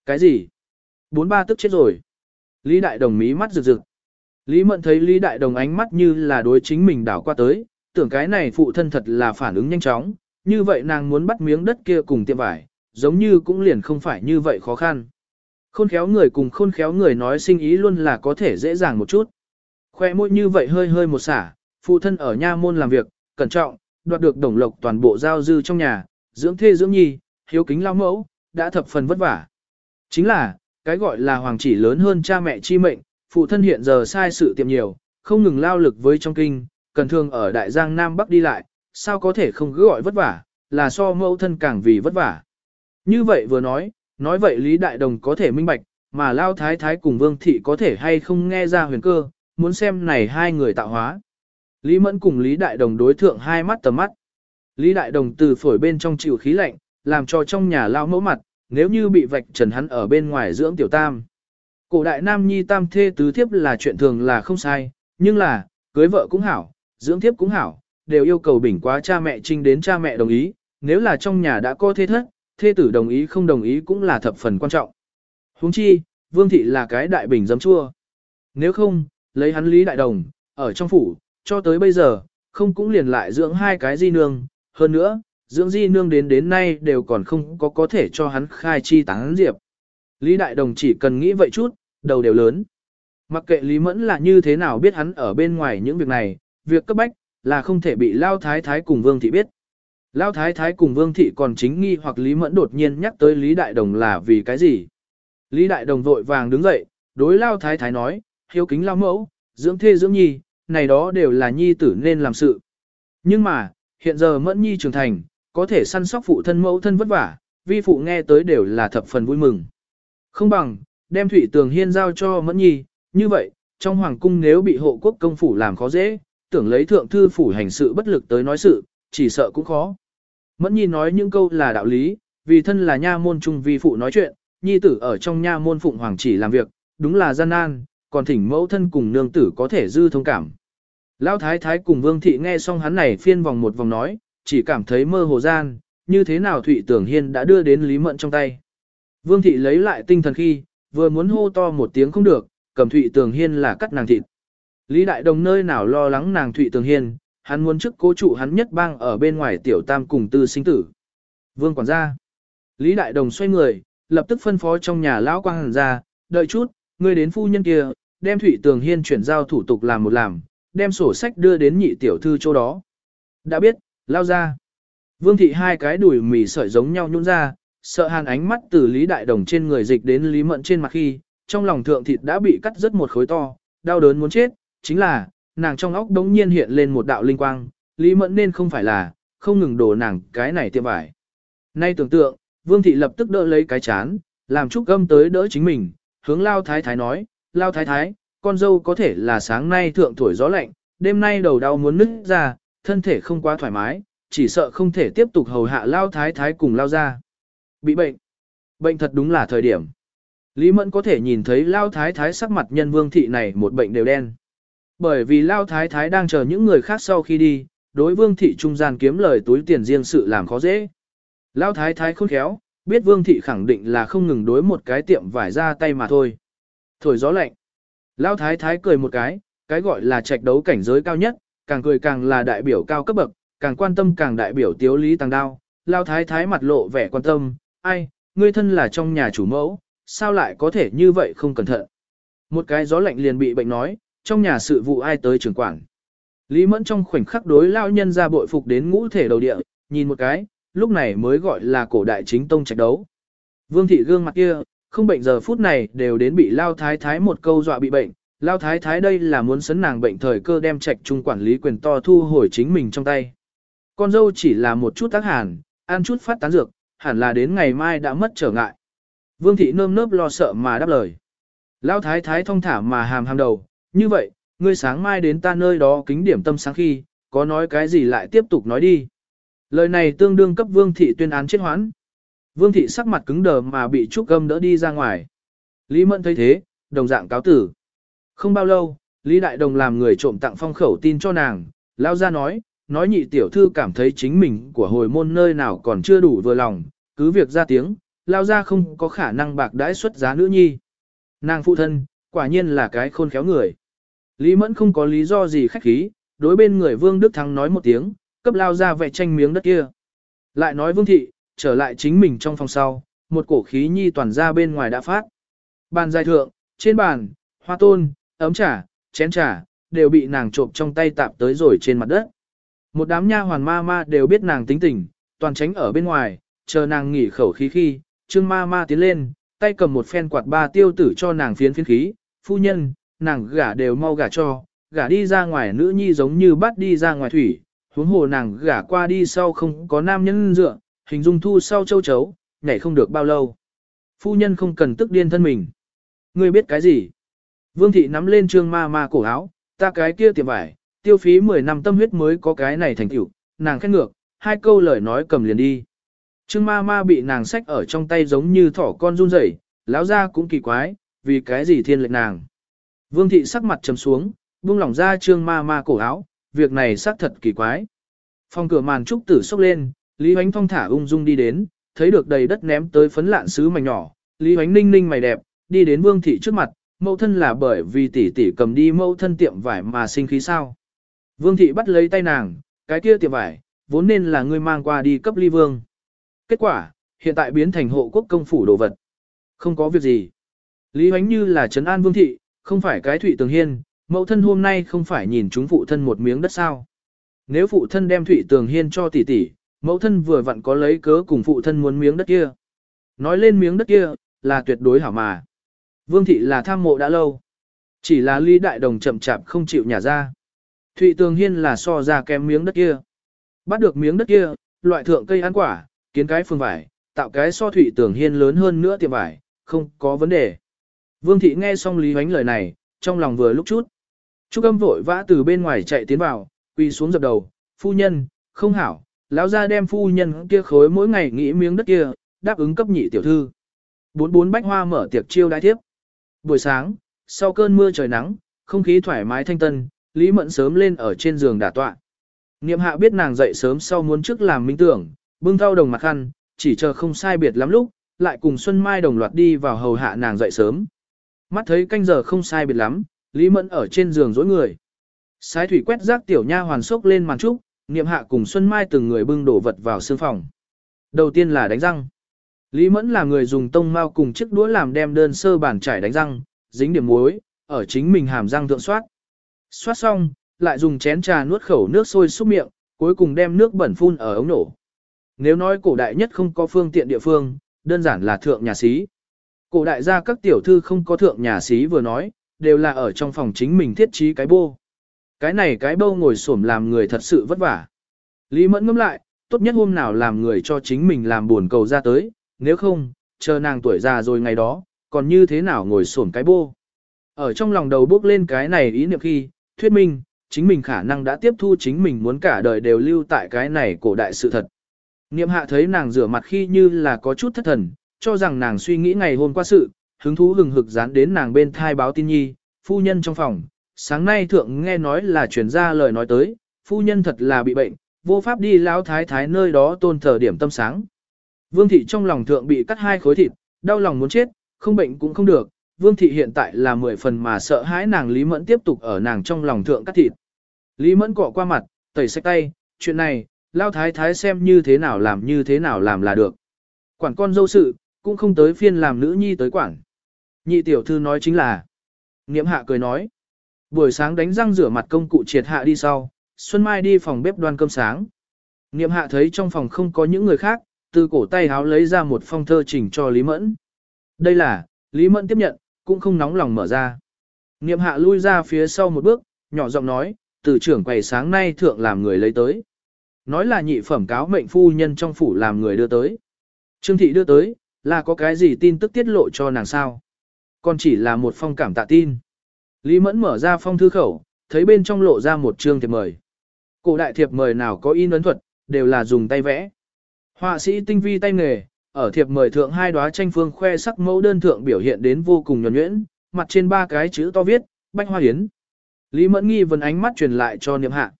Cái gì? Bốn ba tức chết rồi. Lý Đại Đồng mí mắt rực rực. Lý Mẫn thấy Lý Đại Đồng ánh mắt như là đối chính mình đảo qua tới, tưởng cái này phụ thân thật là phản ứng nhanh chóng, như vậy nàng muốn bắt miếng đất kia cùng tiệm vải, giống như cũng liền không phải như vậy khó khăn. Khôn khéo người cùng khôn khéo người nói sinh ý luôn là có thể dễ dàng một chút. Khoe môi như vậy hơi hơi một xả, phụ thân ở nha môn làm việc, cẩn trọng, đoạt được đồng lộc toàn bộ giao dư trong nhà, dưỡng thê dưỡng nhi, hiếu kính lao mẫu, đã thập phần vất vả. Chính là, cái gọi là hoàng chỉ lớn hơn cha mẹ chi mệnh, phụ thân hiện giờ sai sự tiệm nhiều, không ngừng lao lực với trong kinh, cần thường ở Đại Giang Nam Bắc đi lại, sao có thể không cứ gọi vất vả, là so mẫu thân càng vì vất vả. Như vậy vừa nói, nói vậy Lý Đại Đồng có thể minh bạch, mà Lao Thái Thái cùng Vương Thị có thể hay không nghe ra huyền cơ, muốn xem này hai người tạo hóa. Lý Mẫn cùng Lý Đại Đồng đối thượng hai mắt tầm mắt. Lý Đại Đồng từ phổi bên trong chịu khí lạnh, làm cho trong nhà lao mẫu mặt, nếu như bị vạch trần hắn ở bên ngoài dưỡng tiểu tam. Cổ đại nam nhi tam thê tứ thiếp là chuyện thường là không sai, nhưng là, cưới vợ cũng hảo, dưỡng tiếp cũng hảo, đều yêu cầu bình quá cha mẹ trinh đến cha mẹ đồng ý, nếu là trong nhà đã có thế thất, thê tử đồng ý không đồng ý cũng là thập phần quan trọng. Huống chi, Vương Thị là cái đại bình giấm chua. Nếu không, lấy hắn Lý Đại Đồng, ở trong phủ, cho tới bây giờ, không cũng liền lại dưỡng hai cái di nương, hơn nữa, dưỡng di nương đến đến nay đều còn không có có thể cho hắn khai chi tán diệp. Lý Đại Đồng chỉ cần nghĩ vậy chút, đầu đều lớn. Mặc kệ Lý Mẫn là như thế nào biết hắn ở bên ngoài những việc này, việc cấp bách, là không thể bị Lao Thái Thái cùng Vương Thị biết. Lao Thái Thái cùng Vương Thị còn chính nghi hoặc Lý Mẫn đột nhiên nhắc tới Lý Đại Đồng là vì cái gì. Lý Đại Đồng vội vàng đứng dậy, đối Lao Thái Thái nói, hiếu kính Lao Mẫu, dưỡng thê dưỡng nhi, này đó đều là nhi tử nên làm sự. Nhưng mà, hiện giờ Mẫn Nhi trưởng thành, có thể săn sóc phụ thân mẫu thân vất vả, vi phụ nghe tới đều là thập phần vui mừng. Không bằng, đem thủy Tường Hiên giao cho Mẫn Nhi, như vậy, trong hoàng cung nếu bị hộ quốc công phủ làm khó dễ, tưởng lấy thượng thư phủ hành sự bất lực tới nói sự, chỉ sợ cũng khó. Mẫn Nhi nói những câu là đạo lý, vì thân là nha môn trung vi phụ nói chuyện, Nhi tử ở trong nha môn phụng hoàng chỉ làm việc, đúng là gian nan, còn thỉnh mẫu thân cùng nương tử có thể dư thông cảm. Lão thái thái cùng vương thị nghe xong hắn này phiên vòng một vòng nói, chỉ cảm thấy mơ hồ gian, như thế nào Thụy Tưởng Hiên đã đưa đến Lý Mẫn trong tay. Vương thị lấy lại tinh thần khi, vừa muốn hô to một tiếng không được, cầm Thụy Tường Hiên là cắt nàng thịt. Lý Đại Đồng nơi nào lo lắng nàng Thụy Tường Hiên, hắn muốn trước cố trụ hắn nhất bang ở bên ngoài tiểu tam cùng tư sinh tử. Vương quản gia. Lý Đại Đồng xoay người, lập tức phân phó trong nhà lão quang hàn ra, đợi chút, ngươi đến phu nhân kia, đem Thụy Tường Hiên chuyển giao thủ tục làm một làm, đem sổ sách đưa đến nhị tiểu thư chỗ đó. Đã biết, lao ra. Vương thị hai cái đùi mì sợi giống nhau nhún ra, sợ hàn ánh mắt từ Lý Đại Đồng trên người dịch đến Lý Mận trên mặt khi, trong lòng thượng thịt đã bị cắt rất một khối to, đau đớn muốn chết, chính là, nàng trong óc đống nhiên hiện lên một đạo linh quang, Lý Mẫn nên không phải là, không ngừng đổ nàng cái này tiệm vải. Nay tưởng tượng, Vương Thị lập tức đỡ lấy cái chán, làm Trúc Gâm tới đỡ chính mình, hướng Lao Thái Thái nói, Lao Thái Thái, con dâu có thể là sáng nay thượng thổi gió lạnh, đêm nay đầu đau muốn nứt ra, thân thể không quá thoải mái, chỉ sợ không thể tiếp tục hầu hạ Lao Thái Thái cùng Lao ra. Bị bệnh. Bệnh thật đúng là thời điểm. Lý Mẫn có thể nhìn thấy Lao Thái Thái sắc mặt nhân vương thị này một bệnh đều đen. Bởi vì Lao Thái Thái đang chờ những người khác sau khi đi, đối vương thị trung gian kiếm lời túi tiền riêng sự làm khó dễ. Lao Thái Thái khôn khéo, biết vương thị khẳng định là không ngừng đối một cái tiệm vải ra tay mà thôi. Thổi gió lạnh. Lao Thái Thái cười một cái, cái gọi là trạch đấu cảnh giới cao nhất, càng cười càng là đại biểu cao cấp bậc, càng quan tâm càng đại biểu tiếu lý tăng đao. Lao Thái Thái mặt lộ vẻ quan tâm, ai, ngươi thân là trong nhà chủ mẫu, sao lại có thể như vậy không cẩn thận. Một cái gió lạnh liền bị bệnh nói, trong nhà sự vụ ai tới trưởng quản. Lý Mẫn trong khoảnh khắc đối lao nhân ra bội phục đến ngũ thể đầu địa, nhìn một cái, lúc này mới gọi là cổ đại chính tông trạch đấu. Vương thị gương mặt kia, không bệnh giờ phút này đều đến bị lao thái thái một câu dọa bị bệnh. Lao thái thái đây là muốn sấn nàng bệnh thời cơ đem trạch trung quản lý quyền to thu hồi chính mình trong tay. Con dâu chỉ là một chút tác hàn, ăn chút phát tán dược, hẳn là đến ngày mai đã mất trở ngại. Vương thị nơm nớp lo sợ mà đáp lời. lao thái thái thông thả mà hàm hàm đầu, như vậy, ngươi sáng mai đến ta nơi đó kính điểm tâm sáng khi, có nói cái gì lại tiếp tục nói đi. Lời này tương đương cấp vương thị tuyên án chết hoãn. Vương thị sắc mặt cứng đờ mà bị trúc Âm đỡ đi ra ngoài. Lý Mẫn thấy thế, đồng dạng cáo tử. Không bao lâu, Lý Đại Đồng làm người trộm tặng phong khẩu tin cho nàng, lao ra nói, nói nhị tiểu thư cảm thấy chính mình của hồi môn nơi nào còn chưa đủ vừa lòng, cứ việc ra tiếng, lao ra không có khả năng bạc đãi xuất giá nữ nhi. Nàng phụ thân, quả nhiên là cái khôn khéo người. Lý Mẫn không có lý do gì khách khí, đối bên người Vương Đức Thắng nói một tiếng, cấp lao ra vẽ tranh miếng đất kia. Lại nói Vương Thị, trở lại chính mình trong phòng sau, một cổ khí nhi toàn ra bên ngoài đã phát. Bàn dài thượng, trên bàn, hoa tôn, ấm trà, chén trà, đều bị nàng trộm trong tay tạp tới rồi trên mặt đất. Một đám nha hoàn ma ma đều biết nàng tính tình, toàn tránh ở bên ngoài, chờ nàng nghỉ khẩu khí khi, trương ma ma tiến lên, tay cầm một phen quạt ba tiêu tử cho nàng phiến phiến khí, phu nhân, nàng gả đều mau gả cho, gả đi ra ngoài nữ nhi giống như bắt đi ra ngoài thủy, huống hồ nàng gả qua đi sau không có nam nhân dựa, hình dung thu sau châu chấu, nhảy không được bao lâu. Phu nhân không cần tức điên thân mình. Ngươi biết cái gì? Vương thị nắm lên trương ma ma cổ áo, ta cái kia tiệm vải, tiêu phí 10 năm tâm huyết mới có cái này thành tựu, nàng khét ngược, hai câu lời nói cầm liền đi. Trương ma ma bị nàng xách ở trong tay giống như thỏ con run rẩy, lão ra cũng kỳ quái, vì cái gì thiên lệnh nàng. Vương thị sắc mặt trầm xuống, buông lỏng ra trương ma ma cổ áo, việc này xác thật kỳ quái. Phòng cửa màn trúc tử sốc lên, Lý Hoánh thong thả ung dung đi đến, thấy được đầy đất ném tới phấn lạn sứ mảnh nhỏ, Lý Hoánh ninh ninh mày đẹp, đi đến Vương thị trước mặt, mẫu thân là bởi vì tỷ tỷ cầm đi mẫu thân tiệm vải mà sinh khí sao? Vương thị bắt lấy tay nàng, cái kia tiệm vải, vốn nên là ngươi mang qua đi cấp ly vương. Kết quả, hiện tại biến thành hộ quốc công phủ đồ vật. Không có việc gì. Lý Hoánh như là trấn an vương thị, không phải cái thụy tường hiên, mẫu thân hôm nay không phải nhìn chúng phụ thân một miếng đất sao. Nếu phụ thân đem thụy tường hiên cho tỷ tỷ, mẫu thân vừa vặn có lấy cớ cùng phụ thân muốn miếng đất kia. Nói lên miếng đất kia, là tuyệt đối hảo mà. Vương thị là tham mộ đã lâu. Chỉ là Lý Đại Đồng chậm chạp không chịu nhả ra. Thụy Tường Hiên là so ra kém miếng đất kia. Bắt được miếng đất kia, loại thượng cây ăn quả, kiến cái phương vải, tạo cái so Thụy Tường Hiên lớn hơn nữa tiệm vải, không có vấn đề. Vương thị nghe xong Lý Hoánh lời này, trong lòng vừa lúc chút. Trúc âm vội vã từ bên ngoài chạy tiến vào, quỳ xuống dập đầu, phu nhân, không hảo, lão ra đem phu nhân kia khối mỗi ngày nghĩ miếng đất kia, đáp ứng cấp nhị tiểu thư. Bốn bốn bách hoa mở tiệc chiêu đãi tiếp. Buổi sáng, sau cơn mưa trời nắng, không khí thoải mái thanh tân, Lý Mẫn sớm lên ở trên giường đả tọa. Niệm hạ biết nàng dậy sớm sau muốn trước làm minh tưởng, bưng thao đồng mặt khăn, chỉ chờ không sai biệt lắm lúc, lại cùng Xuân Mai đồng loạt đi vào hầu hạ nàng dậy sớm. Mắt thấy canh giờ không sai biệt lắm, Lý Mẫn ở trên giường dối người. Sái thủy quét rác tiểu nha hoàn sốc lên màn trúc, niệm hạ cùng Xuân Mai từng người bưng đổ vật vào sương phòng. Đầu tiên là đánh răng. Lý Mẫn là người dùng tông mao cùng chiếc đũa làm đem đơn sơ bản trải đánh răng, dính điểm muối, ở chính mình hàm răng thượng soát. Soát xong, lại dùng chén trà nuốt khẩu nước sôi xúc miệng, cuối cùng đem nước bẩn phun ở ống nổ. Nếu nói cổ đại nhất không có phương tiện địa phương, đơn giản là thượng nhà sĩ. Cổ đại gia các tiểu thư không có thượng nhà sĩ vừa nói, đều là ở trong phòng chính mình thiết trí cái bô. Cái này cái bô ngồi xổm làm người thật sự vất vả. Lý mẫn ngâm lại, tốt nhất hôm nào làm người cho chính mình làm buồn cầu ra tới, nếu không, chờ nàng tuổi già rồi ngày đó, còn như thế nào ngồi xổm cái bô. Ở trong lòng đầu bước lên cái này ý niệm khi, thuyết minh, chính mình khả năng đã tiếp thu chính mình muốn cả đời đều lưu tại cái này cổ đại sự thật. Niệm hạ thấy nàng rửa mặt khi như là có chút thất thần, cho rằng nàng suy nghĩ ngày hôm qua sự, hứng thú hừng hực dán đến nàng bên thai báo tin nhi, phu nhân trong phòng, sáng nay thượng nghe nói là chuyển ra lời nói tới, phu nhân thật là bị bệnh, vô pháp đi lão thái thái nơi đó tôn thờ điểm tâm sáng. Vương thị trong lòng thượng bị cắt hai khối thịt, đau lòng muốn chết, không bệnh cũng không được, Vương thị hiện tại là mười phần mà sợ hãi nàng Lý Mẫn tiếp tục ở nàng trong lòng thượng cắt thịt. Lý Mẫn cọ qua mặt, tẩy sạch tay, chuyện này, lao thái thái xem như thế nào làm như thế nào làm là được. Quản con dâu sự, cũng không tới phiên làm nữ nhi tới quản. Nhị tiểu thư nói chính là, Niệm hạ cười nói, buổi sáng đánh răng rửa mặt công cụ triệt hạ đi sau, Xuân Mai đi phòng bếp đoan cơm sáng. Niệm hạ thấy trong phòng không có những người khác, từ cổ tay háo lấy ra một phong thơ chỉnh cho Lý Mẫn. Đây là, Lý Mẫn tiếp nhận, cũng không nóng lòng mở ra. Niệm hạ lui ra phía sau một bước, nhỏ giọng nói, từ trưởng quầy sáng nay thượng làm người lấy tới. Nói là nhị phẩm cáo mệnh phu nhân trong phủ làm người đưa tới. Trương thị đưa tới, là có cái gì tin tức tiết lộ cho nàng sao? Còn chỉ là một phong cảm tạ tin. Lý Mẫn mở ra phong thư khẩu, thấy bên trong lộ ra một chương thiệp mời. Cổ đại thiệp mời nào có in ấn thuật, đều là dùng tay vẽ. Họa sĩ tinh vi tay nghề, ở thiệp mời thượng hai đóa tranh phương khoe sắc mẫu đơn thượng biểu hiện đến vô cùng nhuần nhuyễn, mặt trên ba cái chữ to viết, Bách Hoa Hiến. Lý Mẫn nghi vấn ánh mắt truyền lại cho niệm hạ.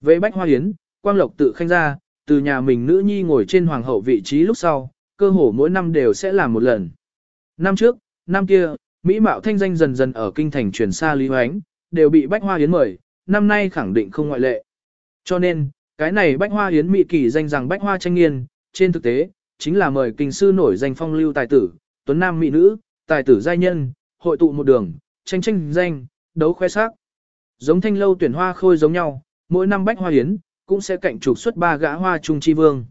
Về Bách Hoa Hiến, Quang Lộc tự khanh ra, từ nhà mình nữ nhi ngồi trên hoàng hậu vị trí lúc sau, cơ hồ mỗi năm đều sẽ làm một lần. Năm trước, năm kia, Mỹ Mạo thanh danh dần dần ở kinh thành truyền xa Lý Hoánh, đều bị Bách Hoa yến mời, năm nay khẳng định không ngoại lệ. Cho nên, cái này Bách Hoa yến Mỹ kỳ danh rằng Bách Hoa tranh nghiên, trên thực tế, chính là mời kinh sư nổi danh phong lưu tài tử, tuấn nam mỹ nữ, tài tử giai nhân, hội tụ một đường, tranh tranh danh, đấu khoe sắc. Giống thanh lâu tuyển hoa khôi giống nhau, mỗi năm Bách Hoa yến cũng sẽ cạnh trục xuất ba gã hoa trung chi vương.